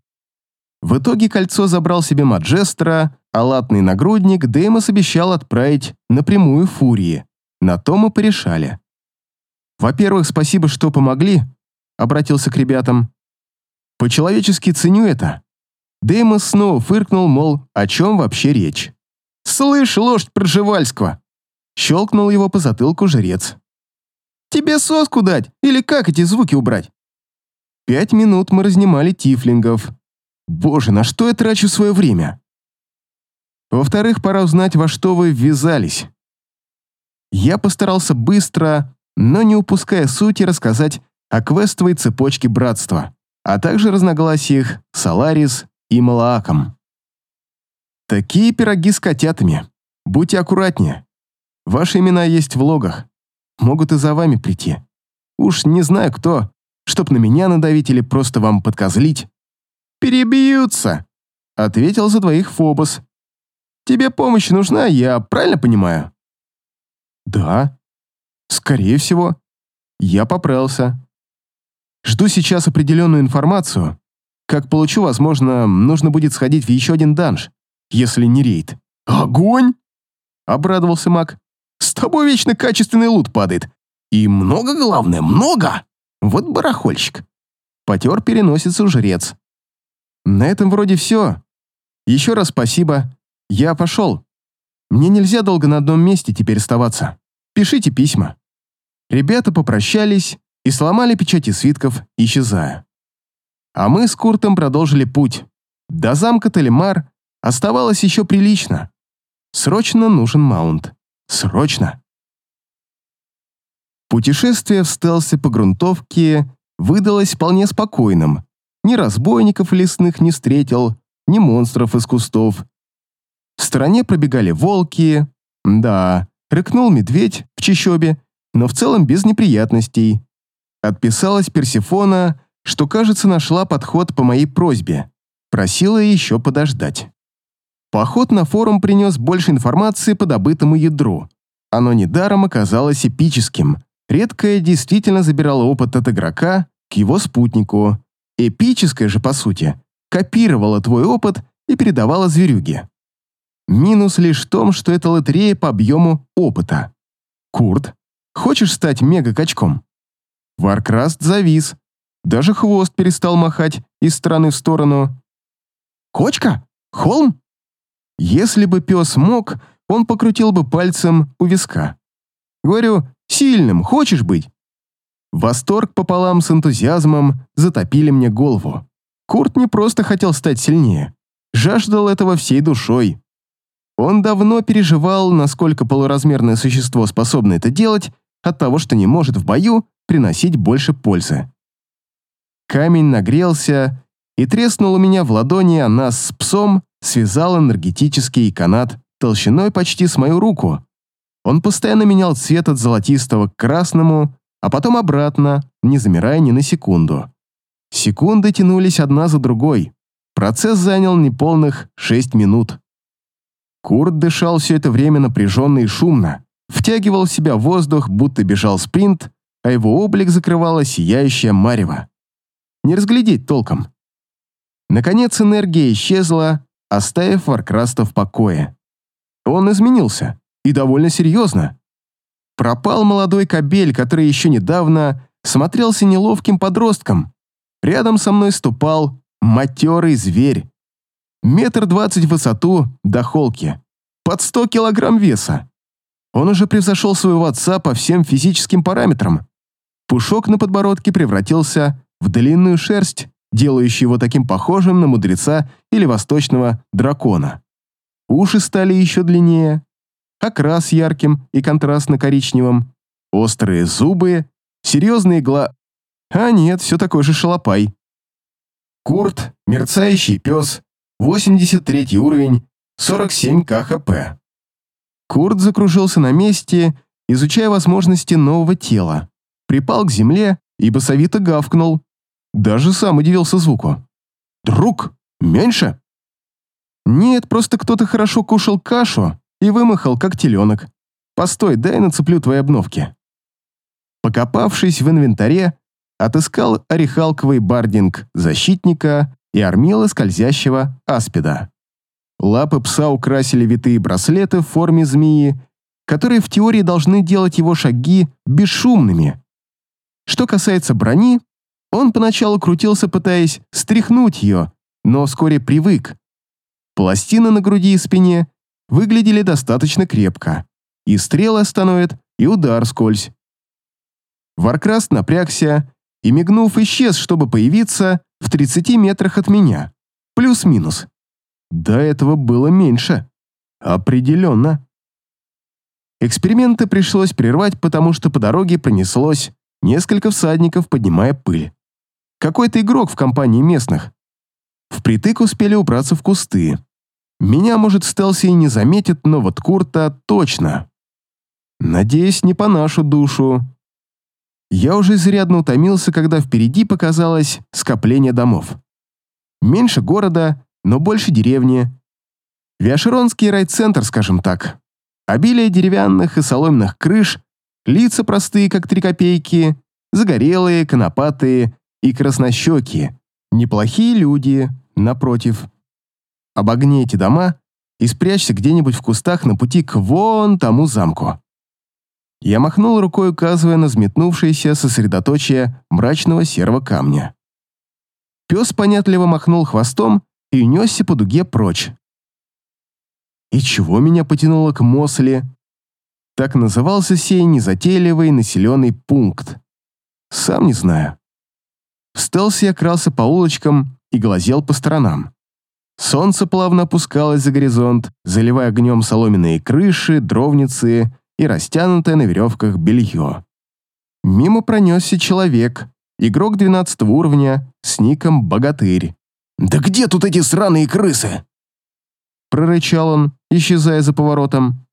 В итоге кольцо забрал себе Маджестра, а латный нагрудник Деймос обещал отправить напрямую Фурии. На то мы порешали. Во-первых, спасибо, что помогли, обратился к ребятам. По-человечески ценю это. Деймос снова фыркнул, мол, о чем вообще речь. «Слышь, лошадь Пржевальского!» Щелкнул его по затылку жрец. «Тебе соску дать или как эти звуки убрать?» Пять минут мы разнимали тифлингов. Боже, на что я трачу свое время? Во-вторых, пора узнать, во что вы ввязались. Я постарался быстро, но не упуская сути, рассказать о квестовой цепочке братства, а также разногласиях с Аларис и Малааком. Такие пироги с котятами. Будьте аккуратнее. Ваши имена есть в логах. Могут и за вами прийти. Уж не знаю кто, чтоб на меня надавить или просто вам подкозлить. «Перебьются», — ответил за двоих Фобос. «Тебе помощь нужна, я правильно понимаю?» «Да, скорее всего. Я поправился. Жду сейчас определенную информацию. Как получу, возможно, нужно будет сходить в еще один данж, если не рейд». «Огонь!» — обрадовался маг. «С тобой вечно качественный лут падает. И много, главное, много!» Вот барахольщик. Потер переносицу жрец. На этом вроде все. Еще раз спасибо. Я пошел. Мне нельзя долго на одном месте теперь оставаться. Пишите письма. Ребята попрощались и сломали печати свитков, исчезая. А мы с Куртом продолжили путь. До замка Талимар оставалось еще прилично. Срочно нужен маунт. Срочно. Путешествие в стелсе по грунтовке выдалось вполне спокойным. Ни разбойников лесных не встретил, ни монстров из кустов. В стороне пробегали волки. Да, рыкнул медведь в чащобе, но в целом без неприятностей. Отписалась Персифона, что, кажется, нашла подход по моей просьбе. Просила еще подождать. Поход на форум принес больше информации по добытому ядру. Оно недаром оказалось эпическим. Редкое действительно забирало опыт от игрока к его спутнику. Эпическое же, по сути, копировало твой опыт и передавало зверюге. Минус лишь в том, что это лотерея по объему опыта. Курт, хочешь стать мега-качком? Варкраст завис. Даже хвост перестал махать из стороны в сторону. Кочка? Холм? Если бы пес мог, он покрутил бы пальцем у виска. Говорю, Сильным хочешь быть?» Восторг пополам с энтузиазмом затопили мне голову. Курт не просто хотел стать сильнее, жаждал этого всей душой. Он давно переживал, насколько полуразмерное существо способно это делать, от того, что не может в бою приносить больше пользы. Камень нагрелся и треснул у меня в ладони, а нас с псом связал энергетический канат толщиной почти с мою руку. Он постоянно менял цвет от золотистого к красному, а потом обратно, не замирая ни на секунду. Секунды тянулись одна за другой. Процесс занял неполных шесть минут. Курт дышал все это время напряженно и шумно, втягивал в себя воздух, будто бежал спринт, а его облик закрывала сияющее марево. Не разглядеть толком. Наконец энергия исчезла, оставив Варкраста в покое. Он изменился и довольно серьезно. Пропал молодой кобель, который еще недавно смотрелся неловким подростком. Рядом со мной ступал матерый зверь. Метр двадцать в высоту до холки. Под сто килограмм веса. Он уже превзошел своего отца по всем физическим параметрам. Пушок на подбородке превратился в длинную шерсть, делающую его таким похожим на мудреца или восточного дракона. Уши стали еще длиннее, окрас ярким и контрастно-коричневым, острые зубы, серьезные гла... А нет, все такой же шалопай. Курт, мерцающий пес, 83 уровень, 47 КХП. Курт закружился на месте, изучая возможности нового тела. Припал к земле и басовито гавкнул. Даже сам удивился звуку. «Друг, меньше?» Нет, просто кто-то хорошо кушал кашу и вымахал, как теленок. Постой, дай нацеплю твои обновки. Покопавшись в инвентаре, отыскал орехалковый бардинг защитника и армила скользящего аспида. Лапы пса украсили витые браслеты в форме змеи, которые в теории должны делать его шаги бесшумными. Что касается брони, он поначалу крутился, пытаясь стряхнуть ее, но вскоре привык. Пластины на груди и спине выглядели достаточно крепко. И стрелы остановят, и удар вскользь. Варкраст напрягся и, мигнув, исчез, чтобы появиться в 30 метрах от меня. Плюс-минус. До этого было меньше. Определенно. Эксперименты пришлось прервать, потому что по дороге пронеслось несколько всадников, поднимая пыль. Какой-то игрок в компании местных. Впритык успели убраться в кусты. Меня, может, Стелси и не заметит, но вот Курта точно. Надеюсь, не по нашу душу. Я уже изрядно утомился, когда впереди показалось скопление домов. Меньше города, но больше деревни. Виашеронский райцентр, скажем так. Обилие деревянных и соломенных крыш, лица простые, как три копейки, загорелые, конопатые и краснощекие. Неплохие люди, напротив. Обогни эти дома и спрячься где-нибудь в кустах на пути к вон тому замку. Я махнул рукой, указывая на взметнувшееся сосредоточие мрачного серого камня. Пес понятливо махнул хвостом и унесся по дуге прочь. И чего меня потянуло к Мосли? Так назывался сей незатейливый населенный пункт. Сам не знаю. В стелсе я крался по улочкам и глазел по сторонам. Солнце плавно опускалось за горизонт, заливая огнем соломенные крыши, дровницы и растянутое на веревках белье. Мимо пронесся человек, игрок 12 уровня с ником «Богатырь». «Да где тут эти сраные крысы?» Прорычал он, исчезая за поворотом.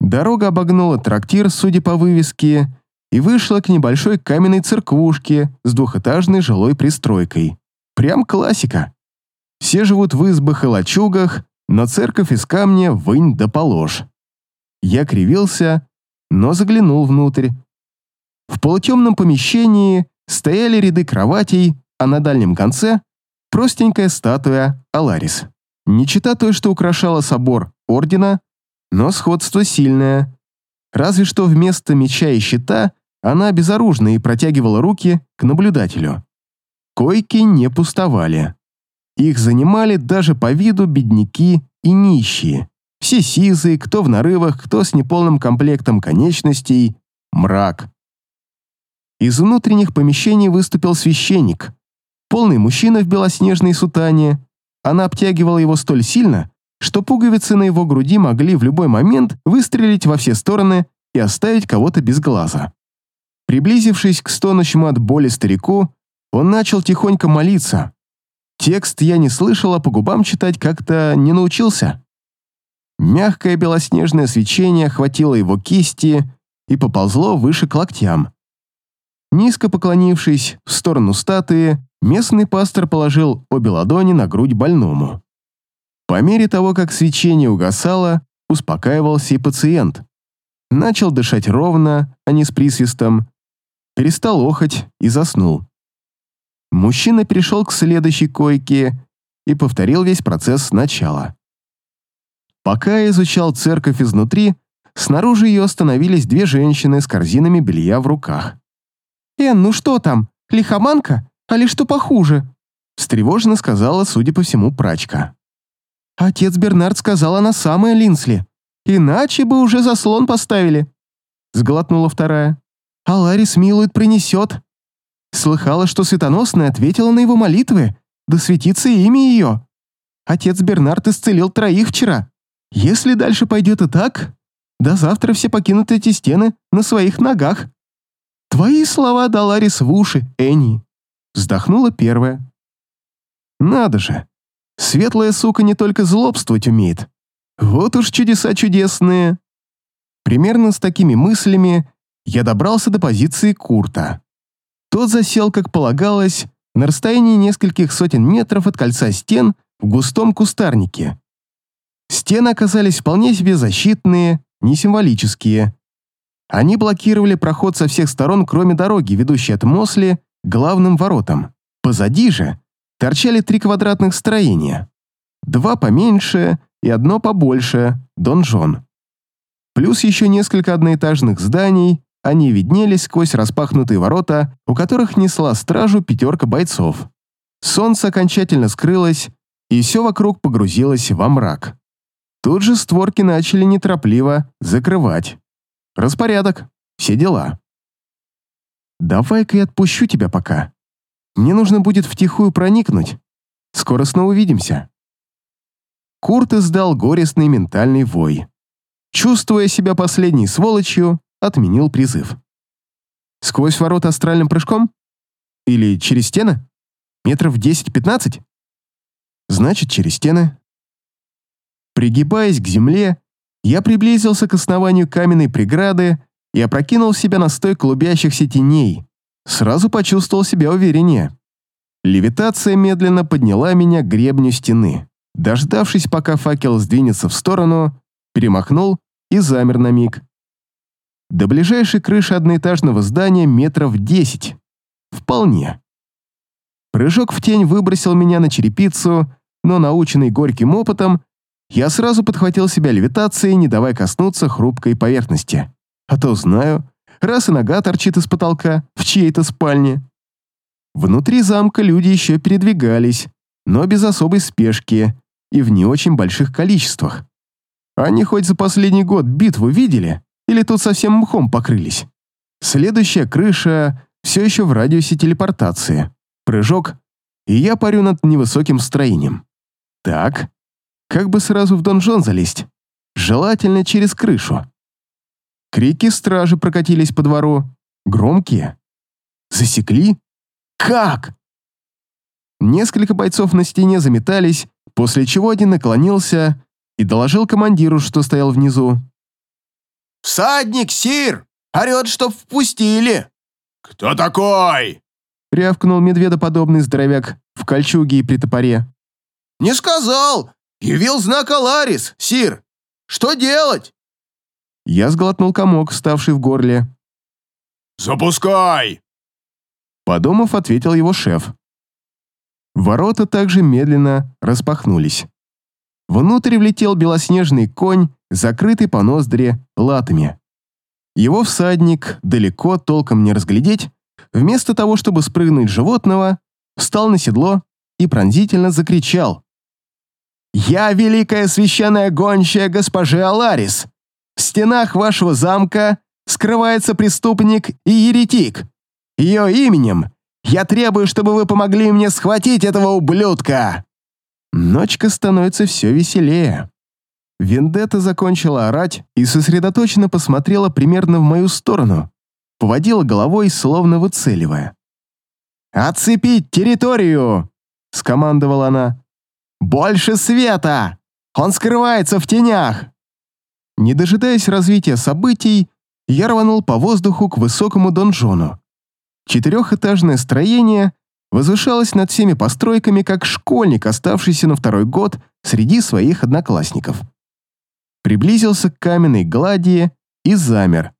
Дорога обогнула трактир, судя по вывеске, и вышла к небольшой каменной церквушке с двухэтажной жилой пристройкой. Прям классика. Все живут в избах и лачугах, но церковь из камня вынь да положь. Я кривился, но заглянул внутрь. В полутемном помещении стояли ряды кроватей, а на дальнем конце — простенькая статуя Аларис. Не чита той, что украшала собор Ордена, но сходство сильное. Разве что вместо меча и щита она безоружна и протягивала руки к наблюдателю. Койки не пустовали. Их занимали даже по виду бедняки и нищие. Все сизые, кто в нарывах, кто с неполным комплектом конечностей, мрак. Из внутренних помещений выступил священник. Полный мужчина в белоснежной сутане. Она обтягивала его столь сильно, что пуговицы на его груди могли в любой момент выстрелить во все стороны и оставить кого-то без глаза. Приблизившись к стонущему от боли старику, он начал тихонько молиться. Текст я не слышал, а по губам читать как-то не научился. Мягкое белоснежное свечение охватило его кисти и поползло выше к локтям. Низко поклонившись в сторону статуи, местный пастор положил обе ладони на грудь больному. По мере того, как свечение угасало, успокаивался и пациент. Начал дышать ровно, а не с присвистом, перестал охоть и заснул. Мужчина перешел к следующей койке и повторил весь процесс сначала. Пока я изучал церковь изнутри, снаружи ее остановились две женщины с корзинами белья в руках. «Эн, ну что там, лихоманка? Али что похуже?» встревоженно сказала, судя по всему, прачка. «Отец Бернард сказал, она самая Линсли. Иначе бы уже заслон поставили», сглотнула вторая. «А Ларис милует принесет». Слыхала, что Светоносная ответила на его молитвы, да светится имя ее. Отец Бернард исцелил троих вчера. Если дальше пойдет и так, до завтра все покинут эти стены на своих ногах. Твои слова Даларис в уши, Энни. Вздохнула первая. Надо же. Светлая сука не только злобствовать умеет. Вот уж чудеса чудесные. Примерно с такими мыслями я добрался до позиции Курта. Тот засел, как полагалось, на расстоянии нескольких сотен метров от кольца стен в густом кустарнике. Стены оказались вполне себе защитные, не символические. Они блокировали проход со всех сторон, кроме дороги, ведущей от Мосли к главным воротам. Позади же торчали три квадратных строения. Два поменьше и одно побольше – донжон. Плюс еще несколько одноэтажных зданий, они виднелись сквозь распахнутые ворота, у которых несла стражу пятерка бойцов. Солнце окончательно скрылось, и все вокруг погрузилось во мрак. Тут же створки начали неторопливо закрывать. Распорядок, все дела. «Давай-ка я отпущу тебя пока. Мне нужно будет втихую проникнуть. Скоро снова увидимся». Курт издал горестный ментальный вой. Чувствуя себя последней сволочью, отменил призыв. «Сквозь ворот астральным прыжком? Или через стены? Метров 10-15?» «Значит, через стены». Пригибаясь к земле, я приблизился к основанию каменной преграды и опрокинул себя на стой клубящихся теней. Сразу почувствовал себя увереннее. Левитация медленно подняла меня к гребню стены. Дождавшись, пока факел сдвинется в сторону, перемахнул и замер на миг. До ближайшей крыши одноэтажного здания метров десять. Вполне. Прыжок в тень выбросил меня на черепицу, но, наученный горьким опытом, я сразу подхватил себя левитацией, не давая коснуться хрупкой поверхности. А то знаю, раз и нога торчит из потолка в чьей-то спальне. Внутри замка люди еще передвигались, но без особой спешки и в не очень больших количествах. Они хоть за последний год битву видели, или тут совсем мхом покрылись? Следующая крыша все еще в радиусе телепортации. Прыжок, и я парю над невысоким строением. Так, как бы сразу в донжон залезть? Желательно через крышу. Крики стражи прокатились по двору. Громкие. Засекли? Как? Несколько бойцов на стене заметались, после чего один наклонился и доложил командиру, что стоял внизу. «Всадник, сир! Орет, чтоб впустили!» «Кто такой?» — рявкнул медведоподобный здоровяк в кольчуге и при топоре. «Не сказал! Явил знак Аларис, сир! Что делать?» Я сглотнул комок, вставший в горле. «Запускай!» Подумав, ответил его шеф. Ворота также медленно распахнулись. Внутрь влетел белоснежный конь, закрытый по ноздре латами. Его всадник, далеко толком не разглядеть, вместо того, чтобы спрыгнуть животного, встал на седло и пронзительно закричал. «Я великая священная гончая госпожи Аларис! В стенах вашего замка скрывается преступник и еретик. Ее именем я требую, чтобы вы помогли мне схватить этого ублюдка!» Ночка становится все веселее. Вендетта закончила орать и сосредоточенно посмотрела примерно в мою сторону, поводила головой, словно выцеливая. «Отцепить территорию!» — скомандовала она. «Больше света! Он скрывается в тенях!» Не дожидаясь развития событий, я рванул по воздуху к высокому донжону. Четырехэтажное строение возвышалось над всеми постройками, как школьник, оставшийся на второй год среди своих одноклассников. Приблизился к каменной глади и замер.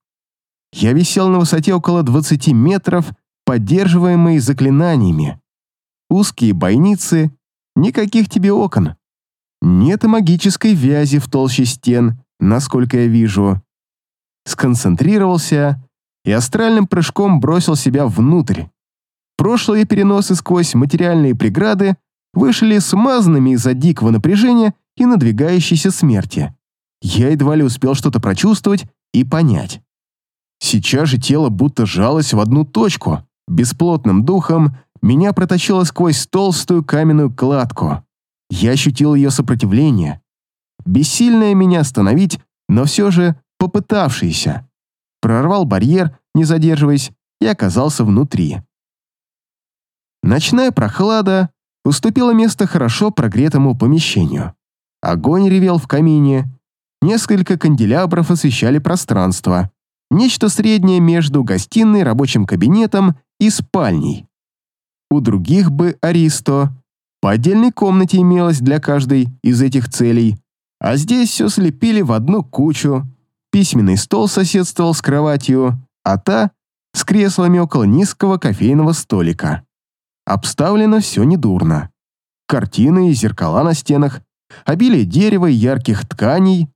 Я висел на высоте около 20 метров, поддерживаемый заклинаниями. Узкие бойницы, никаких тебе окон. Нет и магической вязи в толще стен, насколько я вижу. Сконцентрировался и астральным прыжком бросил себя внутрь. Прошлые переносы сквозь материальные преграды вышли смазанными из-за дикого напряжения и надвигающейся смерти. Я едва ли успел что-то прочувствовать и понять. Сейчас же тело будто жалось в одну точку. Бесплотным духом меня протащило сквозь толстую каменную кладку. Я ощутил ее сопротивление. Бессильное меня остановить, но все же попытавшийся. Прорвал барьер, не задерживаясь, и оказался внутри. Ночная прохлада уступила место хорошо прогретому помещению. Огонь ревел в камине, несколько канделябров освещали пространство, нечто среднее между гостиной, рабочим кабинетом и спальней. У других бы Аристо по отдельной комнате имелось для каждой из этих целей, а здесь все слепили в одну кучу. Письменный стол соседствовал с кроватью, а та — с креслами около низкого кофейного столика. Обставлено все недурно. Картины и зеркала на стенах, обилие дерева и ярких тканей,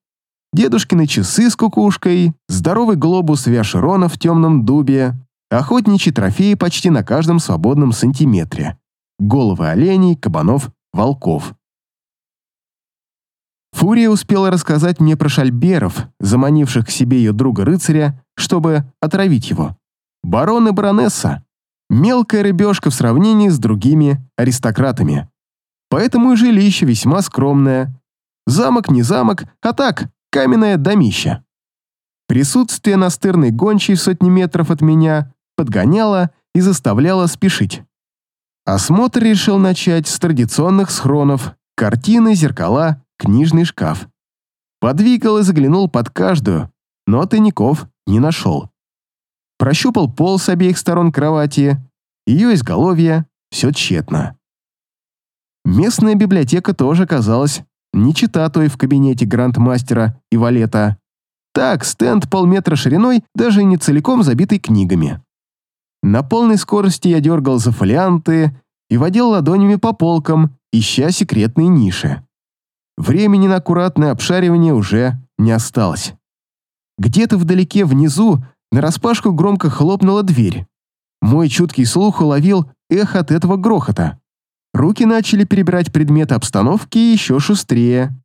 дедушкины часы с кукушкой, здоровый глобус Виашерона в темном дубе, охотничьи трофеи почти на каждом свободном сантиметре, головы оленей, кабанов, волков. Фурия успела рассказать мне про шальберов, заманивших к себе ее друга-рыцаря, чтобы отравить его. Барон и баронесса. Мелкая рыбешка в сравнении с другими аристократами. Поэтому и жилище весьма скромное. Замок не замок, а так, каменное домище. Присутствие настырной гончей в сотни метров от меня подгоняло и заставляло спешить. Осмотр решил начать с традиционных схронов, картины, зеркала, книжный шкаф. Подвигал и заглянул под каждую, но тайников не нашел. Прощупал пол с обеих сторон кровати, ее изголовье, все тщетно. Местная библиотека тоже оказалась не чита той в кабинете грандмастера и валета. Так, стенд полметра шириной, даже не целиком забитый книгами. На полной скорости я дергал за фолианты и водил ладонями по полкам, ища секретные ниши. Времени на аккуратное обшаривание уже не осталось. Где-то вдалеке внизу нараспашку громко хлопнула дверь. Мой чуткий слух уловил эхо от этого грохота. Руки начали перебирать предметы обстановки еще шустрее.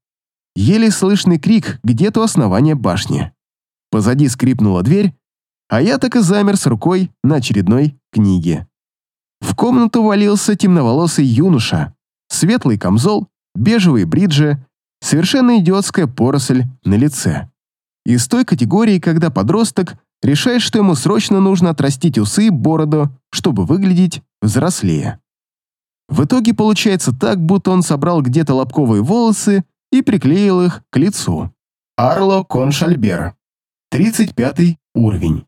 Еле слышный крик где-то у основания башни. Позади скрипнула дверь, а я так и замер с рукой на очередной книге. В комнату валился темноволосый юноша, светлый камзол, бежевые бриджи, совершенно идиотская поросль на лице. Из той категории, когда подросток решает, что ему срочно нужно отрастить усы и бороду, чтобы выглядеть взрослее. В итоге получается так, будто он собрал где-то лобковые волосы и приклеил их к лицу. Арло Коншальбер. 35 уровень.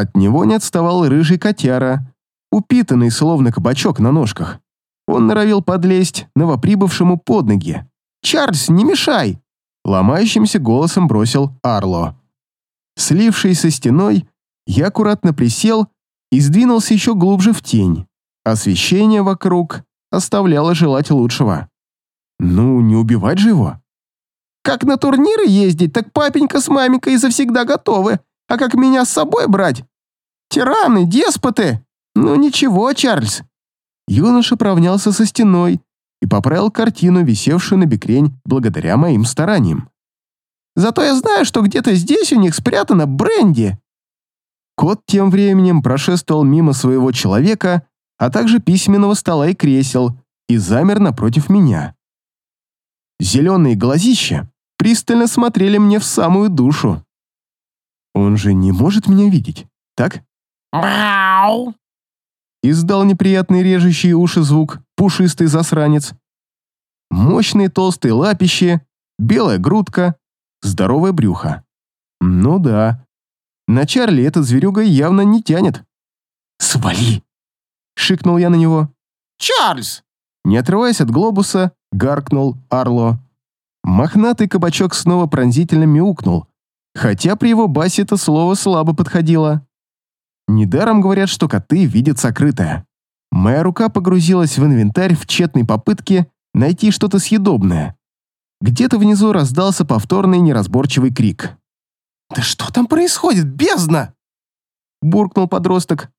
От него не отставал рыжий котяра, упитанный, словно кабачок на ножках. Он норовил подлезть новоприбывшему под ноги. «Чарльз, не мешай!» Ломающимся голосом бросил Арло. Слившись со стеной, я аккуратно присел и сдвинулся еще глубже в тень. Освещение вокруг оставляло желать лучшего. Ну, не убивать же его. Как на турниры ездить, так папенька с маменькой завсегда готовы. А как меня с собой брать? Тираны, деспоты. Ну ничего, Чарльз. Юноша провнялся со стеной и поправил картину, висевшую на бекрень благодаря моим стараниям. Зато я знаю, что где-то здесь у них спрятано бренди. Кот тем временем прошествовал мимо своего человека, а также письменного стола и кресел, и замер напротив меня. Зеленые глазища пристально смотрели мне в самую душу. Он же не может меня видеть, так? Мяу! Издал неприятный режущий уши звук пушистый засранец. Мощные толстые лапищи, белая грудка, здоровое брюхо. Ну да, на Чарли этот зверюга явно не тянет. «Свали!» — шикнул я на него. Чарльз! Не отрываясь от глобуса, гаркнул Арло. Мохнатый кабачок снова пронзительно мяукнул, хотя при его басе это слово слабо подходило. Недаром говорят, что коты видят сокрытое. Моя рука погрузилась в инвентарь в тщетной попытке найти что-то съедобное. Где-то внизу раздался повторный неразборчивый крик. «Да что там происходит, бездна?» Буркнул подросток.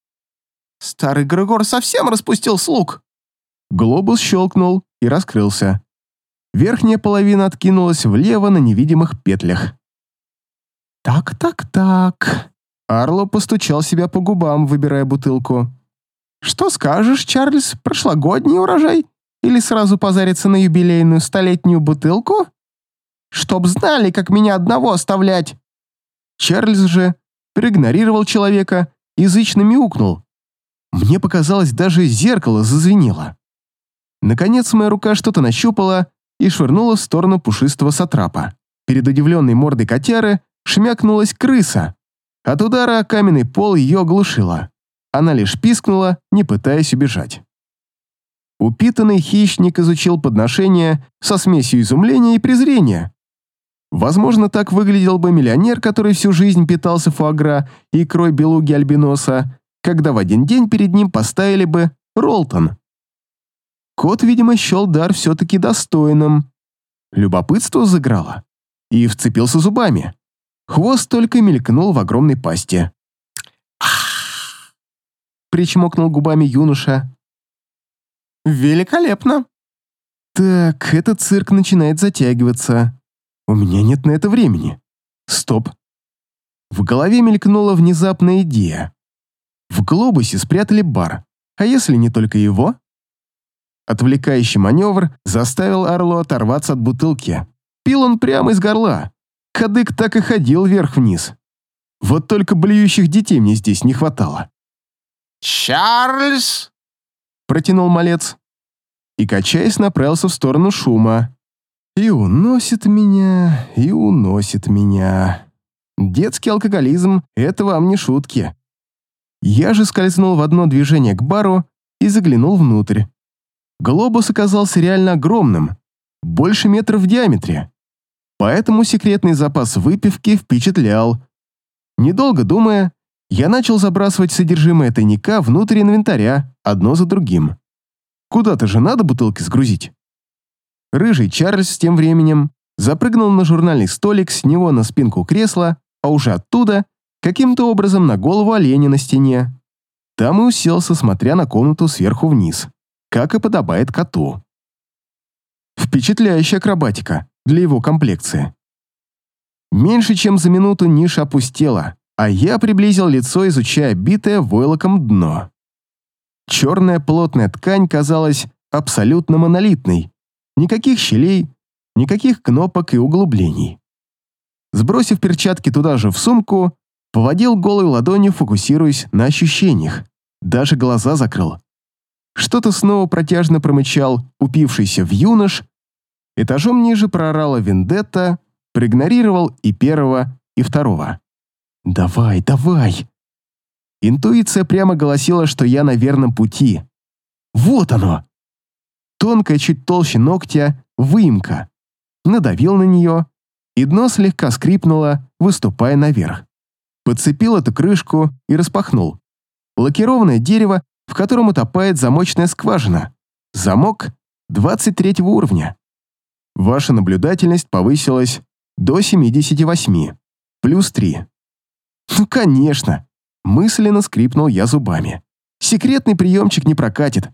Старый Грегор совсем распустил слуг. Глобус щелкнул и раскрылся. Верхняя половина откинулась влево на невидимых петлях. «Так, так, так...» Арло постучал себя по губам, выбирая бутылку. «Что скажешь, Чарльз, прошлогодний урожай? Или сразу позариться на юбилейную столетнюю бутылку? Чтоб знали, как меня одного оставлять!» Чарльз же проигнорировал человека, язычно мяукнул. Мне показалось, даже зеркало зазвенело. Наконец моя рука что-то нащупала и швырнула в сторону пушистого сатрапа. Перед удивленной мордой котяры шмякнулась крыса. От удара о каменный пол ее оглушило. Она лишь пискнула, не пытаясь убежать. Упитанный хищник изучил подношение со смесью изумления и презрения. Возможно, так выглядел бы миллионер, который всю жизнь питался фуагра и икрой белуги альбиноса, когда в один день перед ним поставили бы Ролтон. Кот, видимо, счел дар все-таки достойным. Любопытство заграло. И вцепился зубами. Хвост только мелькнул в огромной пасти. Причмокнул губами юноша. Великолепно. Так, этот цирк начинает затягиваться. У меня нет на это времени. Стоп. В голове мелькнула внезапная идея. В глобусе спрятали бар, а если не только его? Отвлекающий маневр заставил Арло оторваться от бутылки. Пил он прямо из горла. Кадык так и ходил вверх-вниз. Вот только блюющих детей мне здесь не хватало. «Чарльз!» — протянул малец. И, качаясь, направился в сторону шума. И уносит меня, и уносит меня. Детский алкоголизм — это вам не шутки. Я же скользнул в одно движение к бару и заглянул внутрь. Глобус оказался реально огромным, больше метра в диаметре. Поэтому секретный запас выпивки впечатлял. Недолго думая, я начал забрасывать содержимое тайника внутрь инвентаря, одно за другим. Куда-то же надо бутылки сгрузить. Рыжий Чарльз тем временем запрыгнул на журнальный столик, с него на спинку кресла, а уже оттуда каким-то образом на голову оленя на стене. Там и уселся, смотря на комнату сверху вниз, как и подобает коту. Впечатляющая акробатика для его комплекции. Меньше чем за минуту ниша опустела, а я приблизил лицо, изучая битое войлоком дно. Черная плотная ткань казалась абсолютно монолитной, Никаких щелей, никаких кнопок и углублений. Сбросив перчатки туда же в сумку, поводил голой ладонью, фокусируясь на ощущениях. Даже глаза закрыл. Что-то снова протяжно промычал упившийся в юнош. Этажом ниже проорала вендетта, проигнорировал и первого, и второго. «Давай, давай!» Интуиция прямо голосила, что я на верном пути. «Вот оно!» Тонкая, чуть толще ногтя, выемка. Надавил на нее, и дно слегка скрипнуло, выступая наверх. Подцепил эту крышку и распахнул. Лакированное дерево, в котором утопает замочная скважина. Замок 23 уровня. Ваша наблюдательность повысилась до 78, плюс 3. Ну, конечно. Мысленно скрипнул я зубами. Секретный приемчик не прокатит.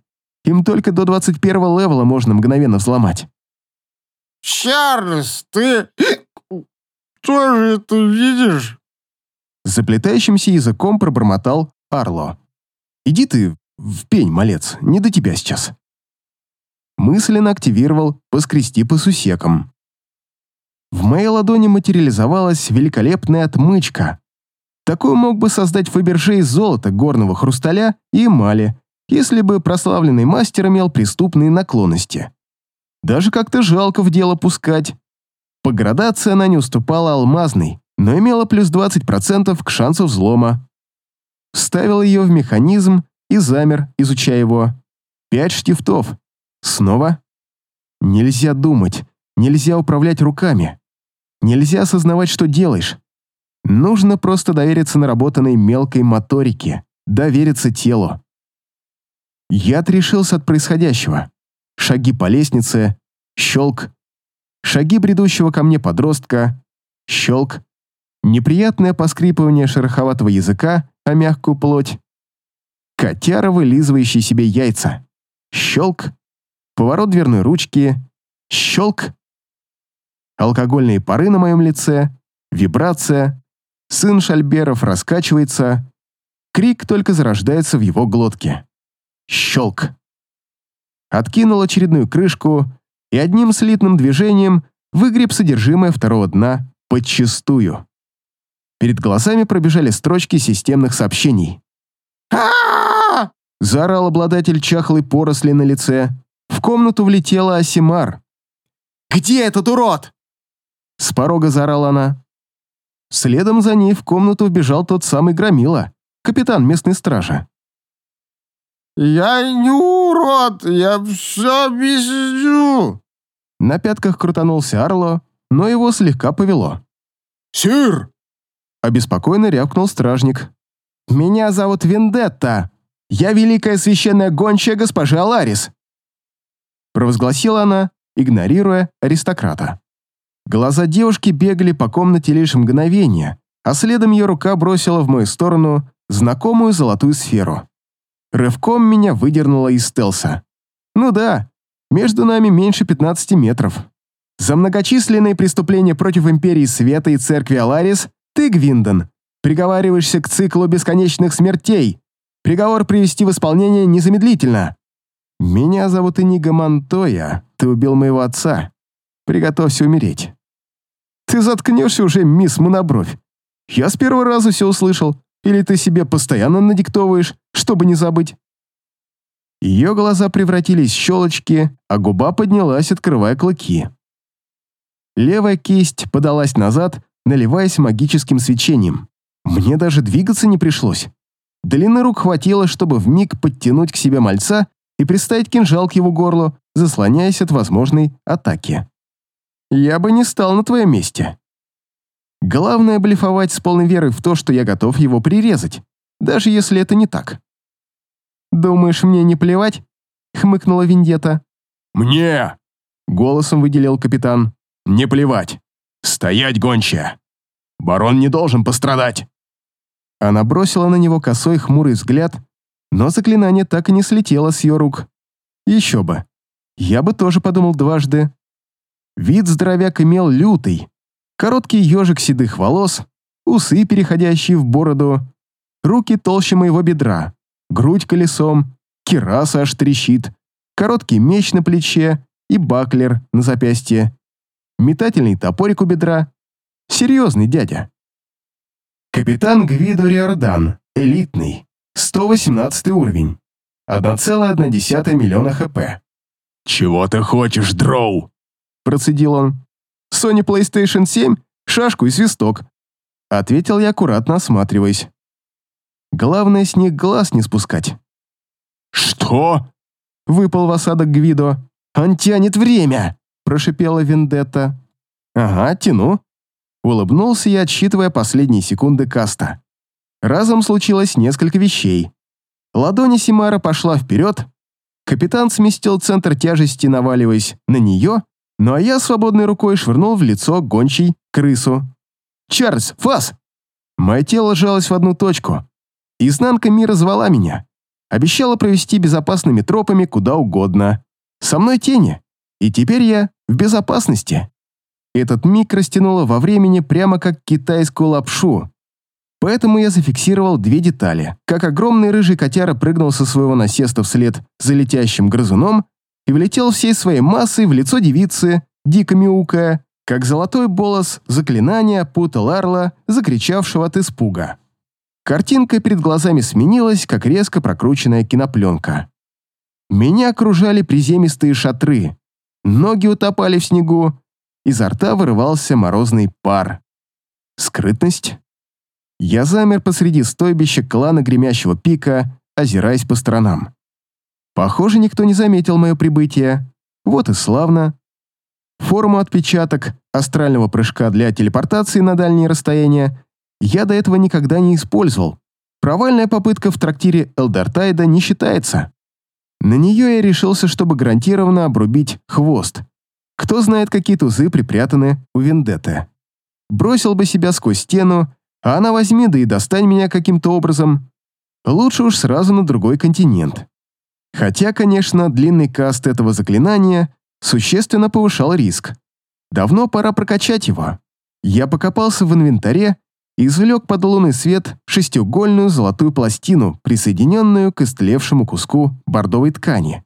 Им только до 21 левела можно мгновенно взломать. «Чарльз, ты тоже это видишь?» Заплетающимся языком пробормотал Арло. «Иди ты в пень, малец, не до тебя сейчас». Мысленно активировал «поскрести по сусекам». В моей ладони материализовалась великолепная отмычка. Такую мог бы создать Фаберже из золота, горного хрусталя и эмали, если бы прославленный мастер имел преступные наклонности. Даже как-то жалко в дело пускать. По градации она не уступала алмазной, но имела плюс 20% к шансу взлома. Вставил ее в механизм и замер, изучая его. Пять штифтов. Снова. Нельзя думать, нельзя управлять руками. Нельзя осознавать, что делаешь. Нужно просто довериться наработанной мелкой моторике, довериться телу. Я отрешился от происходящего. Шаги по лестнице, щелк. Шаги бредущего ко мне подростка, щелк. Неприятное поскрипывание шероховатого языка о мягкую плоть. Котяра, вылизывающий себе яйца. Щелк. Поворот дверной ручки. Щелк. Алкогольные пары на моем лице. Вибрация. Сын Шальберов раскачивается. Крик только зарождается в его глотке. Щелк. Откинул очередную крышку и одним слитным движением выгреб содержимое второго дна подчистую. Перед глазами пробежали строчки системных сообщений. а Заорал обладатель чахлой поросли на лице. В комнату влетела Асимар. «Где этот урод?» С порога заорала она. Следом за ней в комнату вбежал тот самый Громила, капитан местной стражи. «Я не урод, я все объясню!» На пятках крутанулся Арло, но его слегка повело. «Сир!» Обеспокоенно рявкнул стражник. «Меня зовут Вендетта. Я великая священная гончая госпожа Аларис!» Провозгласила она, игнорируя аристократа. Глаза девушки бегали по комнате лишь мгновение, а следом ее рука бросила в мою сторону знакомую золотую сферу. Рывком меня выдернуло из стелса. Ну да, между нами меньше 15 метров. За многочисленные преступления против Империи Света и Церкви Аларис ты, Гвиндон, приговариваешься к циклу бесконечных смертей. Приговор привести в исполнение незамедлительно. Меня зовут Иниго Монтоя. Ты убил моего отца. Приготовься умереть. Ты заткнешься уже, мисс Монобровь. Я с первого раза все услышал. Или ты себе постоянно надиктовываешь, чтобы не забыть?» Ее глаза превратились в щелочки, а губа поднялась, открывая клыки. Левая кисть подалась назад, наливаясь магическим свечением. Мне даже двигаться не пришлось. Длины рук хватило, чтобы вмиг подтянуть к себе мальца и приставить кинжал к его горлу, заслоняясь от возможной атаки. «Я бы не стал на твоем месте», Главное блефовать с полной верой в то, что я готов его прирезать, даже если это не так. «Думаешь, мне не плевать?» — хмыкнула Виндета. «Мне!» — голосом выделил капитан. «Не плевать! Стоять, гончая! Барон не должен пострадать!» Она бросила на него косой хмурый взгляд, но заклинание так и не слетело с ее рук. Еще бы. Я бы тоже подумал дважды. Вид здоровяк имел лютый, Короткий ежик седых волос, усы, переходящие в бороду, руки толще моего бедра, грудь колесом, кираса аж трещит, короткий меч на плече и баклер на запястье, метательный топорик у бедра. Серьезный дядя. Капитан Гвидо Риордан, элитный, 118 уровень, 1,1 миллиона хп. «Чего ты хочешь, Дроу?» Процедил он. Sony PlayStation 7, шашку и свисток», — ответил я, аккуратно осматриваясь. «Главное, с них глаз не спускать». «Что?» — выпал в осадок Гвидо. «Он тянет время!» — прошипела Вендетта. «Ага, тяну». Улыбнулся я, отсчитывая последние секунды каста. Разом случилось несколько вещей. Ладони Симара пошла вперед, капитан сместил центр тяжести, наваливаясь на нее, ну а я свободной рукой швырнул в лицо гончий крысу. «Чарльз, фас!» Мое тело сжалось в одну точку. Изнанка мира звала меня. Обещала провести безопасными тропами куда угодно. Со мной тени. И теперь я в безопасности. Этот миг растянуло во времени прямо как китайскую лапшу. Поэтому я зафиксировал две детали. Как огромный рыжий котяра прыгнул со своего насеста вслед за летящим грызуном и влетел всей своей массой в лицо девицы, дико мяукая, как золотой болос заклинания путал Арла, закричавшего от испуга. Картинка перед глазами сменилась, как резко прокрученная кинопленка. Меня окружали приземистые шатры, ноги утопали в снегу, изо рта вырывался морозный пар. Скрытность? Я замер посреди стойбища клана Гремящего Пика, озираясь по сторонам. Похоже, никто не заметил мое прибытие. Вот и славно. Форму отпечаток астрального прыжка для телепортации на дальние расстояния я до этого никогда не использовал. Провальная попытка в трактире Элдартайда не считается. На нее я решился, чтобы гарантированно обрубить хвост. Кто знает, какие тузы припрятаны у Вендетты. Бросил бы себя сквозь стену, а она возьми да и достань меня каким-то образом. Лучше уж сразу на другой континент. Хотя, конечно, длинный каст этого заклинания существенно повышал риск. Давно пора прокачать его. Я покопался в инвентаре и извлек под лунный свет шестиугольную золотую пластину, присоединенную к истлевшему куску бордовой ткани.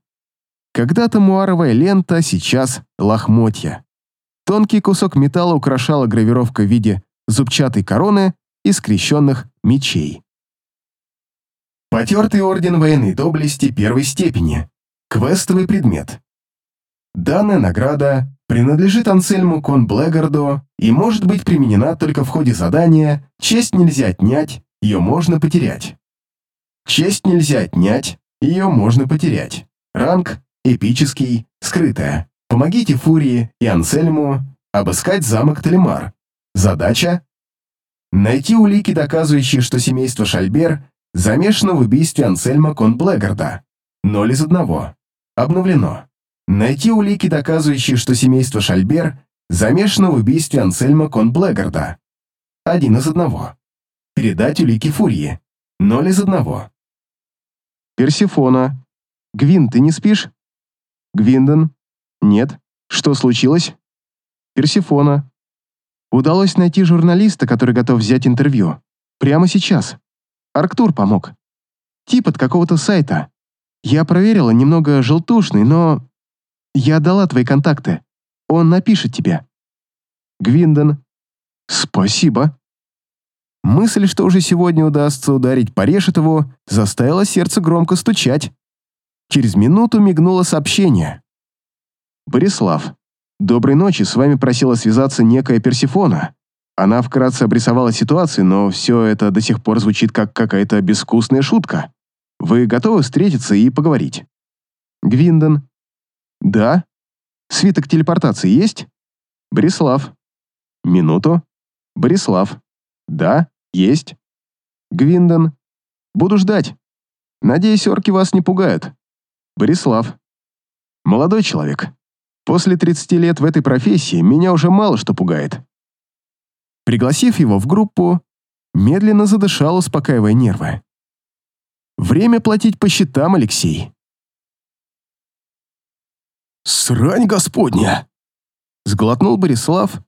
Когда-то муаровая лента, сейчас лохмотья. Тонкий кусок металла украшала гравировка в виде зубчатой короны и скрещенных мечей. Потертый орден военной доблести первой степени. Квестовый предмет. Данная награда принадлежит Ансельму Кон Блэггарду и может быть применена только в ходе задания «Честь нельзя отнять, ее можно потерять». Честь нельзя отнять, ее можно потерять. Ранг эпический, скрытая. Помогите Фурии и Ансельму обыскать замок Талимар. Задача — найти улики, доказывающие, что семейство Шальбер Замешано в убийстве Ансельма Конблэгарда. Ноль из одного. Обновлено. Найти улики, доказывающие, что семейство Шальбер замешано в убийстве Ансельма Конблэгарда. Один из одного. Передать улики Фурии. Ноль из одного. Персифона. Гвин, ты не спишь? Гвинден. Нет. Что случилось? Персифона. Удалось найти журналиста, который готов взять интервью. Прямо сейчас. Арктур помог. Тип от какого-то сайта. Я проверила, немного желтушный, но... Я дала твои контакты. Он напишет тебе. Гвиндон. Спасибо. Мысль, что уже сегодня удастся ударить по Решетову, заставила сердце громко стучать. Через минуту мигнуло сообщение. «Борислав, доброй ночи, с вами просила связаться некая Персифона. Она вкратце обрисовала ситуацию, но все это до сих пор звучит как какая-то безвкусная шутка. Вы готовы встретиться и поговорить?» Гвиндон. «Да. Свиток телепортации есть?» Борислав. «Минуту. Борислав. Да, есть. Гвиндон. Буду ждать. Надеюсь, орки вас не пугают. Борислав. Молодой человек. После 30 лет в этой профессии меня уже мало что пугает. Пригласив его в группу, медленно задышал, успокаивая нервы. Время платить по счетам, Алексей. «Срань господня!» Сглотнул Борислав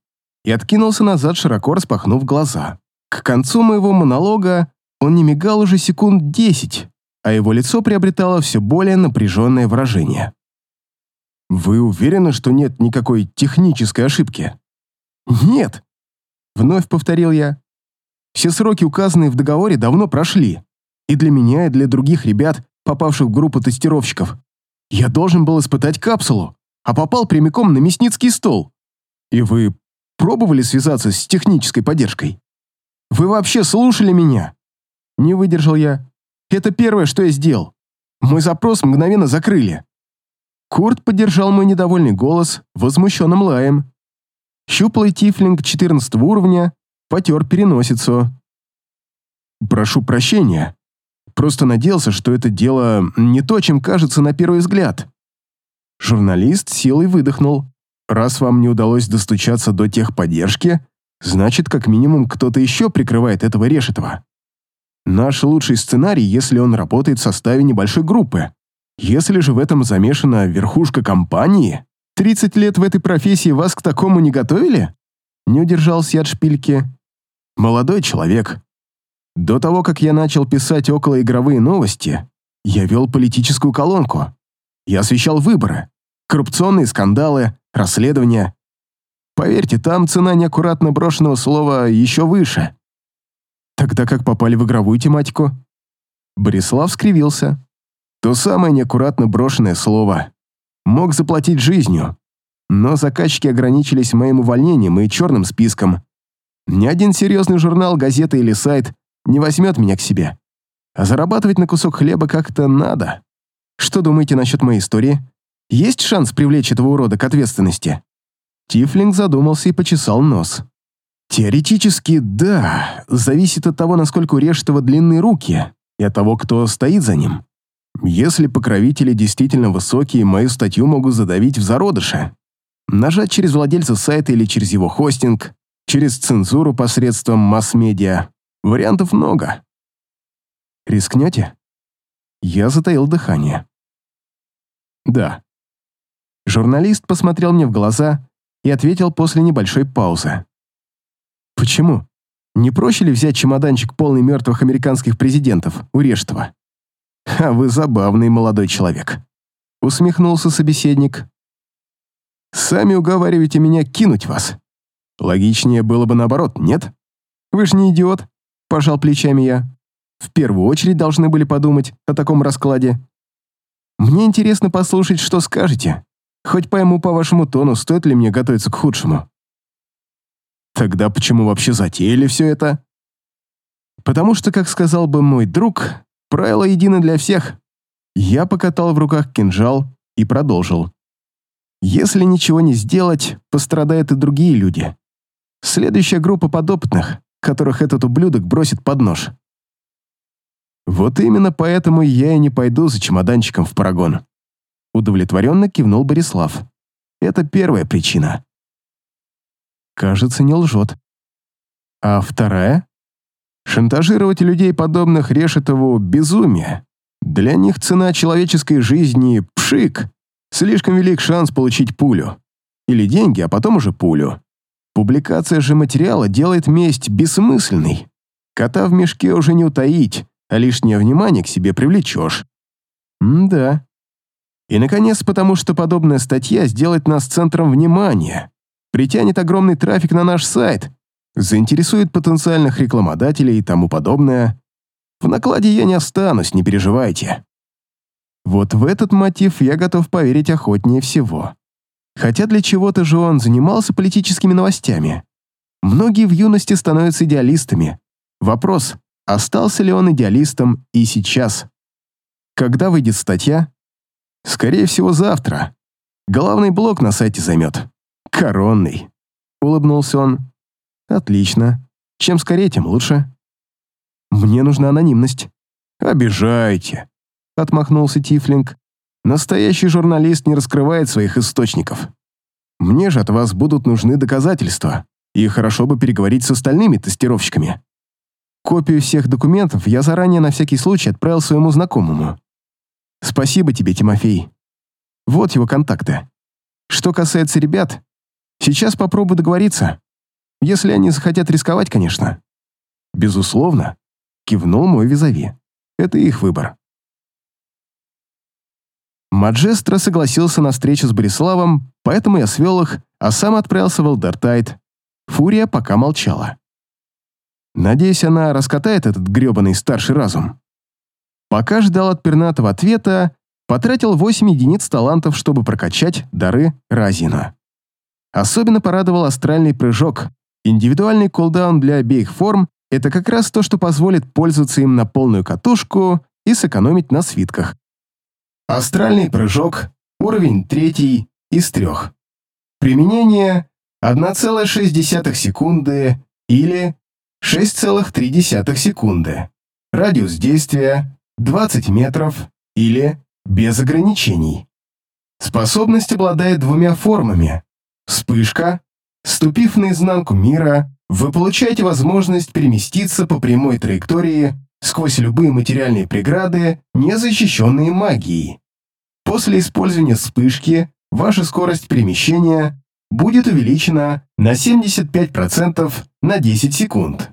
и откинулся назад, широко распахнув глаза. К концу моего монолога он не мигал уже секунд десять, а его лицо приобретало все более напряженное выражение. «Вы уверены, что нет никакой технической ошибки?» «Нет», — вновь повторил я. «Все сроки, указанные в договоре, давно прошли. И для меня, и для других ребят, попавших в группу тестировщиков. Я должен был испытать капсулу, а попал прямиком на мясницкий стол. И вы пробовали связаться с технической поддержкой?» Вы вообще слушали меня?» Не выдержал я. «Это первое, что я сделал. Мой запрос мгновенно закрыли». Курт поддержал мой недовольный голос возмущенным лаем. Щуплый тифлинг 14 уровня потер переносицу. «Прошу прощения. Просто надеялся, что это дело не то, чем кажется на первый взгляд». Журналист и выдохнул. «Раз вам не удалось достучаться до техподдержки, Значит, как минимум, кто-то еще прикрывает этого Решетова. Наш лучший сценарий, если он работает в составе небольшой группы. Если же в этом замешана верхушка компании, 30 лет в этой профессии вас к такому не готовили? Не удержался я от шпильки. Молодой человек. До того, как я начал писать околоигровые новости, я вел политическую колонку. Я освещал выборы, коррупционные скандалы, расследования. Поверьте, там цена неаккуратно брошенного слова еще выше. Тогда как попали в игровую тематику? Борислав скривился. То самое неаккуратно брошенное слово. Мог заплатить жизнью. Но заказчики ограничились моим увольнением и черным списком. Ни один серьезный журнал, газета или сайт не возьмет меня к себе. А зарабатывать на кусок хлеба как-то надо. Что думаете насчет моей истории? Есть шанс привлечь этого урода к ответственности? Тифлинг задумался и почесал нос. Теоретически, да, зависит от того, насколько у Рештова длинные руки, и от того, кто стоит за ним. Если покровители действительно высокие, мою статью могут задавить в зародыше. Нажать через владельца сайта или через его хостинг, через цензуру посредством масс-медиа. Вариантов много. Рискнете? Я затаил дыхание. Да. Журналист посмотрел мне в глаза и ответил после небольшой паузы. «Почему? Не проще ли взять чемоданчик полный мертвых американских президентов у Рештова?» «А вы забавный молодой человек», — усмехнулся собеседник. «Сами уговариваете меня кинуть вас. Логичнее было бы наоборот, нет? Вы же не идиот», — пожал плечами я. «В первую очередь должны были подумать о таком раскладе. Мне интересно послушать, что скажете. Хоть пойму по вашему тону, стоит ли мне готовиться к худшему. Тогда почему вообще затеяли все это? Потому что, как сказал бы мой друг, правило едино для всех. Я покатал в руках кинжал и продолжил. Если ничего не сделать, пострадают и другие люди. Следующая группа подопытных, которых этот ублюдок бросит под нож. Вот именно поэтому я и не пойду за чемоданчиком в парагон. Удовлетворенно кивнул Борислав. Это первая причина. Кажется, не лжет. А вторая? Шантажировать людей, подобных Решетову, безумие. Для них цена человеческой жизни — пшик. Слишком велик шанс получить пулю. или деньги, а потом уже пулю. Публикация же материала делает месть бессмысленной. Кота в мешке уже не утаить, а лишнее внимание к себе привлечешь. М-да. И, наконец, потому что подобная статья сделает нас центром внимания, притянет огромный трафик на наш сайт, заинтересует потенциальных рекламодателей и тому подобное. В накладе я не останусь, не переживайте. Вот в этот мотив я готов поверить охотнее всего. Хотя для чего-то же он занимался политическими новостями. Многие в юности становятся идеалистами. Вопрос, остался ли он идеалистом и сейчас? Когда выйдет статья? Скорее всего, завтра. Главный блок на сайте займет. Коронный. Улыбнулся он. Отлично. Чем скорее, тем лучше. Мне нужна анонимность. Обижаете. Отмахнулся Тифлинг. Настоящий журналист не раскрывает своих источников. Мне же от вас будут нужны доказательства, и хорошо бы переговорить с остальными тестировщиками. Копию всех документов я заранее на всякий случай отправил своему знакомому. Спасибо тебе, Тимофей. Вот его контакты. Что касается ребят, сейчас попробую договориться. Если они захотят рисковать, конечно. Безусловно, кивнул мой визави. Это их выбор. Маджестро согласился на встречу с Бориславом, поэтому я свел их, а сам отправился в Элдертайт. Фурия пока молчала. Надеюсь, она раскатает этот грёбаный старший разум. Пока ждал от пернатого ответа, потратил 8 единиц талантов, чтобы прокачать дары Разина. Особенно порадовал астральный прыжок. Индивидуальный кулдаун для обеих форм — это как раз то, что позволит пользоваться им на полную катушку и сэкономить на свитках. Астральный прыжок, уровень третий из трех. Применение 1,6 секунды или 6,3 секунды. Радиус действия 20 метров или без ограничений. Способность обладает двумя формами. Вспышка. Ступив наизнанку мира, вы получаете возможность переместиться по прямой траектории сквозь любые материальные преграды, не защищенные магией. После использования вспышки ваша скорость перемещения будет увеличена на 75% на 10 секунд.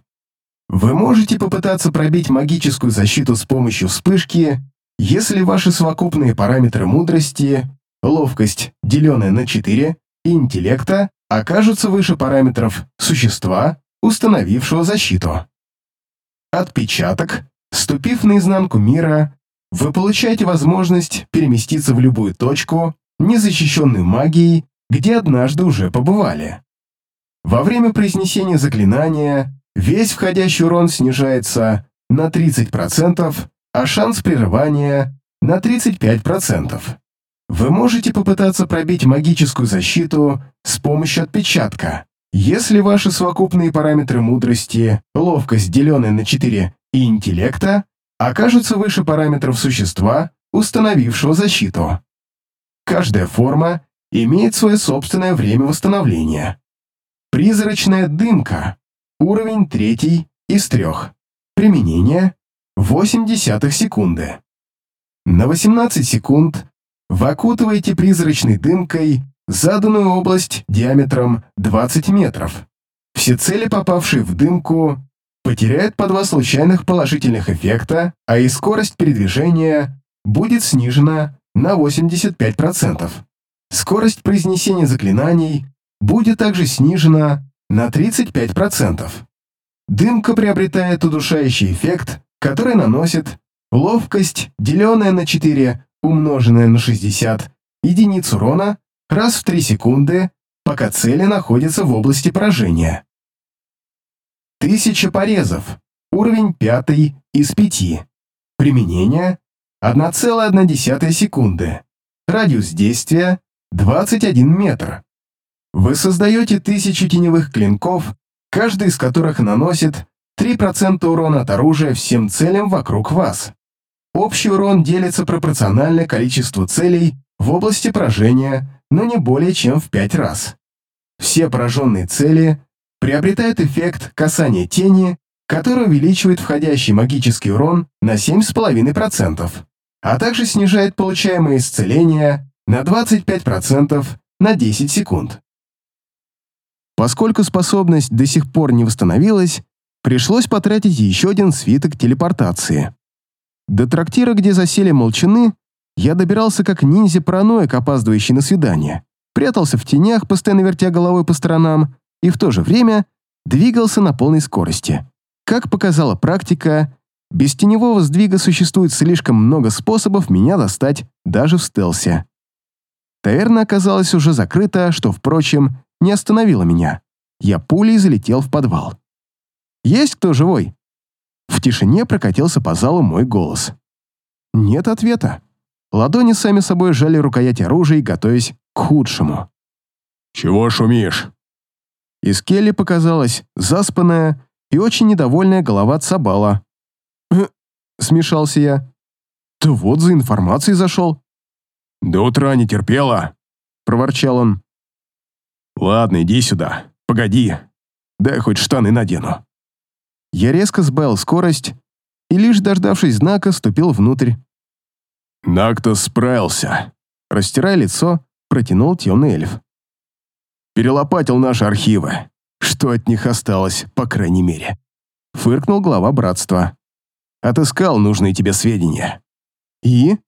Вы можете попытаться пробить магическую защиту с помощью вспышки, если ваши совокупные параметры мудрости, ловкость, деленная на 4, и интеллекта окажутся выше параметров существа, установившего защиту. Отпечаток. Ступив наизнанку мира, вы получаете возможность переместиться в любую точку, незащищенную магией, где однажды уже побывали. Во время произнесения заклинания весь входящий урон снижается на 30%, а шанс прерывания на 35%. Вы можете попытаться пробить магическую защиту с помощью отпечатка. Если ваши совокупные параметры мудрости, ловкость, деленная на 4, и интеллекта окажутся выше параметров существа, установившего защиту. Каждая форма имеет свое собственное время восстановления. Призрачная дымка. Уровень третий из трех. Применение 8 десятых секунды. На 18 секунд вы окутываете призрачной дымкой заданную область диаметром 20 метров. Все цели, попавшие в дымку, потеряют по два случайных положительных эффекта, а и скорость передвижения будет снижена на 85%. Скорость произнесения заклинаний будет также снижена на 35%. Дымка приобретает удушающий эффект, который наносит ловкость, деленная на 4, умноженная на 60, единиц урона раз в 3 секунды, пока цели находятся в области поражения. Тысяча порезов. Уровень пятый из пяти. Применение 1,1 секунды. Радиус действия 21 метр. Вы создаете тысячу теневых клинков, каждый из которых наносит 3% урона от оружия всем целям вокруг вас. Общий урон делится пропорционально количеству целей в области поражения, но не более чем в 5 раз. Все пораженные цели приобретает эффект касания тени, который увеличивает входящий магический урон на 7,5%, а также снижает получаемое исцеление на 25% на 10 секунд. Поскольку способность до сих пор не восстановилась, пришлось потратить еще один свиток телепортации. До трактира, где засели молчаны, я добирался как ниндзя-параноик, опаздывающий на свидание, прятался в тенях, постоянно вертя головой по сторонам, и в то же время двигался на полной скорости. Как показала практика, без теневого сдвига существует слишком много способов меня достать даже в стелсе. Таверна оказалась уже закрыта, что, впрочем, не остановило меня. Я пулей залетел в подвал. «Есть кто живой?» В тишине прокатился по залу мой голос. Нет ответа. Ладони сами собой сжали рукоять оружия, готовясь к худшему. «Чего шумишь?» Из кельи показалась заспанная и очень недовольная голова Цабала. «Э, смешался я. «Ты вот за информацией зашел». «До утра не терпела», — проворчал он. «Ладно, иди сюда. Погоди. Дай хоть штаны надену». Я резко сбавил скорость и, лишь дождавшись знака, ступил внутрь. «Нактос справился», — растирая лицо, протянул темный эльф. «Перелопатил наши архивы. Что от них осталось, по крайней мере?» Фыркнул глава братства. «Отыскал нужные тебе сведения». «И?»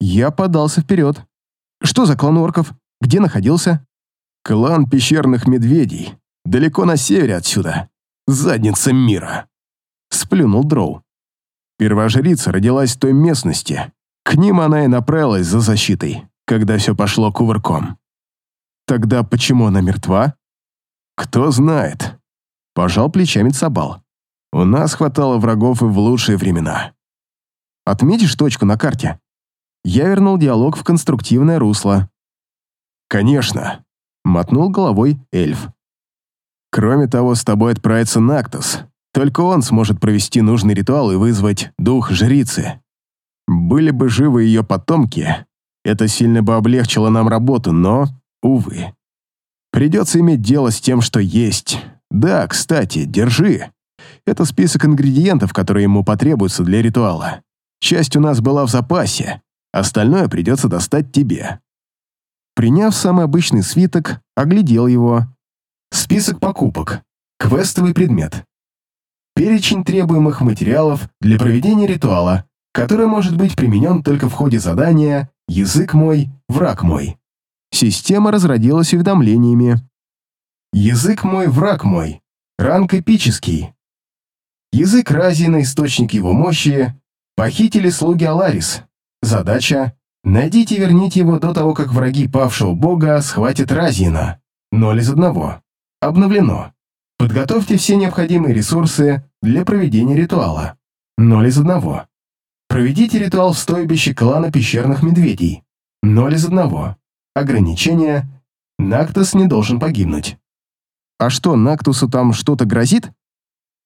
Я подался вперед. «Что за клан орков? Где находился?» «Клан пещерных медведей. Далеко на севере отсюда задница мира!» Сплюнул Дроу. Первожрица родилась в той местности. К ним она и направилась за защитой, когда все пошло кувырком. Тогда почему она мертва? Кто знает. Пожал плечами Цабал. У нас хватало врагов и в лучшие времена. Отметишь точку на карте? Я вернул диалог в конструктивное русло. Конечно. Мотнул головой эльф. Кроме того, с тобой отправится Нактос. Только он сможет провести нужный ритуал и вызвать дух жрицы. Были бы живы ее потомки, это сильно бы облегчило нам работу, но, увы. Придется иметь дело с тем, что есть. Да, кстати, держи. Это список ингредиентов, которые ему потребуются для ритуала. Часть у нас была в запасе, остальное придется достать тебе. Приняв самый обычный свиток, оглядел его Список покупок. Квестовый предмет. Перечень требуемых материалов для проведения ритуала, который может быть применен только в ходе задания «Язык мой, враг мой». Система разродилась уведомлениями. «Язык мой, враг мой». Ранг эпический. Язык Разина, источник его мощи. Похитили слуги Аларис. Задача — найдите и верните его до того, как враги павшего бога схватят Разина. Ноль из одного. Обновлено. Подготовьте все необходимые ресурсы для проведения ритуала. Ноль из одного. Проведите ритуал в стойбище клана пещерных медведей. Ноль из одного. Ограничение. Нактус не должен погибнуть. А что, Нактусу там что-то грозит?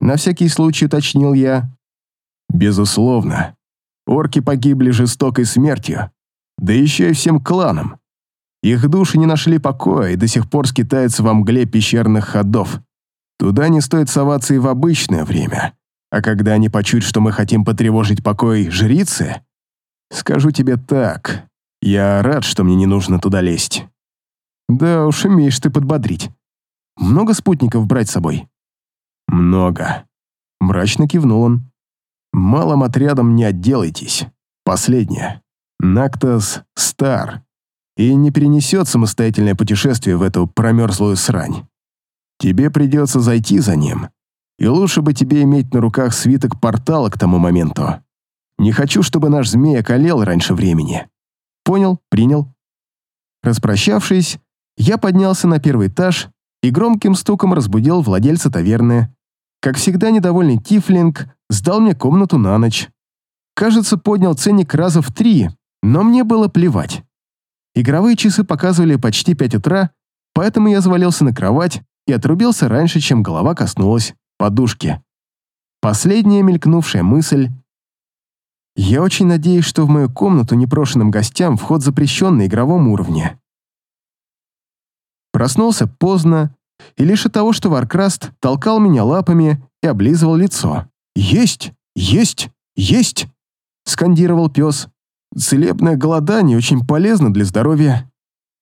На всякий случай уточнил я. Безусловно. Орки погибли жестокой смертью. Да еще и всем кланам. Их души не нашли покоя и до сих пор скитаются во мгле пещерных ходов. Туда не стоит соваться и в обычное время. А когда они почуют, что мы хотим потревожить покой жрицы, скажу тебе так, я рад, что мне не нужно туда лезть. Да уж, умеешь ты подбодрить. Много спутников брать с собой? Много. Мрачно кивнул он. Малым отрядом не отделайтесь. Последнее. Нактас стар и не перенесет самостоятельное путешествие в эту промерзлую срань. Тебе придется зайти за ним, и лучше бы тебе иметь на руках свиток портала к тому моменту. Не хочу, чтобы наш змей околел раньше времени. Понял, принял. Распрощавшись, я поднялся на первый этаж и громким стуком разбудил владельца таверны. Как всегда, недовольный Тифлинг сдал мне комнату на ночь. Кажется, поднял ценник раза в три, но мне было плевать. Игровые часы показывали почти 5 утра, поэтому я завалился на кровать и отрубился раньше, чем голова коснулась подушки. Последняя мелькнувшая мысль. Я очень надеюсь, что в мою комнату непрошенным гостям вход запрещен на игровом уровне. Проснулся поздно, и лишь от того, что Варкраст толкал меня лапами и облизывал лицо. «Есть! Есть! Есть!» — скандировал пес. Целебное голодание очень полезно для здоровья.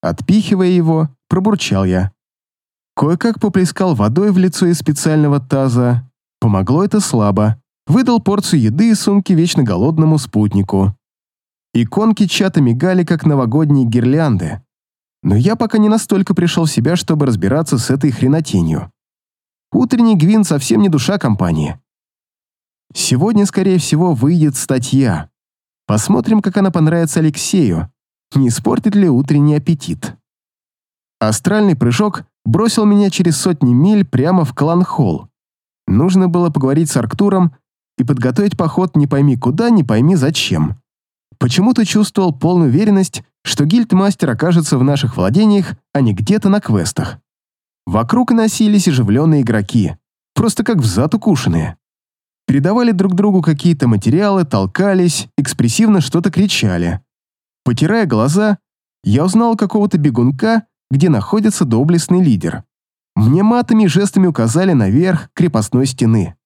Отпихивая его, пробурчал я. Кое-как поплескал водой в лицо из специального таза. Помогло это слабо. Выдал порцию еды из сумки вечно голодному спутнику. Иконки чата мигали, как новогодние гирлянды. Но я пока не настолько пришел в себя, чтобы разбираться с этой хренотенью. Утренний Гвин совсем не душа компании. Сегодня, скорее всего, выйдет статья. Посмотрим, как она понравится Алексею. Не испортит ли утренний аппетит. Астральный прыжок бросил меня через сотни миль прямо в клан-холл. Нужно было поговорить с Арктуром и подготовить поход не пойми куда, не пойми зачем. Почему-то чувствовал полную уверенность, что гильдмастер окажется в наших владениях, а не где-то на квестах. Вокруг носились оживленные игроки, просто как взад укушенные. Передавали друг другу какие-то материалы, толкались, экспрессивно что-то кричали. Потирая глаза, я узнал какого-то бегунка, где находится доблестный лидер. Мне матами и жестами указали наверх крепостной стены.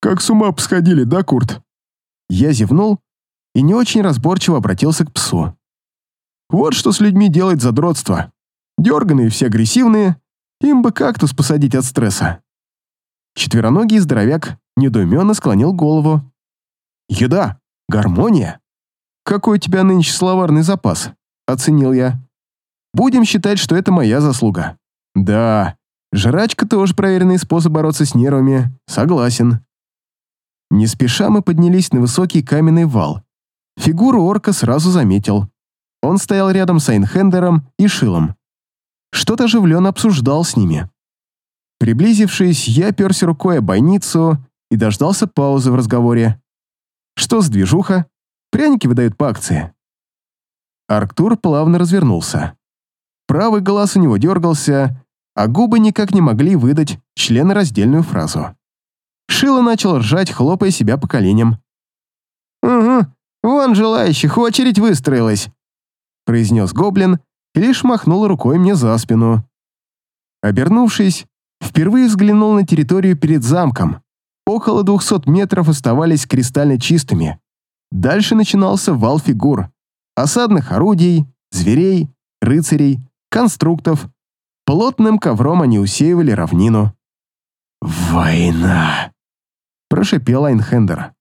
«Как с ума посходили, да, Курт?» Я зевнул и не очень разборчиво обратился к псу. «Вот что с людьми делает задротство. Дерганые все агрессивные, им бы кактус посадить от стресса». Четвероногий здоровяк недоуменно склонил голову. «Еда! Гармония!» «Какой у тебя нынче словарный запас?» — оценил я. «Будем считать, что это моя заслуга». «Да, жрачка тоже проверенный способ бороться с нервами. Согласен». Не спеша мы поднялись на высокий каменный вал. Фигуру орка сразу заметил. Он стоял рядом с Айнхендером и Шилом. Что-то оживленно обсуждал с ними. Приблизившись, я перся рукой о бойницу и дождался паузы в разговоре. Что с движуха? Пряники выдают по акции. Арктур плавно развернулся. Правый глаз у него дергался, а губы никак не могли выдать членораздельную фразу. Шило начал ржать, хлопая себя по коленям. «Угу, вон желающих, очередь выстроилась», произнес гоблин и лишь махнул рукой мне за спину. Обернувшись, впервые взглянул на территорию перед замком. Около двухсот метров оставались кристально чистыми. Дальше начинался вал фигур. Осадных орудий, зверей, рыцарей, конструктов. Плотным ковром они усеивали равнину. «Война!» – прошипел Айнхендер.